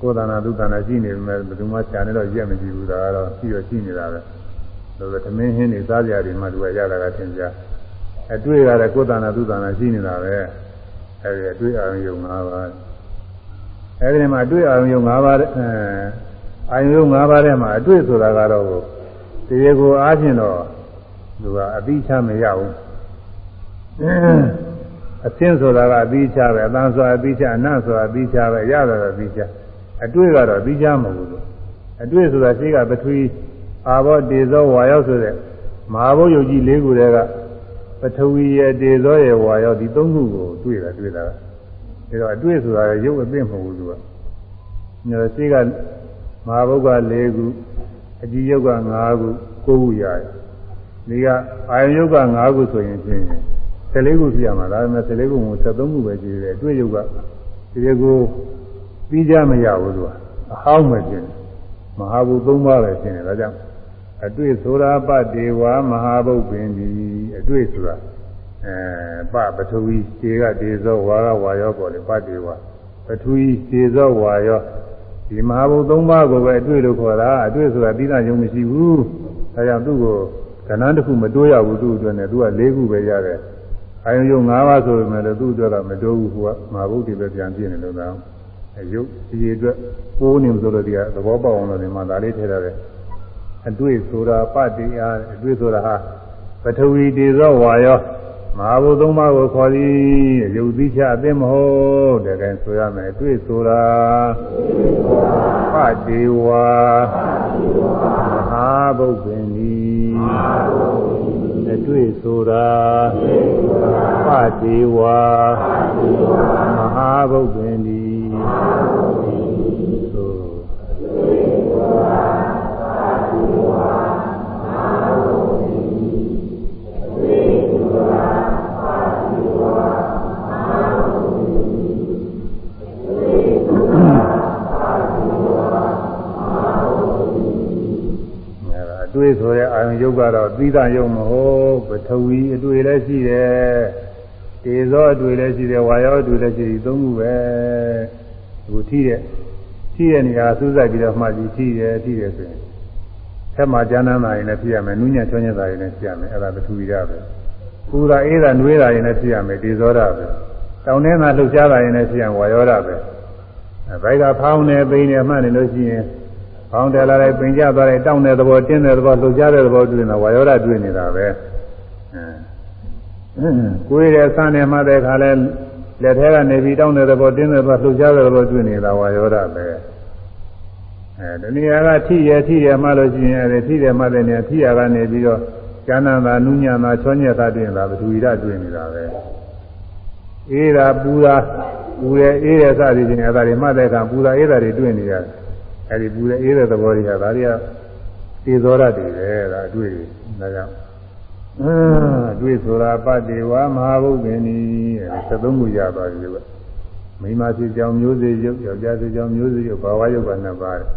[SPEAKER 1] ကိုယ်သနာသူသနာရှိနေပေမဲ့ဘယ်သူမှရှာနေတော့ရက်မကြည့်ဘူးဒါကတော့ရှိရရှိနေတာပဲဒါဆိုသမင်းဟင်းတွေစားကြတယ်မှသူကရတာကသင်ကြ အတွေ့ရတဲ့ကိုယ်တဏ္ဍသူတဏ္ဍရှိနေတာပဲအဲဒီအတွေ့အာရုံ၅ပါးအဲဒီမှာအတွေ့အာရုံ၅ပါးအဲအာရုံ၅ပါးထဲမှာအတွေ့ဆိုတာကတော့တရားကိုအားဖြင့်တော့သူကအသိချမရဘူးအသင်းဆိုတာကအသိချပဲအတန်ဆိုတာအသိချအနတ်ဆိုတာအသိချပဲရတယ်အသိချအတွေ့ကတော့အသိချမဟုတ်ဘူးအတွေ့ဆိုတာရှိကပထဝီအာဘောတေဇောဝါရောက်ဆိုတဲ့မဟာဘုတ်ယုတ်ကြီး၄ခုတည်းက ပထဝီရဲ့ဒေဇောရဲ့ဝါရောဒီသုံးခုကိုတွေ့တာတွေ့တာဒါတော့အတွေ့ဆိုတာရုပ်အသိမဟုတ်ဘူးသူကညောရှိကမဟာဘုတ်က၄ခုအကြည့်ရုပ်က၅ခု၉ခုရတယ်ဒီကအာယုရုပ်က၅ခုဆိုရင်ဖြင့်14ခုဖြစ်ရမှာဒါပေမဲ့14ခုကို73ခုပဲကြည့်တယ်အတွေ့ရုပ်ကဒီကိုပြီးကြမရဘူးသူကအဟောင်းပဲဖြစ်တယ်မဟာဘုတ်၃ပါးပဲဖြစ်တယ်ဒါကြောင့် အတွေ့ဆိုတာပတေဝမဟာဘုတ်ပင်ဒီအတွေ့ဆိုတာအဲပပထဝီခြေကဒေဇောဝါရဝါရောပေါ်လေပတေဝပထဝီခြေဇောဝါရောဒီမဟာဘုတ်သုံးပါးကိုပဲအတွေ့လို့ခေါ်တာအတွေ့ဆိုတာပြီးတာယုံမရှိဘူးဒါကြောင့်သူ့ကိုကဏ္ဍတစ်ခုမတိုးရဘူးသူ့အတွက်နဲ့သူက၄ခုပဲရတယ်အာယုံယုံ၅ပါးဆိုပေမဲ့လည်းသူ့အတွက်ကမတိုးဘူးဟိုကမဟာဘုတ်တွေပဲပြန်ပြည့်နေလို့သာအယုတ်ဒီအတွက်ပိုးနေလို့ဆိုတော့ဒီကသဘောပေါက်အောင်လို့ဒီမှာဒါလေးထည့်ထားတယ် အတွေ့ဆိုတာပတ္တိအားအတွေ့ဆိုတာဟာပထဝီတေဇောဝါယောမဟာဘုသုံးပါးကိုခေါ်သည်ရုပ်သီးချအသိမဟုတ်တဲ့ကဲဆိုရမယ်အတွေ့ဆိုတာပတ္တိဝါမဟာဘုပင်ဒီအတွေ့ဆိုတာပတ္တိဝါမဟာဘုပင်ဒီ တွေ့ဆိုတဲ့အာယုံယုတ်ကတော့သီးသယုတ်မဟုတ်ပထဝီအတွေ့လည်းရှိတယ်တေဇောအတွေ့လည်းရှိတယ်ဝါယောအတွေ့လည်းရှိတယ်သုံးခုပဲဒီထိတဲ့ထိတဲ့နေရာစူးစိုက်ပြီးတော့မှကြည့်ထိတယ်ထိတယ်ဆိုရင်ဆက်မှာကျမ်းမ်းတာရင်လည်းဖြစ်ရမယ်နူးညံ့ချွမ်းညံ့တာရင်လည်းဖြစ်ရမယ်အဲ့ဒါပထဝီရပဲပူတာအေးတာနှွေးတာရင်လည်းဖြစ်ရမယ်တေဇောရပဲတောင်းထဲမှာလှုပ်ရှားတာရင်လည်းဖြစ်ရဝါယောရပဲအဲဘိုက်ကဖောင်းနေပိနေမှတ်နေလို့ရှိရင် ပေါင်းတယ်လာတယ်ပင်ကြသွားတယ်တောင်းတဲ့သဘောတင်းတဲ့သဘောလှုပ်ရှားတဲ့သဘောတွေ့နေတာဝါယောဓာတွေ့နေတာပဲအဲကိုယ်ရဲ့ဆန်းနေမှတဲ့ခါလဲလက်ထဲကနေပြီးတောင်းတဲ့သဘောတင်းတဲ့သဘောလှုပ်ရှားတဲ့သဘောတွေ့နေတာဝါယောဓာပဲအဲဒီနေရာကထိရထိရမှလို့ရှိရင်အဲဒီထိတယ်မှတဲ့နေရာထိရကနေပြီးတော့ကျမ်းနာတာနုညံတာချောညက်တာတွေ့နေတာဘဒူဝိရတွေ့နေတာပဲအေးတာပူတာပူရဲအေးရဲစသည်ချင်းအဲဒါတွေမှတ်တဲ့အခါပူတာအေးတာတွေတွေ့နေရတယ် အဲဒီပူတဲ့အေးတဲ့သဘောတွေကဒါတွေကသေသောရတွေပဲဒါအတွေ့ဒါကြောင့်အတွေ့ဆိုတာပတ္တိဝါမဟာဘုဗ္ဗင်ဤ73ခုရပါပြီလို့မိမစီကြောင်မျိုးစေ့ရုပ်ယောက်ျားစီကြောင်မျိုးစေ့ရုပ်ဘာဝရုပ်ကနှစ်ပါးတယ်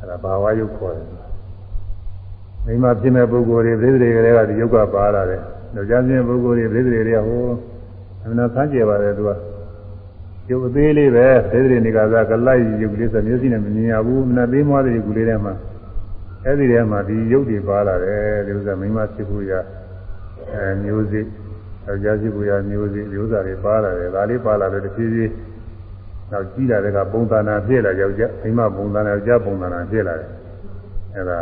[SPEAKER 1] အဲဒါဘာဝရုပ်ခေါ်တယ်မိမဖြစ်မဲ့ပုဂ္ဂိုလ်တွေပြိတ္တိတွေကဒီယုတ်ကပါလာတယ်ယောက်ျားဖြစ်ပုဂ္ဂိုလ်တွေပြိတ္တိတွေကဟိုအမှန်ဆန်းကြပါတယ်သူက ရုပ်အသေးလေးပဲသေဒိနေကသာကလိုက်ရုပ်ကလေးဆိုမျက်စိနဲ့မမြင်ရဘူးမနဲ့သေးမွားတဲ့ရုပ်ကလေးထဲမှာအဲ့ဒီထဲမှာဒီရုပ်တွေပါလာတယ်ဒီဥစ္စာမိမဖြစ်ဖို့ရအဲမျိုးစိယောက်ျားဖြစ်ဖို့ရမျိုးစိဒီဥစ္စာတွေပါလာတယ်ဒါလေးပါလာတယ်တဖြည်းဖြည်းနောက်ကြီးလာတဲ့ကပုံသဏ္ဍာန်ဖြစ်လာယောက်ျားမိမပုံသဏ္ဍာန်ယောက်ျားပုံသဏ္ဍာန်ဖြစ်လာတယ်အဲ့ဒါ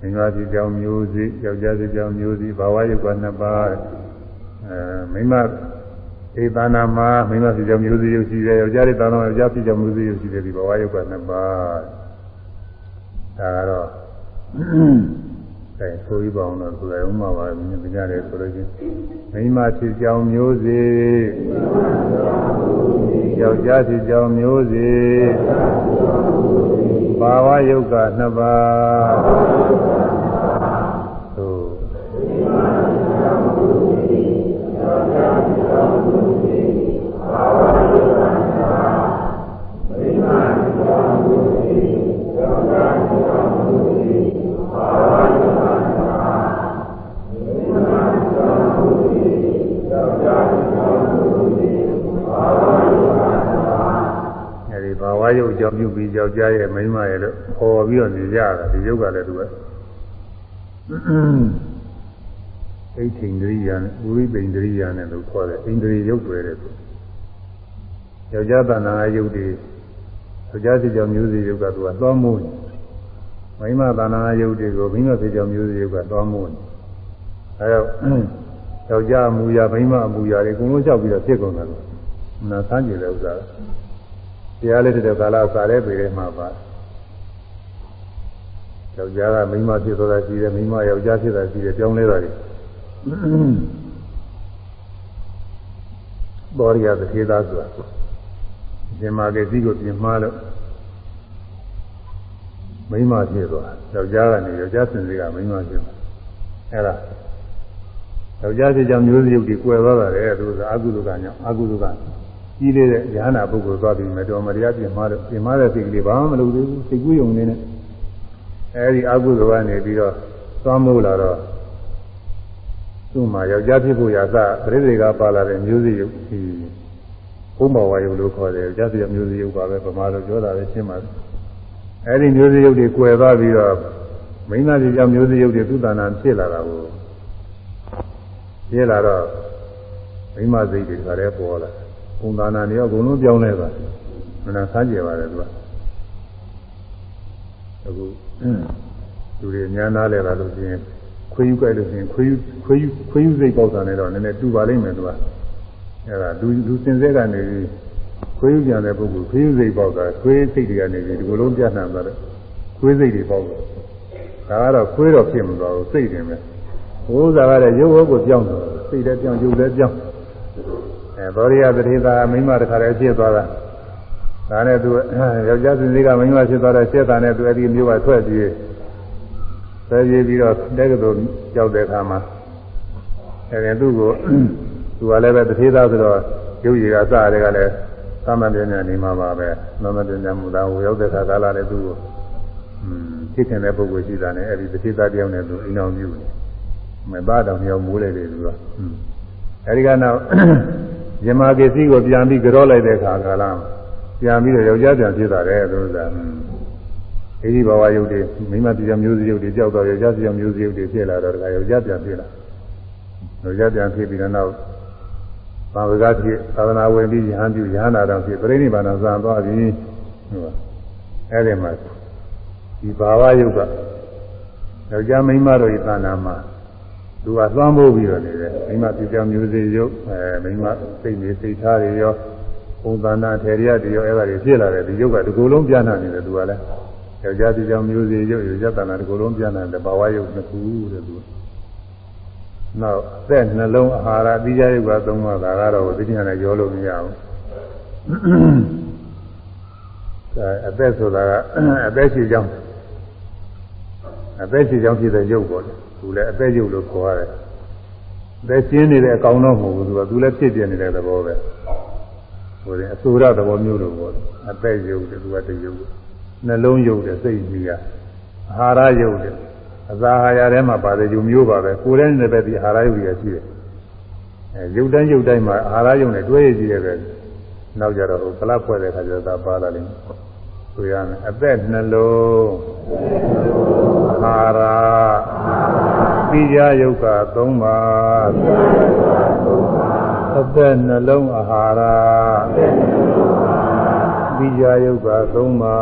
[SPEAKER 1] မိမဖြစ်ကြောင်မျိုးစိယောက်ျားဖြစ်ကြောင်မျိုးစိဘာဝယုတ်ကနှစ်ပါးအဲမိမဧ သနာမှာမိမဖြစ်ကြောင်မျိုးစိရုပ်ရှိတယ်ယောက်ျားလေးသာနာယောက်ျားဖြစ်ကြောင်မျိုးစိရုပ်ရှိတယ်ဒီဘဝယုတ်ကနှစ်ပါးဒါကတော့အဲဆိုပြီးပါအောင်တော့ဆိုရအောင်မှာပါမြင်ကြတယ်ဆိုလို့ချင်းမိမဖြစ်ကြောင်မျိုးစိယောက်ျားဖြစ်ကြောင်မျိုးစိဘာဝယုတ်ကနှစ်ပါး ကြောင့်ပြုပြီးယောက်ျားရဲ့မိန်းမရဲ့လို့ခေါ်ပြီးတော့နေကြတာဒီယုတ်ကလည်းသူကအိဋ္ဌိန္ဒရိယာနဲ့ဥရိပိန္ဒရိယာနဲ့လို့ခေါ်တယ်အိန္ဒြေယုတ်တွေတဲ့သူယောက်ျားတဏ္ဍာယုတ်တွေယောက်ျားစီကြောင့်မျိုးစေ့ယုတ်ကသူကသွားမိုးနေမိန်းမတဏ္ဍာယုတ်တွေကိုမိန်းမစီကြောင့်မျိုးစေ့ယုတ်ကသွားမိုးနေအဲတော့ယောက်ျားအမူအရာမိန်းမအမူအရာတွေအကုန်လုံးလျှောက်ပြီးတော့ဖြစ်ကုန်တယ်လို့နာဆန်းကြည့်တဲ့ဥစ္စာ တရားလေးတဲ့ကာလစာရဲပေထဲမှာပါယောက်ျားကမိန်းမဖြစ်သွားတာရှိတယ်မိန်းမယောက်ျားဖြစ်တာရှိတယ်ပြောင်းလဲတာတွေဘောရိယသတိသားဆိုတာရှင်မာကေစီကိုပြင်မှားလို့မိန်းမဖြစ်သွားယောက်ျားကနေယောက်ျားစင်စီကမိန်းမဖြစ်သွားအဲ့ဒါယောက်ျားဖြစ်ကြောင်မျိုးစရုပ်တွေကွယ်သွားတာလေသူကအကုသကညောင်းအကုသက ကြီးလေးတဲ့ရဟနာပုဂ္ဂိုလ်သွားပြီးမတော်မတရားပြင်မှားလို့ပြင်မှားတဲ့စိတ်ကလေးဘာမှမလုပ်သေးဘူးစိတ်ကူးယုံနေနဲ့အဲဒီအကုသိုလ်ကနေပြီးတော့သွားမိုးလာတော့သူ့မှာယောက်ျားဖြစ်ဖို့ရာသပရိသေကပါလာတဲ့မျိုးစေ့ယုတ်ဒီဘုံဘဝယုတ်လို့ခေါ်တယ်ယောက်ျားဖြစ်မျိုးစေ့ယုတ်ပါပဲဗမာလိုပြောတာပဲရှင်းပါတယ်အဲဒီမျိုးစေ့ယုတ်တွေကွယ်သွားပြီးတော့မိန်းမကြီးကြောင့်မျိုးစေ့ယုတ်တွေသူ့တဏ္ဍာဖြစ်လာတာကိုဖြစ်လာတော့မိန်းမစိတ်တွေကလည်းပေါ်လာပုံသ ဏ္ဍာန်တွေအကုန်လုံးပြောင်းလဲသွားတယ်မနာဆန်းကြပါတယ်သူကအခုလူတွေအများသားလဲပါလို့ရှိရင်ခွေးယူကြိုက်လို့ရှိရင်ခွေးယူခွေးယူခွေးယူစိတ်ပေါက်တာနဲ့တော့နည်းနည်းတူပါလိမ့်မယ်သူကအဲဒါလူလူစင်စဲကနေပြီးခွေးယူပြန်တဲ့ပုဂ္ဂိုလ်ခွေးယူစိတ်ပေါက်တာခွေးစိတ်တွေကနေပြီးဒီလိုလုံးပြတ်နှံသွားတယ်ခွေးစိတ်တွေပေါက်တယ်ဒါကတော့ခွေးတော့ဖြစ်မသွားဘူးစိတ်တယ်ပဲဘုရားကလည်းရုပ်ဝတ်ကိုပြောင်းတယ်စိတ်လည်းပြောင်းရုပ်လည်းပြောင်း အဲဘောရိယသတိသာမိမတခါလည်းဖြစ်သွားတာဒါနဲ့သူယောက်ျားစင်စိကမိန်းမဖြစ်သွားတဲ့စိတ်ဓာတ်နဲ့သူအဲ့ဒီမျိုးကထွက်ပြေးဆွဲပြေးပြီးတော့တက္ကသိုလ်ကြောက်တဲ့အခါမှာအဲ့ဒီသူ့ကိုသူကလည်းပဲတထေးသားဆိုတော့ရုပ်ရည်ကစရဲကလည်းသမဏပညာနေမှာပါပဲသမဏပညာမူသားဟိုရောက်တဲ့အခါကာလလည်းသူ့ကိုอืมဖြစ်ခင်တဲ့ပုဂ္ဂိုလ်ရှိတာနဲ့အဲ့ဒီတထေးသားတယောက်နဲ့သူအိမ်အောင်ပြုနေမသားတော်မြောက်မိုးလိုက်တယ်သူကอืมအဲ့ဒီကနောက် ယမကစ္စည်းကိုပြန်ပြီးကြောလိုက်တဲ့အခါကာလမှာပြန်ပြီးတော့ယောက်ျားပြန်ဖြစ်တာလေသူကအဲဒီဘဝယုတ်တွေမိမတရားမျိုးစည်းယုတ်တွေကြောက်တော့ယောက်ျားတရားမျိုးစည်းယုတ်တွေဖြစ်လာတော့တခါယောက်ျားပြန်ဖြစ်လာယောက်ျားပြန်ဖြစ်ပြီးတော့နောက်ဘာဝကဖြစ်သာသနာဝင်ပြီးယဟန်ပြုယဟနာတော်ဖြစ်ပြိဋိဘာနာဇံသွားပြီဟုတ်ပါအဲဒီမှာဒီဘာဝယုတ်ကယောက်ျားမိန်းမတို့ဤသာနာမှာ သူကသွမ်းဖို့ပြီးတော့နေတယ်မိမတရားမျိုးစည်းယုတ်အဲမိမစိတ်နေစိတ်ထားတွေရောပုံသဏ္ဍာန်ထေရရတရောအဲ့ဒါတွေဖြစ်လာတယ်ဒီယုတ်ကဒီကိုယ်လုံးပြန့်နှံ့နေတယ်သူကလည်းယောက်ျားဒီကြောင့်မျိုးစေယုတ်ယောက်ျားတဏ္ဍာဒီကိုယ်လုံးပြန့်နှံ့တယ်ဘာဝယုတ်နှစ်ခုတဲ့သူနောက်အသက်နှလုံးအာဟာရအတိယယုတ်ကသုံးပါးဒါကတော့သိဉာဏ်နဲ့ရောလို့မရဘူးအဲအသက်ဆိုတာကအသက်ရှိကြောင်း အသက်ရှိကြောင်းဖြစ်တဲ့ယုတ်ပေါ့လေသူလည်းအသက်ယုတ်လို့ခေါ်ရတယ်အသက်ရှင်းနေတဲ့အကောင်တော့မဟုတ်ဘူးသူကသူလည်းဖြစ်ပြနေတဲ့သဘောပဲဟိုရင်အဆိုရသဘောမျိုးလိုပေါ့အသက်ယုတ်တယ်သူကတယုတ်နှလုံးယုတ်တယ်စိတ်ကြီးရအာဟာရယုတ်တယ်အစာဟာရထဲမှာပါတယ်ယုံမျိုးပါပဲကိုယ်တည်းနဲ့ပဲဒီအာဟာရယုတ်ကြီးရှိတယ်အဲယုတ်တိုင်းယုတ်တိုင်းမှာအာဟာရယုတ်နဲ့တွဲရကြည့်ရတယ်နောက်ကြတော့ဟိုကလပ်ဖွဲ့တဲ့ခါကျတော့ဒါပါလာလိမ့်မယ်ဆိုရမယ်အသက်နှလုံးအာ ဟာရပိယယုတ်က၃ပါးအသက်နှလုံးအာဟာရဘိယာယုတ်ကသုံးပါ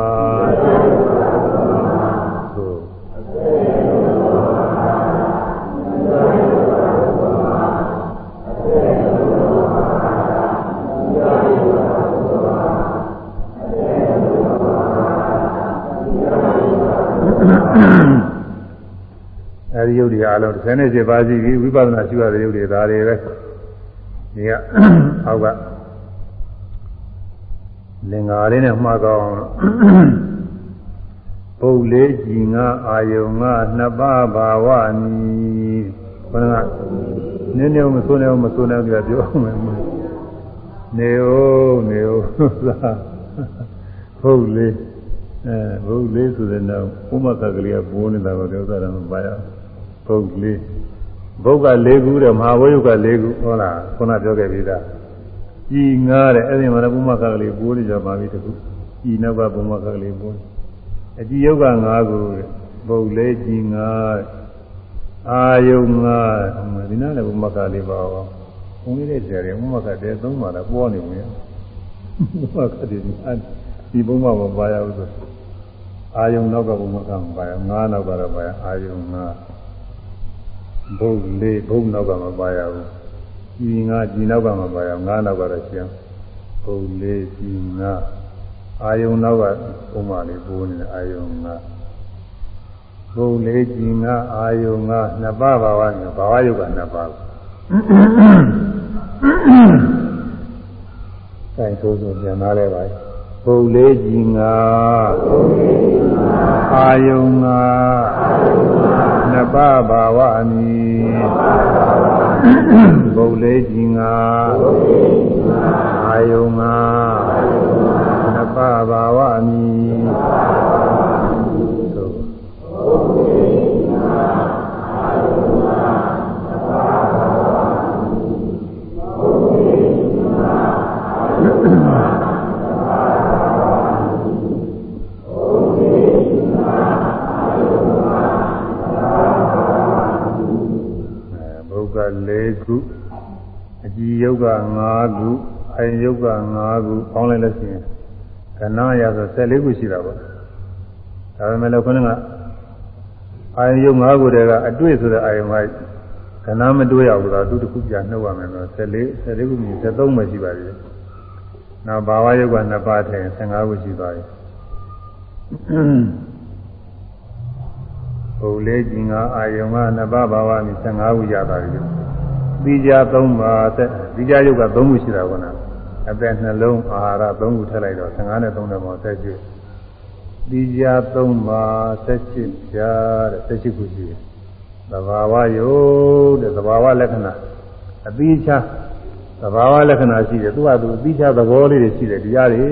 [SPEAKER 1] သို့အဲဒီယုတ်ဒီအလုံး37ပါးရှိပြီဝိပဿနာရှုရတဲ့ယုတ်တွေဒါတွေပဲဒီကအောက်ကလင်္ကာလေးနဲ့မှားကောင်းပုတ်လေးကြည်ငါအာယုံငါနှစ်ပါးဘာဝနီခொနကနည်းနည်းမဆိုးနေမဆိုးနေကြပြောအောင်မယ်နေဦးနေဦးသာပုတ်လေးအဲပုတ်လေးဆိုတဲ့နောက်ဥမကကလေးကပိုးနေတာကိုပြောတာတော့မပါရ ပုတ်လေးဘုတ်က၄ခုတဲ့မဟာဝိယုက၄ခုဟုတ်လားခုနပြောခဲ့ပြီသားကြည်ငားတဲ့အဲ့ဒီမှာဘုမခကလေးပိုးနေကြပါပြီတခုကြည်နောက်ကဘုမခကလေးပိုးအကြည်ယုတ်က၅ခုတဲ့ဘုတ်လေးကြည်ငားအာယုံငားဒီနားလည်းဘုမခလေးပါအောင်ဘုံလေးတဲ့ကြတယ်ဘုမခတဲ့သုံးပါလားပေါ်နေဝင်ဘုမခတဲ့ဒီဘုမမပါရဘူးဆိုအာယုံနောက်ကဘုမခမပါရငားနောက်ကတော့ပါရအာယုံငား ဘုတ်လေးဘုတ်နောက်ကမပါရဘူးကြီးငါကြီးနောက်ကမပါရငါနောက်ကတော့ရှင်းဘုတ်လေးကြီးငါအာယုံနောက်ကဥမာလေးပိုးနေတယ်အာယုံငါဘုတ်လေးကြီးငါအာယုံငါနှစ်ပါးဘာဝနဲ့ဘာဝယုတ်ကနှစ်ပါးအဲဆိုဆိုပြန်လာလဲပါ ဘုတ်လေးကြီးငါအာယုံငါနှစ်ပါးဘာဝအမည်ဘုတ်လေးကြီးငါအာယုံငါနှစ်ပါးဘာဝအမ ခုအကြည်ယုတ်က5ခုအယုတ်က5ခုပေါင်းလိုက်လို့ရှိရင်ကဏ္ဍရဆို14ခုရှိတာပေါ့ဒါပေမဲ့လည်းခုနကအာယုံ၅ခုတည်းကအတွေ့ဆိုတဲ့အာယုံကခဏမတွေ့ရဘူးတော့သူတစ်ခုပြန်နှုတ်ရမယ်ဆို14 14ခုမြည်73ပဲရှိပါသေးတယ်။နောက်ဘာဝယုတ်က2ပါးထည့်15ခုရှိပါပြီ။ဘုလေးကြီးငါအာယုံက2ပါးဘာဝမြည်15ခုရပါပြီ။ ပြီးကြ3ပါးသက်ပြီးကြယုတ်က3ခုရှိတာကောနော်။အသက်နှလုံးအာဟာရ3ခုထည့်လိုက်တော့15နဲ့3နဲ့ပေါ့ဆက်ကြည့်။ဒီကြာသုံးပါဆက်ရှိပြတဲ့ဆက်ရှိခုရှိတယ်သဘာဝယုတ်တဲ့သဘာဝလက္ခဏာအသီးချသဘာဝလက္ခဏာရှိတယ်သူကသူအသီးချသဘောလေးတွေရှိတယ်တရားတွေ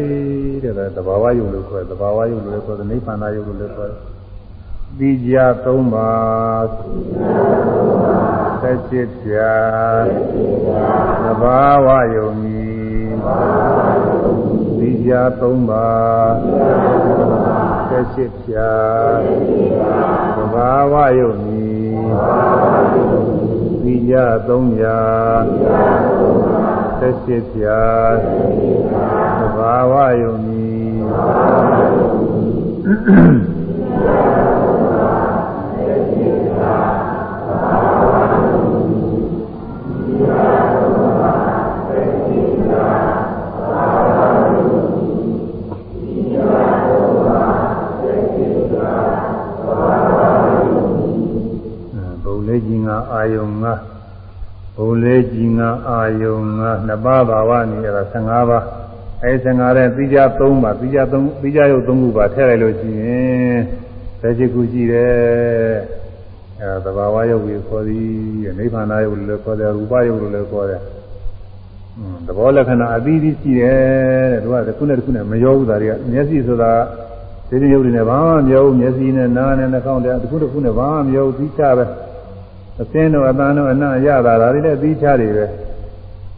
[SPEAKER 1] တဲ့သဘာဝယုတ်လို့ခေါ်တယ်သဘာဝယုတ်လို့လည်းခေါ်တယ်နိဗ္ဗာန်ယုတ်လို့လည်းခေါ်တယ် ဒီကြာသုံးပါဆက်ရှိပြသဘာဝယုတ်မီဒီကြာသုံးပါသက်ရှိဖြာသဘာဝယုတ်မီသီလ300သက်ရှိဖြာသဘာဝယုတ်မီ အာယုံငါနှစ်ပါးဘာဝနေရတာ15ပါးအဲ15တဲ့ပြီးကြ3ပါပြီးကြ3ပြီးကြရုပ်3ခုပါထည့်လိုက်လို့ရှိရင်သက်ရှိခုရှိတယ်အဲသဘာဝယုတ်ကိုခေါ်သည်နိဗ္ဗာန်ယုတ်လို့လည်းခေါ်တယ်ရူပယုတ်လို့လည်းခေါ်တယ်သဘောလက္ခဏာအသီးသီးရှိတယ်တဲ့သူကတစ်ခုနဲ့တစ်ခုနဲ့မရောဘူးဒါတွေကမျက်စိဆိုတာဒီလိုယုတ်တွေနဲ့ဘာမှမရောဘူးမျက်စိနဲ့နားနဲ့နှာခေါင်းနဲ့တစ်ခုတစ်ခုနဲ့ဘာမှမရောဘူးသိချပဲအစင်းတို့အတန်တို့အနံ့ရတာဒါတွေလည်းသိချတွေပဲ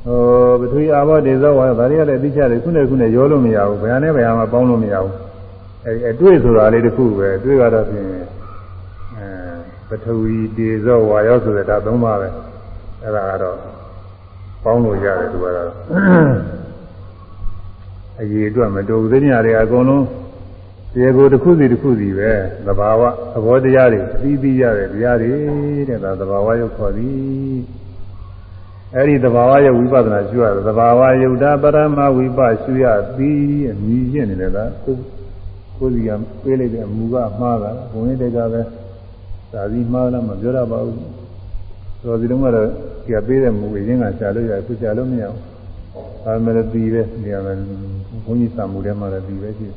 [SPEAKER 1] ဟိုပထဝီအာဘောဒေဇောဝါဒါတွေကလည်းသိချတွေခုနဲ့ခုနဲ့ရောလို့မရဘူးဘယ်ဟာနဲ့ဘယ်ဟာမှပေါင်းလို့မရဘူးအဲအတွေ့ဆိုတာလေးတစ်ခုပဲအတွေ့ကတော့ဖြင့်အဲပထဝီဒေဇောဝါရောဆိုတဲ့ဒါသုံးပါပဲအဲ့ဒါကတော့ပေါင်းလို့ရတယ်သူကတော့အရေးအတွက်မတူသေးညာတွေအကုန်လုံးတရားကိုတစ်ခုစီတစ်ခုစီပဲသဘာဝသဘောတရားတွေအသီးသီးရတဲ့တရားတွေတဲ့ဒါသဘာဝရုပ်ခေါ်သည် အဲ့ဒီသဘာဝရုပ်ဝိပဿနာရှုရတယ်သဘာဝယုတ်တာပရမဝိပရှုရသည်အမြည်ရှင်းနေတယ်လားကိုကိုစီကပေးလိုက်တဲ့အမူကမှားတာဘုံရတဲ့ကပဲသာသီမှားလားမပြောရပါဘူးဆိုတော့ဒီတော့ကတော့ဒီကပေးတဲ့မူအရင်ကရှာလို့ရတယ်ခုရှာလို့မရဘူးဒါမှလည်းပြီးပဲနေရာမှာဘုန်းကြီးစာမူထဲမှာလည်းပြီးပဲရှိတယ်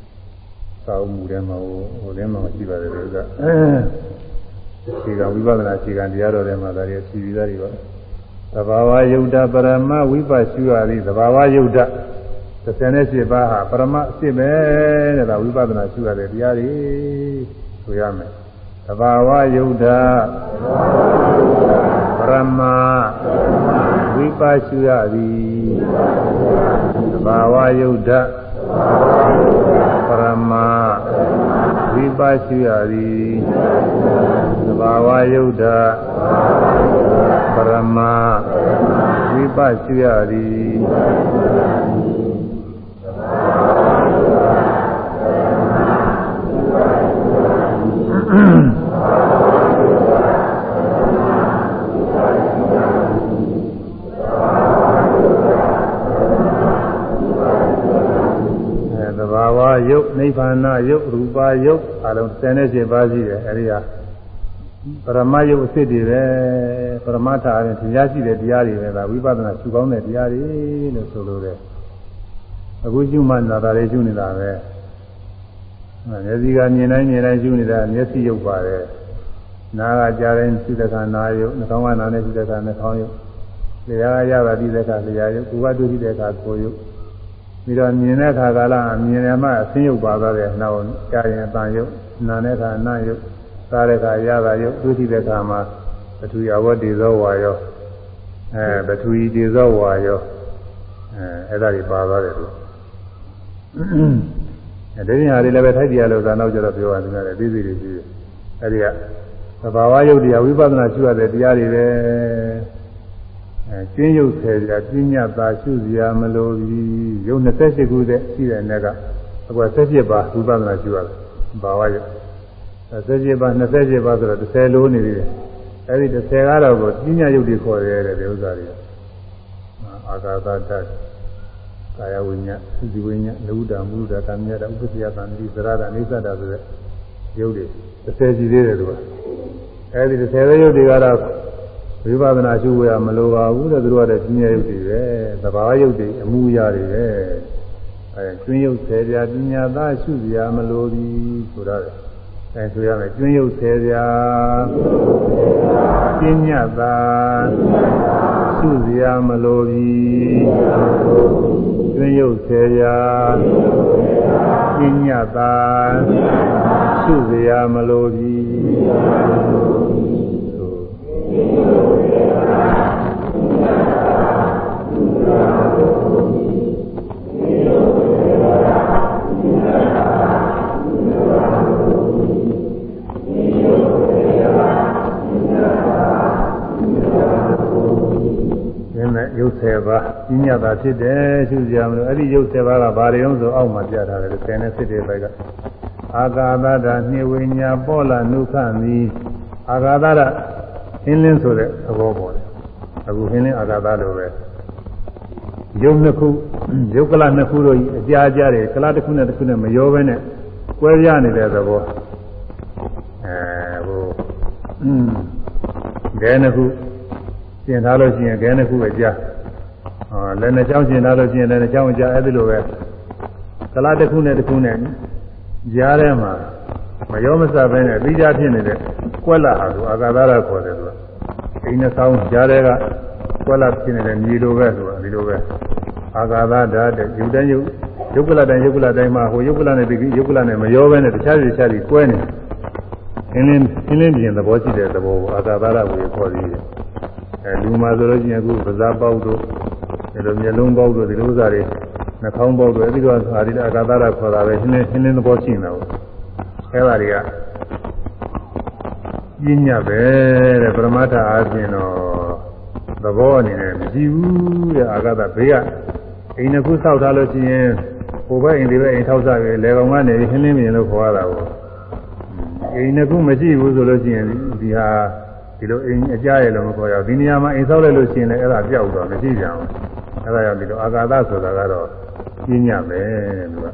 [SPEAKER 1] စာအုပ်မူထဲမှာဟိုဟိုထဲမှာရှိပါတယ်လို့ကခြေကဝိပဿနာခြေကတရားတော်ထဲမှာဒါတွေရှိပြီးသားတွေပါ သဘာဝယုတ်တပရမဝိပရှုရသည်သဘာဝယုတ်တ38ပါးဟာပရမအစ်ပဲတဲ့ဒါဝိပဿနာရှုရတဲ့တရားတွေဆိုရမယ်သဘာဝယုတ်တပရမဝိပရှုရသည်သဘာဝယုတ်တပရမ ဝိပရှိရသည်သဘာဝယုဒ္ဓပရမဝိပရှိရသည်ယုတ် နိဗ္ဗာန်ယုတ်ရူပါယုတ်အလုံး17ပါးရှိတယ်အဲဒီဟာပရမယုတ်အစ်စ်တွေပဲပရမတ္ထအရင်တရားရှိတဲ့တရားတွေပဲဒါဝိပဿနာရှုကောင်းတဲ့တရားတွေလို့ဆိုလိုတယ်အခုရှုမှနာတာလေးရှုနေတာပဲမျက်စိကမြင်တိုင်းမြင်တိုင်းရှုနေတာမျက်စိယုတ်ပါတယ်နားကကြားတိုင်းရှုတဲ့ခါနာယုတ်နှာခေါင်းကနားနဲ့ရှုတဲ့ခါနှာခေါင်းယုတ်လျှာကရတာဒီတဲ့ခါလျှာယုတ်ကိုယ်ကတွေ့တဲ့ခါကိုယ်ယုတ် ပြီးတော့မြင်တဲ့အခါကာလမြင်ရမှအသိယုတ်ပါသွားတဲ့နောက်ကြားရင်အတန်ယုတ်နာတဲ့အခါနာယုတ်စားတဲ့အခါရတာယုတ်တွေ့ထိတဲ့အခါမှာပထဝီအဝတ်တေဇောဝါယောအဲပထဝီတေဇောဝါယောအဲအဲ့ဒါတွေပါသွားတယ်သူအဲဒီညာတွေလည်းပဲထိုက်တရားလို့သာနောက်ကျတော့ပြောရတယ်များတယ်သိသိတွေရှိတယ်အဲဒီကသဘာဝယုတ်တရားဝိပဿနာရှုရတဲ့တရားတွေပဲအဲ ကျင်းရုပ်ဆယ်ပြပြညတ်သာရှုစရာမလိုဘူးရုပ်28ခုတည်းရှိတဲ့နေ့ကအခု17ပါးဝိပဿနာရှုရတယ်ဘာဝရုပ်17ပါး20ပါးဆိုတော့30လို့နေပြီအဲဒီ30ကတော့ကိုပညာယုတ်တွေခေါ်တယ်တဲ့ဒီဥစ္စာတွေအာဂါသတ္တကာယဝိညာဉ်သုတိဝိညာဉ်လူဒ္ဓမုဒ္ဒကာမြတ်ဥပ္ပစ္စယသံတိသရဒအိသတ္တဆိုတဲ့ယုတ်တွေ30ရှိသေးတယ်သူကအဲဒီ30တဲ့ယုတ်တွေကတော့ ဝိပဿနာရှုရမလိုပါဘူးတဲ့သူတို့ကတည်းကပညာယုတ်တွေပဲသဘာဝယုတ်တွေအမှုအရာတွေပဲအဲကျွင်းယုတ်10ပြာပညာသားရှုစရာမလိုဘူးဆိုတော့အဲဆိုရမယ်ကျွင်းယုတ်10ပြာပညာသားရှုစရာမလိုဘူးကျွင်းယုတ်10ပြာပညာသားရှုစရာမလိုဘူး ရုပ်10ပါးကြီးညတ်တာဖြစ်တယ်ရှုကြမလို့အဲ့ဒီရုပ်10ပါးကဘာတွေအောင်ဆိုအောက်မှာပြထားတယ်10နဲ့7ဘက်ကအာဂါသဒနှိဝိညာပေါ်လာနုခမိအာဂါသဒ ဟင်းလင်းဆိုတဲ့သဘောပေါ်တယ်အခုဟင်းလင်းအာဂါသလိုပဲရုပ်နှစ်ခုရုပ်ကလနှစ်ခုတို့အကြာအကြာတွေကလတစ်ခုနဲ့တစ်ခုနဲ့မရောဘဲနဲ့ကွဲပြားနေတဲ့သဘောအဲဟိုอืมဒဲနှစ်ခုကျင်ထားလို့ရှိရင်ခဲနှစ်ခုပဲကြားဟောလည်းနှစ်ချောင်းကျင်ထားလို့ရှိရင်လည်းနှစ်ချောင်းကြားအဲ့ဒီလိုပဲကလားတစ်ခုနဲ့တစ်ခုနဲ့ကြားထဲမှာ မရောမစပဲနဲ့ပြီးကြဖြစ်နေတဲ့ကွက်လာဟာသူအာဂါသရခေါ်တယ်သူကအိမ်နဲ့ဆောင်းကြားထဲကကွက်လာဖြစ်နေတဲ့မြေလိုပဲသူကဒီလိုပဲအာဂါသဓာတ်တဲ့ယူတဲ့ယုတ်ယုတ်ကလတိုင်းယုတ်ကလတိုင်းမှာဟိုယုတ်ကလနဲ့ပြီးယုတ်ကလနဲ့မရောပဲနဲ့တခြားတခြားကြီးကွဲနေအင်းလင်းအင်းလင်းပြင်သဘောရှိတဲ့သဘောကိုအာဂါသရကိုခေါ်ပြီးအဲလူမှာဆိုလို့ရှိရင်အခုပဇာပေါက်တို့ဒီလိုမျက်လုံးပေါက်တို့ဒီလိုဥစ္စာတွေနှာခေါင်းပေါက်တို့အဲဒီတော့အာရိတအကာသရခေါ်တာပဲရှင်းရှင်းလင်းသဘောရှိနေတာပေါ့ အဲပါတွေကပြင်းညပဲတဲ့ပရမတ္ထအားဖြင့်တော့သဘောအနေနဲ့မရှိဘူးတဲ့အာဂတဘေးကအိမ်တစ်ခုဆောက်ထားလို့ရှိရင်ဟိုဘက်အိမ်ဒီဘက်အိမ်ထောက်စားပြီးလေကောင်ကနေရှင်းလင်းမြင်လို့ခေါ်ရတာပေါ့အိမ်တစ်ခုမရှိဘူးဆိုလို့ရှိရင်ဒီဟာဒီလိုအိမ်အကြရလို့မခေါ်ရဘူးဒီနေရာမှာအိမ်ဆောက်လိုက်လို့ရှိရင်လည်းအဲ့ဒါပြောက်တော့မရှိကြဘူးအဲ့ဒါကြောင့်ဒီလိုအာဂါသဆိုတာကတော့ပြင်းညပဲလို့က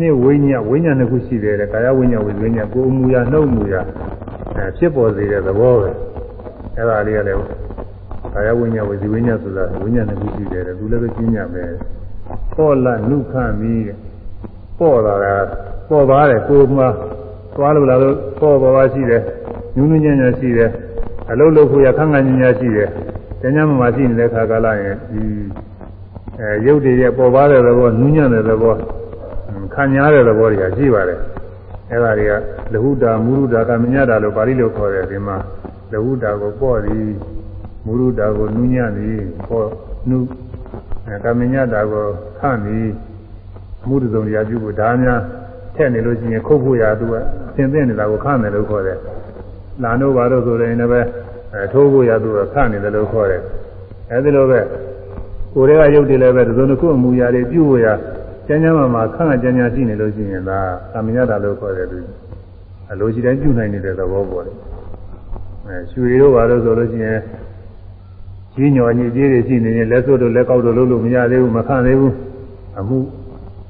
[SPEAKER 1] နေ့ဝိညာဝိညာနှစ်ခုရှိတယ်ကာယဝိညာဝိညာကိုယ်မူရာနှုတ်မူရာအဲဖြစ်ပေါ်စေတဲ့သဘောပဲအဲ့ဒါလေးကလည်းကာယဝိညာဝိဇိဝိညာဆိုတာဝိညာနှစ်ခုရှိတယ်သူလည်းပဲပြင်းညပဲပေါ်လာနုခမိတဲ့ပေါ်လာတာပေါ်ပါတယ်ကိုယ်မှာသွားလို့လာလို့ပေါ်ပေါ်ပါရှိတယ်ညှဉ်းညံ့ညံ့ရှိတယ်အလုံးလုံးကိုရခန့်ခန့်ညံ့ညံ့ရှိတယ်ကျမ်းကျမ်းမှာရှိနေတဲ့ခါကာလရင်ဒီအဲရုပ်တွေရဲ့ပေါ်ပါတဲ့သဘောနူးညံ့တဲ့သဘော ခံညားတဲ့သဘောတွေကရှိပါတယ်အဲဒါတွေကလဟုတာမုရုတာကမညတာလို့ပါဠိလိုခေါ်တယ်ဒီမှာလဟုတာကိုပေါ့သည်မုရုတာကိုနူးညံ့သည်ပေါ့နုအဲကမညတာကိုခန့်သည်မှုတုံရာပြုဖို့ဒါများထက်နေလို့ရှိရင်ခုတ်ဖို့ရသူကအသင်သင့်နေတာကိုခန့်တယ်လို့ခေါ်တယ်လာတို့ဘာလို့ဆိုရင်လည်းပဲထိုးဖို့ရသူကခန့်နေတယ်လို့ခေါ်တယ်အဲဒီလိုပဲကိုယ်တွေကရုပ်တွေလည်းပဲသုံးတစ်ခုအမူအရာတွေပြုဖို့ရ ကျမ်းကျမ်းမှာမှာခန့်ခန့်ကျမ်းကျမ်းရှိနေလို့ရှိရင်ဒါသမညတာလို့ခေါ်တယ်သူအလိုရှိတိုင်းပြုနိုင်နေတဲ့သဘောပေါ်တယ်အဲရွှေတို့ဘာလို့ဆိုလို့ရှိရင်ကြီးညော်ညစ်ကြေးတွေရှိနေရင်လက်စွပ်တို့လက်ကောက်တို့လုပ်လို့မရသေးဘူးမခန့်သေးဘူးအမှု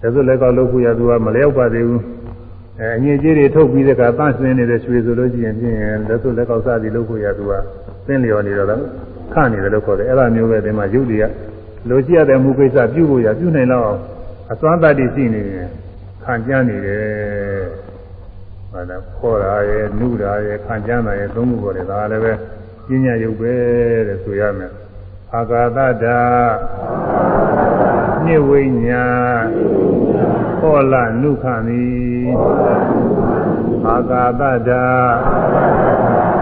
[SPEAKER 1] လက်စွပ်လက်ကောက်လုပ်ဖို့ရသူကမလျောက်ပါသေးဘူးအဲအညစ်အကြေးတွေထုတ်ပြီးတဲ့အခါသန့်စင်နေတဲ့ရွှေဆိုလို့ရှိရင်ဖြင့်လက်စွပ်လက်ကောက်စသည်လုပ်ဖို့ရသူကသင်လျော်နေတော့ခန့်နေတယ်လို့ခေါ်တယ်အဲ့ဒါမျိုးပဲဒီမှာရုပ်တွေကလိုရှိရတဲ့မှုကိစ္စပြုဖို့ရပြုနိုင်တော့ အစွမ်းတတ္တိရှိနေရင်ခံကြမ်းနေတယ်။ဟာဒါခေါ်တာရဲ့၊နုတာရဲ့၊ခံကြမ်းတာရဲ့သုံးခုပေါ်တယ်ဒါလည်းပဲပညာရုပ်ပဲတဲ့ဆိုရမယ်။အာဂါသတာနိဝိညာဟောလနုခမိအာဂါသတာ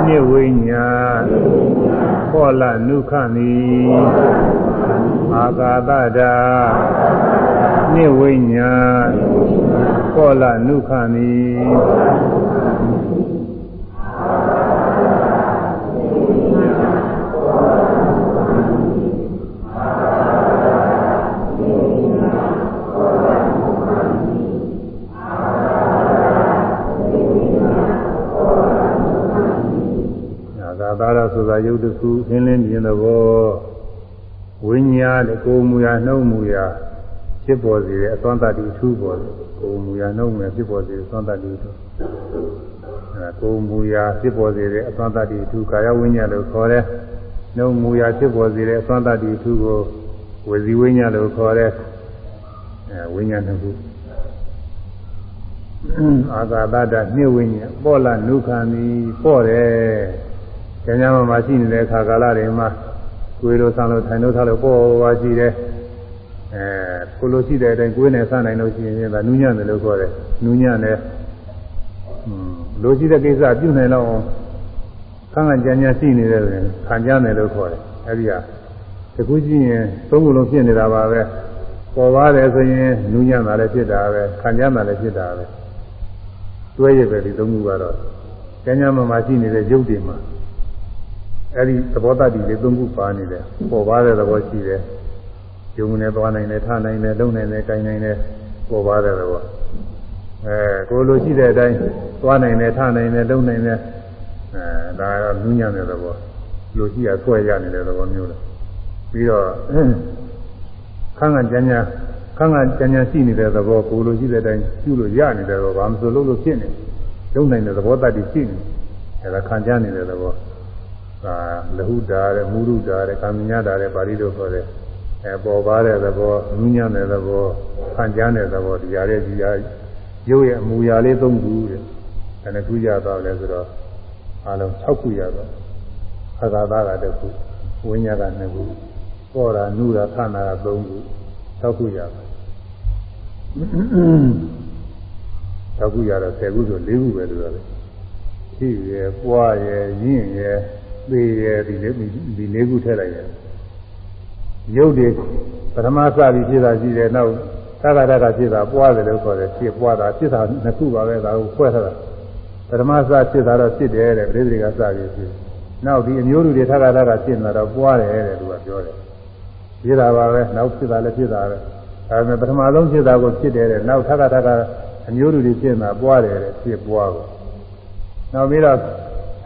[SPEAKER 1] နိဝိညာဟောလနုခမိ အာကာသဒာနိဝိညာကောလနုခန္တိသာသာဆိုတာယုတ်တခုရှင်းလင်းမြင်သဘော ဝိညာဉ်တဲ့ကိုယ်မူရာနှုတ်မူရာဖြစ်ပေါ်စေတဲ့အသွမ်းတတိအထူးပေါ်တယ်ကိုယ်မူရာနှုတ်မူရာဖြစ်ပေါ်စေတဲ့အသွမ်းတတိအထူးအဲကိုယ်မူရာဖြစ်ပေါ်စေတဲ့အသွမ်းတတိအထူးကာယဝိညာဉ်လို့ခေါ်တယ်နှုတ်မူရာဖြစ်ပေါ်စေတဲ့အသွမ်းတတိအထူးကိုဝစီဝိညာဉ်လို့ခေါ်တယ်အဲဝိညာဉ်တစ်ခုအာသာတတနှစ်ဝိညာဉ်ပေါ်လာနုခံပြီးပေါ်တယ်ကျမ်းစာမှာရှိနေတဲ့အခါကာလတွေမှာ ကိုယ်လိုဆံလို့ထိုင်လို့ထားလို့ပေါ်ပါရှိတယ်အဲကိုလိုရှိတဲ့အတိုင်းကိုယ်နဲ့ဆံနိုင်လို့ရှိရင်ဒါနူးညံ့တယ်လို့ခေါ်တယ်နူးညံ့တယ်လိုရှိတဲ့ကိစ္စပြုနိုင်တော့ခန့်ခန့်ကြမ်းကြမ်းရှိနေတယ်ဆိုရင်ခံကြတယ်လို့ခေါ်တယ်အဲဒီဟာတကူကြည့်ရင်သုံးခုလုံးဖြစ်နေတာပါပဲပေါ်ပါတယ်ဆိုရင်နူးညံ့တာလည်းဖြစ်တာပဲခံကြတာလည်းဖြစ်တာပဲတွဲရပဲဒီသုံးခုကတော့ကျမ်းစာမှာရှိနေတဲ့ရုပ်တွေမှာ အဲဒီသဘောတတ္တိလေးသုံးခုပါနေတယ်ပေါ်ပါတဲ့သဘောရှိတယ်ယုံနဲ့သွားနိုင်တယ်ထနိုင်တယ်လုံနိုင်တယ်ကြိုင်နိုင်တယ်ပေါ်ပါတဲ့သဘောအဲကိုလိုရှိတဲ့အတိုင်းသွားနိုင်တယ်ထနိုင်တယ်လုံနိုင်တယ်အဲဒါကတော့နူးညံ့တဲ့သဘောလိုရှိရဆွဲရနေတဲ့သဘောမျိုးလေပြီးတော့ခန်းကကြမ်းကြမ်းခန်းကကြမ်းကြမ်းရှိနေတဲ့သဘောကိုလိုရှိတဲ့အတိုင်းပြုလို့ရနေတဲ့သဘောဘာမှမဆိုလို့လို့ဖြစ်နေလုံနိုင်တဲ့သဘောတတ္တိရှိနေအဲဒါခံကြနေတဲ့သဘော အာလဟုတာတဲ့မူရုတာတဲ့ကာမညတာတဲ့ပါဠိလိုခေါ်တဲ့အဲပေါ်ပါတဲ့သဘောနူးညံ့တဲ့သဘောခံကြတဲ့သဘောတရားရဲ့ဒီဟာရုပ်ရဲ့အမူအရာလေးသုံးခုတဲ့ဒါနဲ့ခုရတော့လဲဆိုတော့အလုံး6ခုရတော့ခသာသားကတစ်ခုဝိညာက2ခုပေါ်တာနုတာခန္ဓာက3ခု6ခုရတော့6ခုရတော့10ခုဆို4ခုပဲလို့ပြောတယ်ရှိရယ်ပွားရယ်ရင့်ရယ် သေးရဲ့ဒီလေးဒီလေးခုထည့်လိုက်တယ်ရုပ်တွေပထမစပြီးဖြစ်တာရှိတယ်နောက်သက္ကတကဖြစ်တာပွားတယ်လို့ခေါ်တယ်ဖြစ်ပွားတာဖြစ်တာနှစ်ခုပါပဲဒါကိုဖွဲ့ထားတာပထမစဖြစ်တာတော့ဖြစ်တယ်တဲ့ပြိဿတွေကစပြီးဖြစ်နောက်ဒီအမျိုးလူတွေသက္ကတကဖြစ်နေတာတော့ပွားတယ်တဲ့သူကပြောတယ်ဖြစ်တာပါပဲနောက်ဖြစ်တာလည်းဖြစ်တာပဲဒါပေမဲ့ပထမဆုံးဖြစ်တာကိုဖြစ်တယ်တဲ့နောက်သက္ကတကအမျိုးလူတွေဖြစ်နေတာပွားတယ်တဲ့ဖြစ်ပွားကိုနောက်ပြီးတော့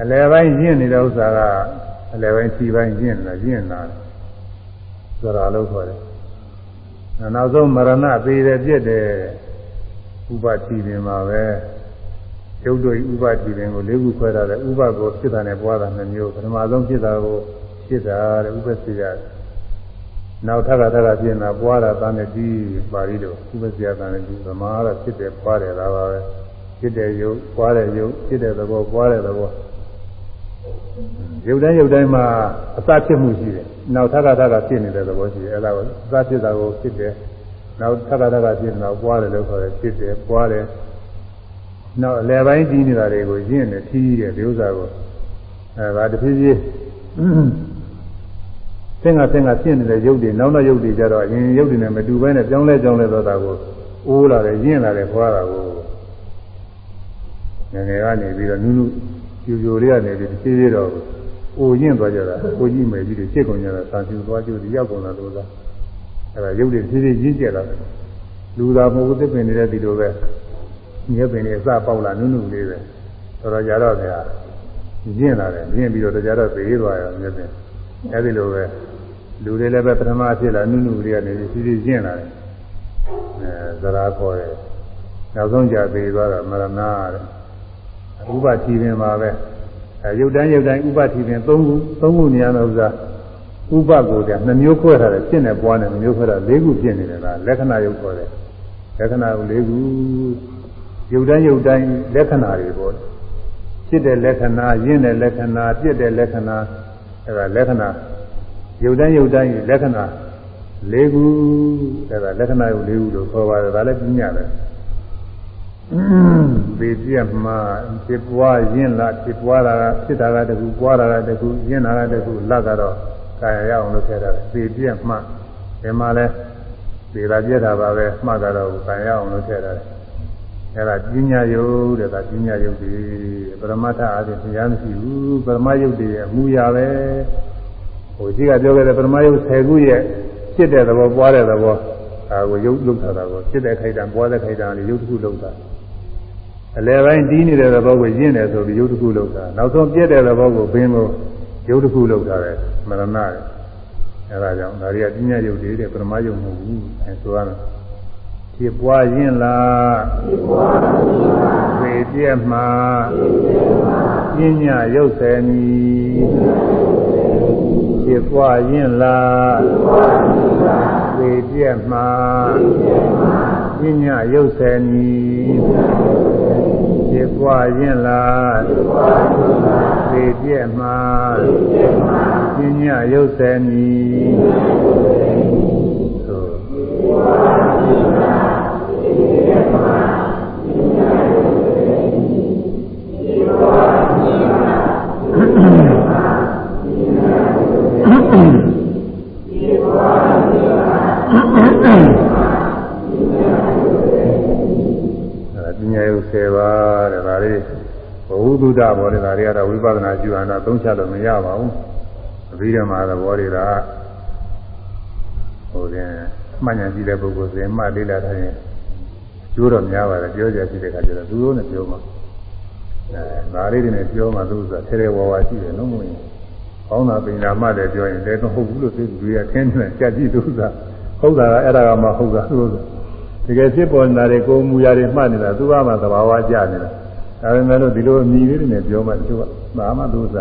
[SPEAKER 1] အလယ်ပိုင်းရင့်နေတဲ့ဥစ္စာကအလယ်ပိုင်းခြေပိုင်းရင့်နေတာရင့်လာတယ်ဆိုတာလို့ခေါ်တယ်။နောက်ဆုံးမရဏသေးတယ်ပြည့်တယ်ဥပတိပင်မှာပဲကျုပ်တို့ဥပတိပင်ကိုလေးခုခွဲထားတယ်ဥပကိုဖြစ်တာနဲ့ပွားတာနှစ်မျိုးပထမဆုံးဖြစ်တာကိုဖြစ်တာတဲ့ဥပစီရနောက်ထပ်ကထပ်ကဖြစ်နေတာပွားတာတန်းနဲ့ဒီပါဠိလိုဥပစီရတန်းနဲ့ဒီဗမာကတော့ဖြစ်တယ်ပွားတယ်ဒါပါပဲဖြစ်တဲ့ယုတ်ပွားတဲ့ယုတ်ဖြစ်တဲ့သဘောပွားတဲ့သဘော ရုပ်တိုင်းရုပ်တိုင်းမှာအစဖြစ်မှုရှိတယ်။နောက်သက္ကသကဖြစ်နေတဲ့သဘောရှိတယ်။အဲဒါကိုအစဖြစ်တာကိုဖြစ်တယ်။နောက်သက္ကသကဖြစ်နေတော့ပွားတယ်လို့ခေါ်တယ်ဖြစ်တယ်ပွားတယ်။နောက်အလယ်ပိုင်းကြီးနေတာတွေကိုရင့်နေထီးတယ်ဒီဥစ္စာကိုအဲဒါတဖြည်းဖြည်းသင်္ကသင်္ကဖြစ်နေတဲ့ရုပ်တွေနောက်နောက်ရုပ်တွေကြတော့အရင်ရုပ်တွေနဲ့မတူဘဲနဲ့ပြောင်းလဲပြောင်းလဲသွားတာကိုအိုးလာတယ်ရင့်လာတယ်ခွာတာကိုငယ်ငယ်ကနေပြီးတော့နုနု ပြူပြူလေးကနေပြီးတစ်သေးသေးတော့အိုရင့်သွားကြတာကိုကြီးမယ်ကြီးတွေဖြစ်ကုန်ကြတာဆံပြူသွားကြဒီရောက်ကုန်တာလို့သာအဲ့ဒါရုပ်တွေဖြည်းဖြည်းရင့်ကျက်လာတယ်လူသာမဟုတ်သစ်ပင်နေတဲ့ဒီလိုပဲမြက်ပင်တွေအစပေါက်လာနုနုလေးပဲတော်တော်ကြတော့ဗျာရင့်လာတယ်ရင့်ပြီးတော့တရားတော့သေးသွားရောမြက်ပင်အဲ့ဒီလိုပဲလူတွေလည်းပဲပထမဖြစ်လာနုနုလေးကနေဖြည်းဖြည်းရင့်လာတယ်အဲသရာခေါ်တယ်နောက်ဆုံးကြသေးသွားတာမရဏတဲ့ ဥပတိပင်ပါပဲအဲရုပ်တိုင်းရုပ်တိုင်းဥပတိပင်၃ခု၃ခုနေရာတော့ဥစားဥပကိုတည်းနှမျိုးခွဲထားတယ်ဖြစ်နေပွားနေနှမျိုးခွဲတာ၄ခုဖြစ်နေတယ်လားလက္ခဏာရုပ်ခေါ်တယ်လက္ခဏာကို၄ခုရုပ်တိုင်းရုပ်တိုင်းလက္ခဏာတွေပေါ့ဖြစ်တဲ့လက္ခဏာရင်းတဲ့လက္ခဏာပြည့်တဲ့လက္ခဏာအဲဒါလက္ခဏာရုပ်တိုင်းရုပ်တိုင်းလက္ခဏာ၄ခုအဲဒါလက္ခဏာရုပ်၄ခုလို့ခေါ်ပါတယ်ဒါလည်းပြညာတယ် ပေပြက်မှဖြစ်ပွားရင်းလာဖြစ်ပွားတာကဖြစ်တာကတခုပွားတာကတခုရင်းတာကတခုလက်ကတော့ကာယရအောင်လုပ်ခဲ့တာပေပြက်မှဒီမှာလဲပေတာပြက်တာပါပဲမှတ်ကတော့ကာယရအောင်လုပ်ခဲ့တာအဲ့ဒါပညာယုတ်တဲ့ဒါပညာယုတ်ဒီပရမတ္ထအားဖြင့်တရားမရှိဘူးပရမယုတ်တွေအမှုရာပဲဟိုရှိကပြောခဲ့တဲ့ပရမယုတ်10ခုရဲ့ဖြစ်တဲ့သဘောပွားတဲ့သဘောဒါကိုယုတ်လုပ်တာကိုဖြစ်တဲ့ခိုက်တံပွားတဲ့ခိုက်တံလေးယုတ်တစ်ခုလုပ်တာ အလယ်ပိုင်းတီးနေတဲ့သဘောကိုရင့်တယ်ဆိုပြီးရုပ်တစ်ခုလောက်တာနောက်ဆုံးပြည့်တဲ့သဘောကိုဘင်းလို့ရုပ်တစ်ခုလောက်ထားတယ်မရဏတဲ့အဲဒါကြောင့်ဒါတွေကပညာရုပ်တွေတဲ့ပရမယုံမဟုတ်ဘူးအဲဆိုရမယ်ဖြစ်ပွားရင်လားဖြစ်ပွားရင်လားသိပြက်မှာသိပြက်မှာပညာရုပ်ဆယ်မီဖြစ်ပွားရင်လားဖြစ်ပွားရင်လားသိပြက်မှာသိ ပြက်မှာပညာရုပ်ဆယ်မီဖြစ်ပွားရင်လားဖြစ်ပွားရင်လားသိပြက်မှာသိပြက်မှာပညာရုပ်ဆယ်မီသို့ဖြစ်ပွားရင်လားပ ညာရုပ်10ပါးတဲ့ဒါလေးဘဝတုဒ္ဒဘောတဲ့ဒါတွေကတော့ဝိပဿနာကျူဟနာသုံးချက်လို့မရပါဘူးအဘိဓမ္မာသဘောတွေကဟိုရင်မှတ်ဉာဏ်ရှိတဲ့ပုဂ္ဂိုလ်ဆိုရင်မှတ်လေးလာတိုင်းကျိုးတော့များပါတယ်ပြောကြရှိတဲ့ခါကျတော့သူတို့နဲ့ပြောမှာအဲဒါလေးတွေနဲ့ပြောမှသူကထဲထဲဝါဝါရှိတယ်လုံးဝရင်ကောင်းတာပင်လာမှတယ်ပြောရင်လည်းတော့ဟုတ်ဘူးလို့သိသူတွေကထင်းထင်းကြက်ကြည့်သူကဟုတ်တာကအဲ့ဒါကမှဟုတ်တာသူ တကယ်ဖြစ်ပေါ်နေတာတွေကိုမူရာတွေမှတ်နေတာသူကမှသဘာဝကျနေတာဒါပေမဲ့လို့ဒီလိုအမိလေးတွေနဲ့ပြောမှသူကဘာမှသူက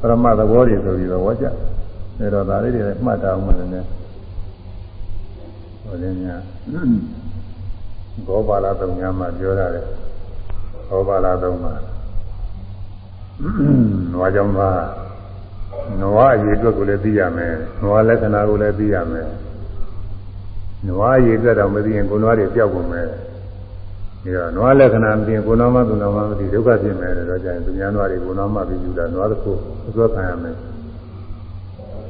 [SPEAKER 1] ပရမသဘောတွေဆိုပြီးတော့ဝါကြအဲတော့ဒါလေးတွေမှတ်တာအောင်မလို့ねဟိုလည်းများဘောပါလာသုံးများမှပြောရတယ်ဘောပါလာသုံးမှာနွားကြောင့်ပါနွားအရေးအတွက်ကိုလည်းသိရမယ်နွားလက္ခဏာကိုလည်းသိရမယ် နွားအရေးအတွက်တော့မသိရင်ကိုနွားတွေပြောက်ကုန်မယ်ဒီတော့နွားလက္ခဏာမသိရင်ကိုနွားမသူနွားမမသိဒုက္ခဖြစ်မယ်တော့ကြာရင်သူများနွားတွေကိုနွားမပြီးယူတာနွားတစ်ခုအစွဲခံရမယ်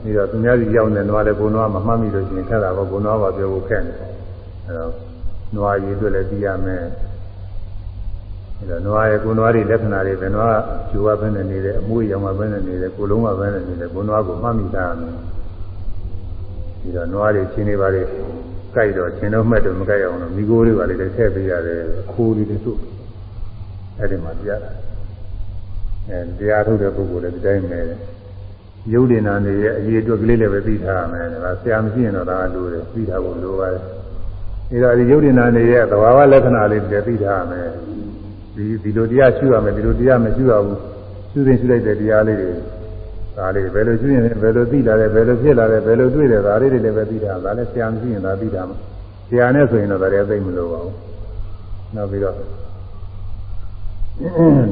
[SPEAKER 1] ဒီတော့သူများကြီးရောက်နေနွားလည်းကိုနွားမမှတ်မိလို့ရှိရင်ခက်တာပေါ့ကိုနွားပါပြောဖို့ခက်နေအဲတော့နွားရည်အတွက်လည်းသိရမယ်အဲတော့နွားရဲ့ကိုနွားတွေလက္ခဏာတွေပဲနွားကျူဝဘဲနဲ့နေတယ်အမွေးရောင်ဘဲနဲ့နေတယ်ကိုလုံးဝဘဲနဲ့နေတယ်ကိုနွားကိုမှတ်မိတာရမယ်ဒီတော့နွားတွေချင်းနေပါလေ ကြိုက်တော့ချင်းတော့မှတ်တော့မကြိုက်အောင်လို့မိโกတွေပါလေထည့်ပေးရတယ်ခိုးလေးတွေသူ့အဲ့ဒီမှာပြတာအဲတရားထုတ်တဲ့ပုဂ္ဂိုလ်လည်းဒီတိုင်းပဲရုပ်ဒေနာနေရဲ့အရေးအတွက်ကလေးလည်းပဲသိထားရမယ်ဒါဆရာမရှိရင်တော့ဒါကလိုတယ်သိထားဖို့လိုပါတယ်အဲဒါဒီရုပ်ဒေနာနေရဲ့သဘာဝလက္ခဏာလေးတွေသိထားရမယ်ဒီဒီလိုတရားရှုရမယ်ဒီလိုတရားမရှုရဘူးရှုရင်ရှုလိုက်တဲ့တရားလေးတွေ ဒါလေးဘယ်လိုရှုရင်ဘယ်လိုသိလာတယ်ဘယ်လိုဖြစ်လာတယ်ဘယ်လိုတွေ့တယ်ဒါလေးတွေလည်းပဲသိတာဒါလည်းဆရာမရှိရင်ဒါသိတာမှာဆရာနဲ့ဆိုရင်တော့ဒါလည်းသိမလို့ပါဘူးနောက်ပြီးတော့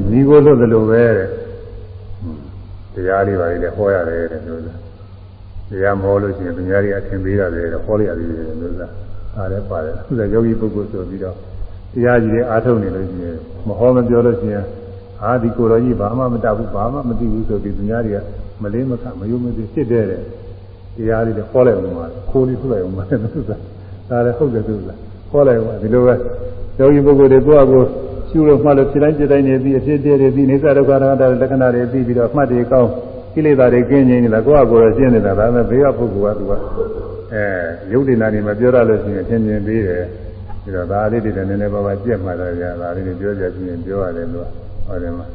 [SPEAKER 1] မိကိုလို့သလိုပဲတဲ့တရားလေးပါလေဟောရတယ်တဲ့လို့လားတရားမဟောလို့ရှိရင်သူများတွေအထင်ပေးရတယ်ဟောရရတယ်လို့လားဒါလည်းပါတယ်သူကယောဂီပုဂ္ဂိုလ်ဆိုပြီးတော့တရားကြီးတွေအားထုတ်နေလို့ရှိရင်မဟောမပြောလို့ရှိရင်အာဒီကိုယ်တော်ကြီးဘာမှမတတ်ဘူးဘာမှမသိဘူးဆိုပြီးသူများတွေက မလေးမခမယုံမသိဖြစ်တဲ့တရားလေးတွေဟောလိုက်အောင်ပါခိုးလေးထုတ်လိုက်အောင်ပါသူကဒါလည်းဟုတ်တယ်သူကဟောလိုက်အောင်ဒီလိုပဲယောဂီပုဂ္ဂိုလ်တွေကိုယ့်အကိုရှုလို့မှလို့ဖြစ်တိုင်းဖြစ်တိုင်းနေပြီးအဖြစ်တည်းတွေပြီးနေသဒုက္ခရဟတာလက္ခဏာတွေပြီးပြီးတော့မှတ်တွေကောင်းကိလေသာတွေကင်းငြိမ်းနေတာကိုယ့်အကိုရရှင်းနေတာဒါပေမဲ့ဘေးကပုဂ္ဂိုလ်ကသူကအဲရုပ်တည်နာနေမပြောရလို့ရှိရင်သင်မြင်ပြီးတယ်ပြီးတော့ဒါလေးတွေလည်းနည်းနည်းပါးပါးကြက်မှလာကြဒါလေးတွေပြောကြပြရင်ပြောရတယ်လို့ဟောတယ်မှာ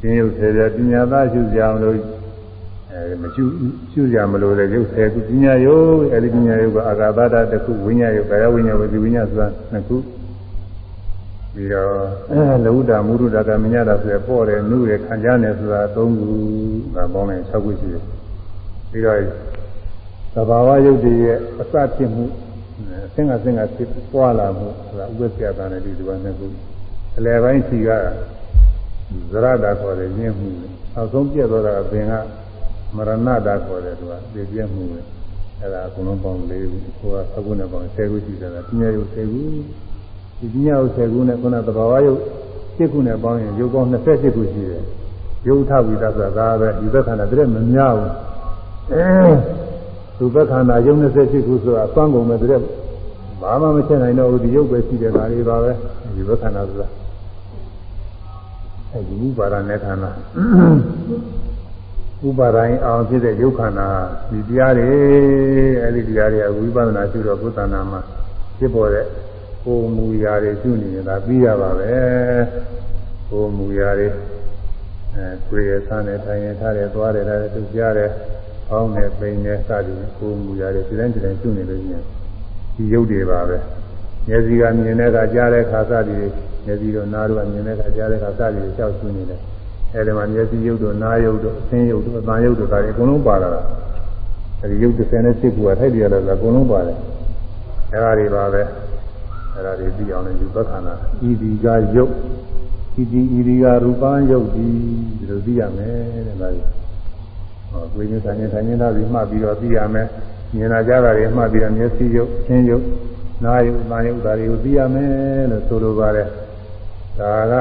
[SPEAKER 1] သင်ရုပ်ဆယ်ပြပညာသားရှုကြအောင်လို့ အဲမရှုရှုကြမလို့လေရုပ်ဆယ်ခုပညာယုတ်အဲဒီပညာယုတ်ကအာဂါသတတခုဝိညာယုတ်ကာယဝိညာဝစီဝိညာဆိုတာနှစ်ခုပြီးတော့လဝုဒ္ဓမုဒ္ဒကမညတာဆိုရပေါ့တယ်နုရခံကြတယ်ဆိုတာ၃ခုကပေါင်းလိုက်၆ခုရှိတယ်ပြီးတော့သဘာဝယုတ်တွေရဲ့အစဖြစ်မှုအစင်ကစင်ကဖြစ်ပွားလာမှုဆိုတာဥပ္ပစ္ဆယတာနဲ့ဒီဒီပါနှစ်ခုအလယ်ပိုင်းခြီကဇရတာခေါ်တယ်ညင်းမှုအောက်ဆုံးပြတ်သွားတာအပင်က မရဏတာခေါ်တယ်သူကပြပြမှုပဲအဲ့ဒါအကုန်လုံးပေါင်း၄ခုဟိုကသကုနဲ့ပေါင်း၁၀ခုရှိတယ်ပညာယုတ်၁၀ခုဒီပညာယုတ်၁၀ခုနဲ့ခုနသဘာဝယုတ်7ခုနဲ့ပေါင်းရင်ယုတ်ပေါင်း28ခုရှိတယ်ယုတ်ထဝိသသသာပဲဒီဘက်ခန္ဓာတည်းမများဘူးအဲသူဘက်ခန္ဓာယုတ်28ခုဆိုတာသွမ်းကုန်မဲ့တည်းဘာမှမချက်နိုင်တော့ဘူးဒီယုတ်ပဲရှိတယ်ဒါလေးပါပဲဒီဘက်ခန္ဓာဆိုတာအဲဒီဥပါဒနဲ့ခန္ဓာ ဥပါဒိုင်းအောင်ဖြစ်တဲ့ယုတ်ခန္ဓာဒီတရားတွေအဲဒီတရားတွေကဝိပဿနာရှုတော့ဘုသနာမှာဖြစ်ပေါ်တဲ့ကိုမူရာတွေရှုနေရင်ဒါပြီးရပါပဲကိုမူရာတွေအဲကိုယ်ရဆန်းနေထိုင်ရင်ထားတယ်သွားတယ်ဒါလည်းသူကြားတယ်အောင်းနေပိန်နေစသည်ကိုယ်မူရတယ်ဒီတိုင်းဒီတိုင်းရှုနေလို့ရှိရင်ဒီရုပ်တွေပါပဲမျက်စိကမြင်တဲ့အခါကြားတဲ့အခါစသည်မျက်စိတို့နားတို့ကမြင်တဲ့အခါကြားတဲ့အခါစသည်ကြောက်ရှုနေတယ် အဲဒီမှာမျက်စိရုပ်တို့နားရုပ်တို့အသင်းရုပ်တို့အသံရုပ်တို့ဒါတွေအကုန်လုံးပါလာတာအဲဒီရုပ်30နဲ့စစ်ကူကထိုက်တယ်လို့အကုန်လုံးပါတယ်အဲဒါတွေပါပဲအဲဒါတွေပြီးအောင်လည်းယူပက္ခဏာဤဒီကရုပ်ဤဒီဤဒီကရူပံရုပ်ဒီဒီလိုသိရမယ်တဲ့ဒါကြီးဟောကိုယ်ချင်းဆိုင်ရင်ထိုင်နေတာပြီးမှတ်ပြီးတော့သိရမယ်မြင်လာကြတာတွေမှတ်ပြီးတော့မျက်စိရုပ်ချင်းရုပ်နာယုတ်၊တန်ယုတ်ဒါတွေကိုသိရမယ်လို့ဆိုလိုပါတယ်ဒါက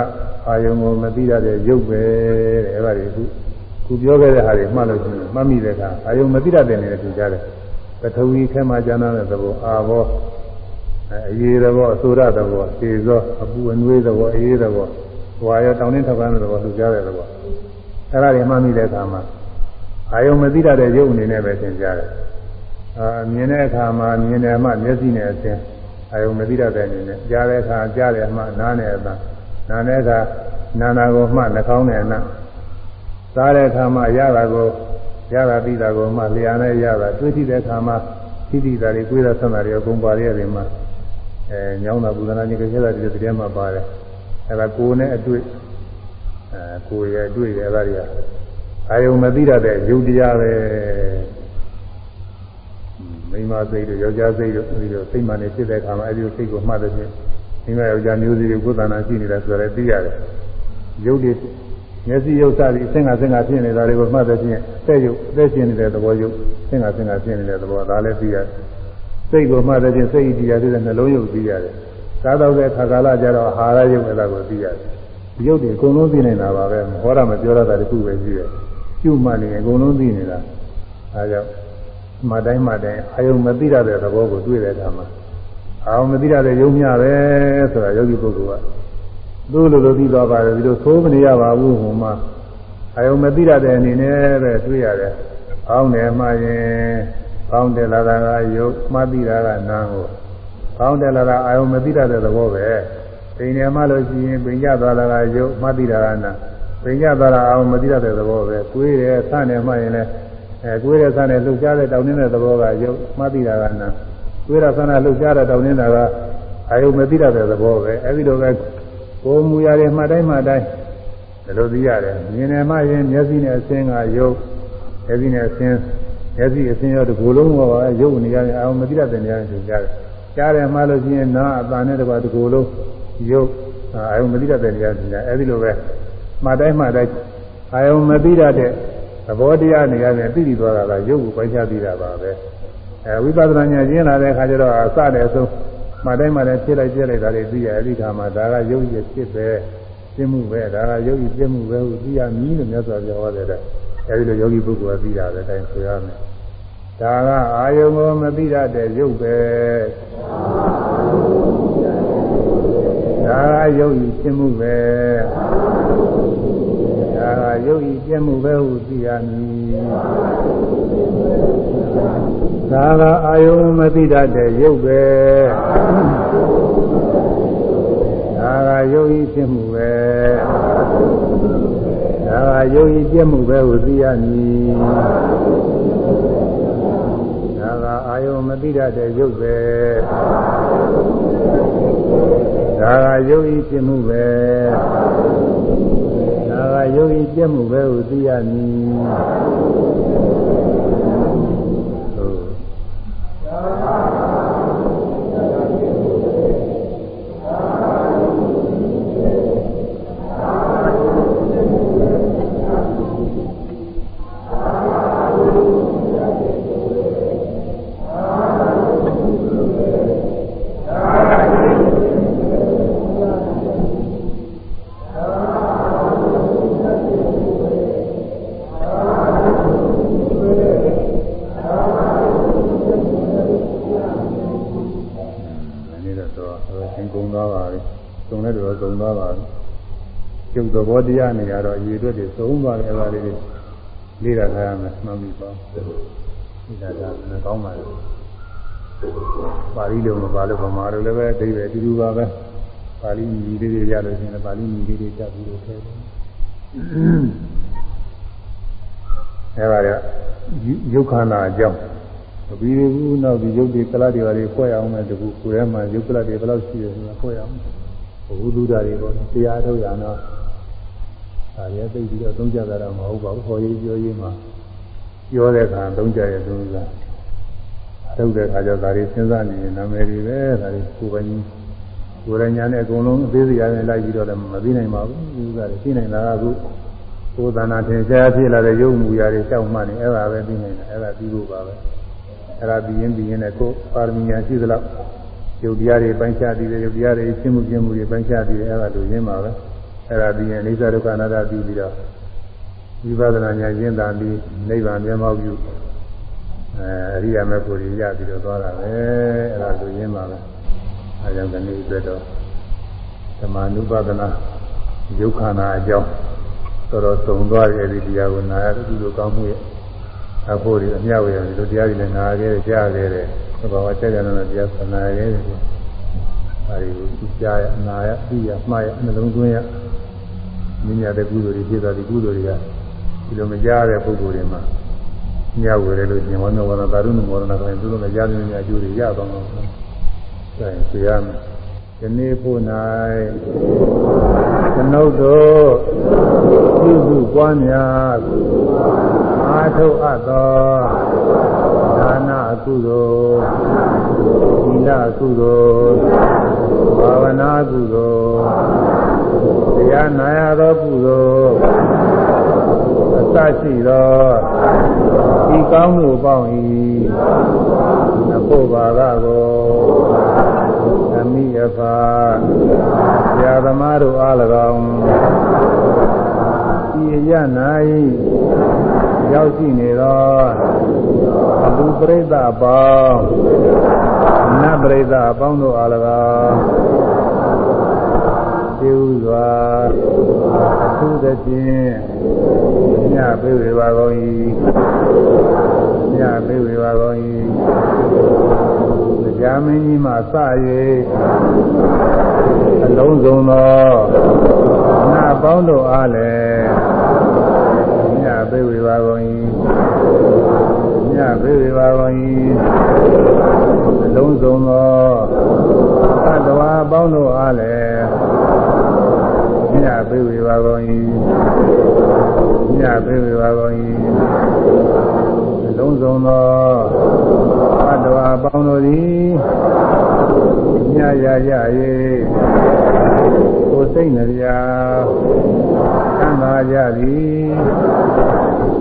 [SPEAKER 1] အာယုံကိုမသိရတဲ့ရုပ်ပဲတဲ့အဲ့ဒါတွေခုခုပြောခဲ့တဲ့ဟာတွေမှတ်လို့ရှိရင်မှတ်မိတဲ့အခါအာယုံမသိရတဲ့နေနဲ့ထူကြတယ်ပထဝီခဲမှာကျမ်းတဲ့သဘောအာဘောအရေးသဘောအဆိုရသဘောခြေသောအပူအနွေးသဘောအေးသဘောဝါရတောင်းနှင်းထောက်ပံ့တဲ့သဘောထူကြတဲ့သဘောအဲ့ဒါတွေမှတ်မိတဲ့အခါမှာအာယုံမသိရတဲ့ရုပ်အနေနဲ့ပဲသင်ကြားတယ်အာမြင်တဲ့အခါမှာမြင်တယ်မှမျက်စိနဲ့အသင်အာယုံမသိရတဲ့အနေနဲ့ကြားတဲ့အခါကြားတယ်မှနားနဲ့အသံ နားတဲ့အခါနာနာကိုမှနှာခေါင်းနဲ့အနံ့စားတဲ့အခါမှာရတာကိုရတာပြီးတာကိုမှလျာနဲ့ရတာတွေးကြည့်တဲ့အခါမှာသိသိတာတွေကိုယ်ရဆန္ဒတွေအကုန်ပါရရတယ်မှာအဲညောင်းတာဘုဒ္ဓနာကြီးကကျက်တာဒီတည်းမှာပါတယ်အဲဒါကိုယ်နဲ့အတွေ့အဲကိုယ်ရဲ့အတွေ့ရဲ့အဲဒါတွေကအာယုံမသိရတဲ့ယုတ်တရားပဲမိန်းမစိတ်တို့ယောက်ျားစိတ်တို့အဲဒီလိုစိတ်မှန်နေဖြစ်တဲ့အခါမှာအဲဒီလိုစိတ်ကိုမှတ်တဲ့ဖြင့် မိန်းမယောက်ျားမျိုးစီတွေကိုယ်တဏ္ဍာရှိနေတယ်ဆိုတော့သိရတယ်ယုတ်တွေမျက်စိယုတ်စသည်အဆင့်ကဆင့်ကဖြစ်နေတာတွေကိုမှတ်တဲ့ဖြင့်အသက်ယုတ်အသက်ရှင်နေတဲ့သဘောယုတ်ဆင့်ကဆင့်ကဖြစ်နေတဲ့သဘောဒါလည်းသိရတယ်စိတ်ကိုမှတ်တဲ့ဖြင့်စိတ်ဣတိယတဲ့နှလုံးယုတ်သိရတယ်သာတော့တဲ့ခါကာလကျတော့အာဟာရယုတ်လည်းကိုသိရတယ်ဒီယုတ်တွေအကုန်လုံးသိနေတာပါပဲဟောရမပြောရတာတခုပဲရှိတယ်ပြုမှတ်နေအကုန်လုံးသိနေတာအဲကြောင့်မှတ်တိုင်းမှတ်တိုင်းအာယုံမသိရတဲ့သဘောကိုတွေ့တဲ့အခါမှာ အာယုံမသိရတဲ့ယုံမျှပဲဆိုတာယောဂီပုဂ္ဂိုလ်ကသူ့လိုလိုသိသွားပါတယ်ဒီလိုသိုးမနေရပါဘူးဟိုမှာအာယုံမသိရတဲ့အနေနဲ့ပဲတွေ့ရတယ်။အောင်းတယ်မှရင်အောင်းတယ်လာတာကယုတ်မှသိတာကနာကိုအောင်းတယ်လာတာအာယုံမသိရတဲ့သဘောပဲ။ပိန်တယ်မှလို့ရှိရင်ပိန်ကြသွားတာကယုတ်မှသိတာကနာပိန်ကြသွားတာအာယုံမသိရတဲ့သဘောပဲ။ကိုယ်တယ်ဆန့်တယ်မှရင်လည်းအဲကိုယ်ရဆန်းနဲ့လှုပ်ရှားတဲ့တောင်းနေတဲ့သဘောကယုတ်မှတ်သိတာကနာ ကိုယ်ရဆန်းနဲ့လှုပ်ရှားတဲ့တောင်းနေတာကအာယုမသိတဲ့သဘောပဲအဲဒီလိုပဲကိုယ်မူရတဲ့မှတ်တိုင်းမှတ်တိုင်းဒီလိုသိရတယ်မြင်တယ်မှရင်မျက်စိနဲ့အစင်းကယုတ်မျက်စိနဲ့အစင်းမျက်စိအစင်းရောဒီကိုယ်လုံးကယုတ်နေရတယ်အာယုမသိတဲ့နေရာကိုကြားတယ်ကြားတယ်မှလို့ရှိရင်နားအပန်နဲ့တကွာဒီကိုယ်လုံးယုတ်အာယုမသိတဲ့နေရာကိုကြားအဲဒီလိုပဲမှတ်တိုင်းမှတ်တိုင်းအာယုမသိတဲ့သဘောတရားနေရာနဲ့သိပြီးသွားတာကရုပ်ကိုပိုင်းခြားပြီးတာပါပဲ အဲဝိပဿနာဉာဏ်ကျင်းလာတဲ့အခါကျတော့အစတဲ့အဆုံးမတိုင်းမတိုင်းဖြစ်လိုက်ပြလိုက်တာတွေသိရအဲဒီခါမှာဒါကရုပ်ရည်ဖြစ်ပဲပြမှုပဲဒါကရုပ်ရည်ပြမှုပဲဟုသိရမည်လို့မြတ်စွာဘုရားဟောတဲ့အဲဒီလိုယောဂီပုဂ္ဂိုလ်ကသိတာပဲတိုင်းဆိုရမယ်ဒါကအာယုံကိုမသိရတဲ့ရုပ်ပဲဒါကရုပ်ရည်ဖြစ်မှုပဲဒါကရုပ်ဤပြည့်မှုပဲဟုသိရမည် ဒါကအာယုံမသိတတ်တဲ့ရုပ်ပဲဒါကရုပ်ဤပြည့်မှုပဲဒါကရုပ်ဤပြည့်မှုပဲဟုသိရမည်ဒါကအာယုံမသိတတ်တဲ့ရုပ်ပဲဒါကရုပ်ဤပြည့်မှုပဲကယုံကြည်ပြည့်မှုပဲဟုသိရမည် သဘောတရားနေရတော့အရေးအတွက်တွေသုံးသွားတယ်အဲ့ဒါလေးတွေလေ့လာထားရမယ်မှန်ပြီပေါ့ဒီလာတာမကောင်းပါဘူးပါဠိလိုမပါလို့ဗမာလိုလည်းပဲအဓိပ္ပာယ်အတူတူပါပဲပါဠိညီလေးတွေရလို့ရှိရင်ပါဠိညီလေးတွေတက်ပြီးတော့ထဲတယ်အဲပါရယုတ်ခန္ဓာအကြောင်းပြီးဘူးနောက်ဒီယုတ်ဒီကလတွေပါလေဖွဲ့အောင်မယ်တကူကိုယ်ထဲမှာယုတ်ကလတွေဘယ်လောက်ရှိတယ်ဆိုတာဖွဲ့အောင်ဘုသူဒ္ဓတွေပေါ့တရားထုတ်ရအောင် ဒါရဲသိပြီးတော့သုံးကြတာတော့မဟုတ်ပါဘူးဟောရေးပြောရေးမှာပြောတဲ့အခါသုံးကြရဲ့သုံးစားထုတ်တဲ့အခါကျတော့ဒါတွေစဉ်းစားနေရင်နာမည်တွေပဲဒါတွေကိုယ်ပိုင်ကိုယ်ရညာနဲ့အကုန်လုံးအသေးစိတ်ရရင်လိုက်ပြီးတော့လည်းမသိနိုင်ပါဘူးဒီဥစ္စာတွေသိနိုင်တာကအခုကိုယ်သဏ္ဍာန်ထင်ရှားဖြစ်လာတဲ့ရုပ်မူရာတွေရှောက်မှနေအဲ့ဒါပဲသိနိုင်တယ်အဲ့ဒါပြီးဖို့ပါပဲအဲ့ဒါပြီးရင်ပြီးရင်လည်းကိုယ်ပါရမီညာရှိသလောက်ယုတ်တရားတွေပိုင်းခြားပြီးတယ်ယုတ်တရားတွေရှင်းမှုပြမှုတွေပိုင်းခြားပြီးတယ်အဲ့ဒါလိုရင်းပါပဲ အဲ့ဒါပြီးရင်အိသဒုက္ခအနာတ္တပြီးပြီးတော့ဝိပဿနာဉာဏ်ရင်းတာပြီးနိဗ္ဗာန်မျက်မှောက်ပြုအဲအရိယာမေဖို့ရရပြီးတော့သွားတာပဲအဲ့ဒါလိုရင်းပါပဲအဲကြောင့်ဒီနေ့အတွက်တော့ဓမ္မနုပဒနာယုတ်ခန္ဓာအကြောင်းတော်တော်သုံသွားရတဲ့တရားကိုနာရတဲ့ကုသိုလ်ကောင်းမှုရဲ့အဖို့တွေအမြဝေရဒီလိုတရားတွေလည်းနာခဲ့ကြားခဲ့တယ်သဘာဝကျကျတဲ့တရားဆနာခဲ့တယ်အဲဒီကိုကြားရနာရသိရမှားရနှလုံးသွင်းရ မြင်ရတဲ့ကုသိုလ်တွေဖြစ်သွားဒီကုသိုလ်တွေကဒီလိုမကြားတဲ့ပုဂ္ဂိုလ်တွေမှာညဝေရလို့ရှင်ဝန္ဒဝန္ဒသာရုဏမောရဏဆိုရင်သူတို့လည်းကြားနေတဲ့အကျိုးတွေရသွားမှာ။အဲဆရာမဒီနေ့ဖို့၌ကျွန်ုပ်တို့ပြုစုပွားများအာထုတ်အပ်သောဒါနအကုသိုလ်သီလအကုသိုလ်ဘာဝနာအကုသိုလ် တရားနာရသောကုသိုလ်အစရှိသောဒီကောင်းမှုပေါင်း၏အဖို့ပါကကိုအမိယဖာဆရာသမားတို့အား၎င်းဤရ၌ရောက်ရှိနေသောအလူပရိသတ်ပေါင်းနတ်ပရိသတ်အပေါင်းတို့အား၎င်းပြု စွာအထူးသဖြင့်ညပြေဝေပါကုန်၏ညပြေဝေပါကုန်၏ကြာမင်းကြီးမှစ၍အလုံးစုံသောနာပေါင်းတို့အားလည်းညပြေဝေပါကုန်၏ညပြေဝေပါကုန်၏အလုံးစုံသောသတ္တဝါပေါင်းတို့အားလည်း ညပြေဝေပါကုန်၏ညပြေဝေပါကုန်၏အလုံးစုံသောသတ္တဝါပေါင်းတို့သည်ညရရ၍ကိုယ်စိတ်နှပြသံသာကြသည်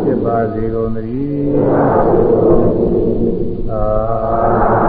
[SPEAKER 1] ဖြစ်ပါစေကုန်သတည်းအာ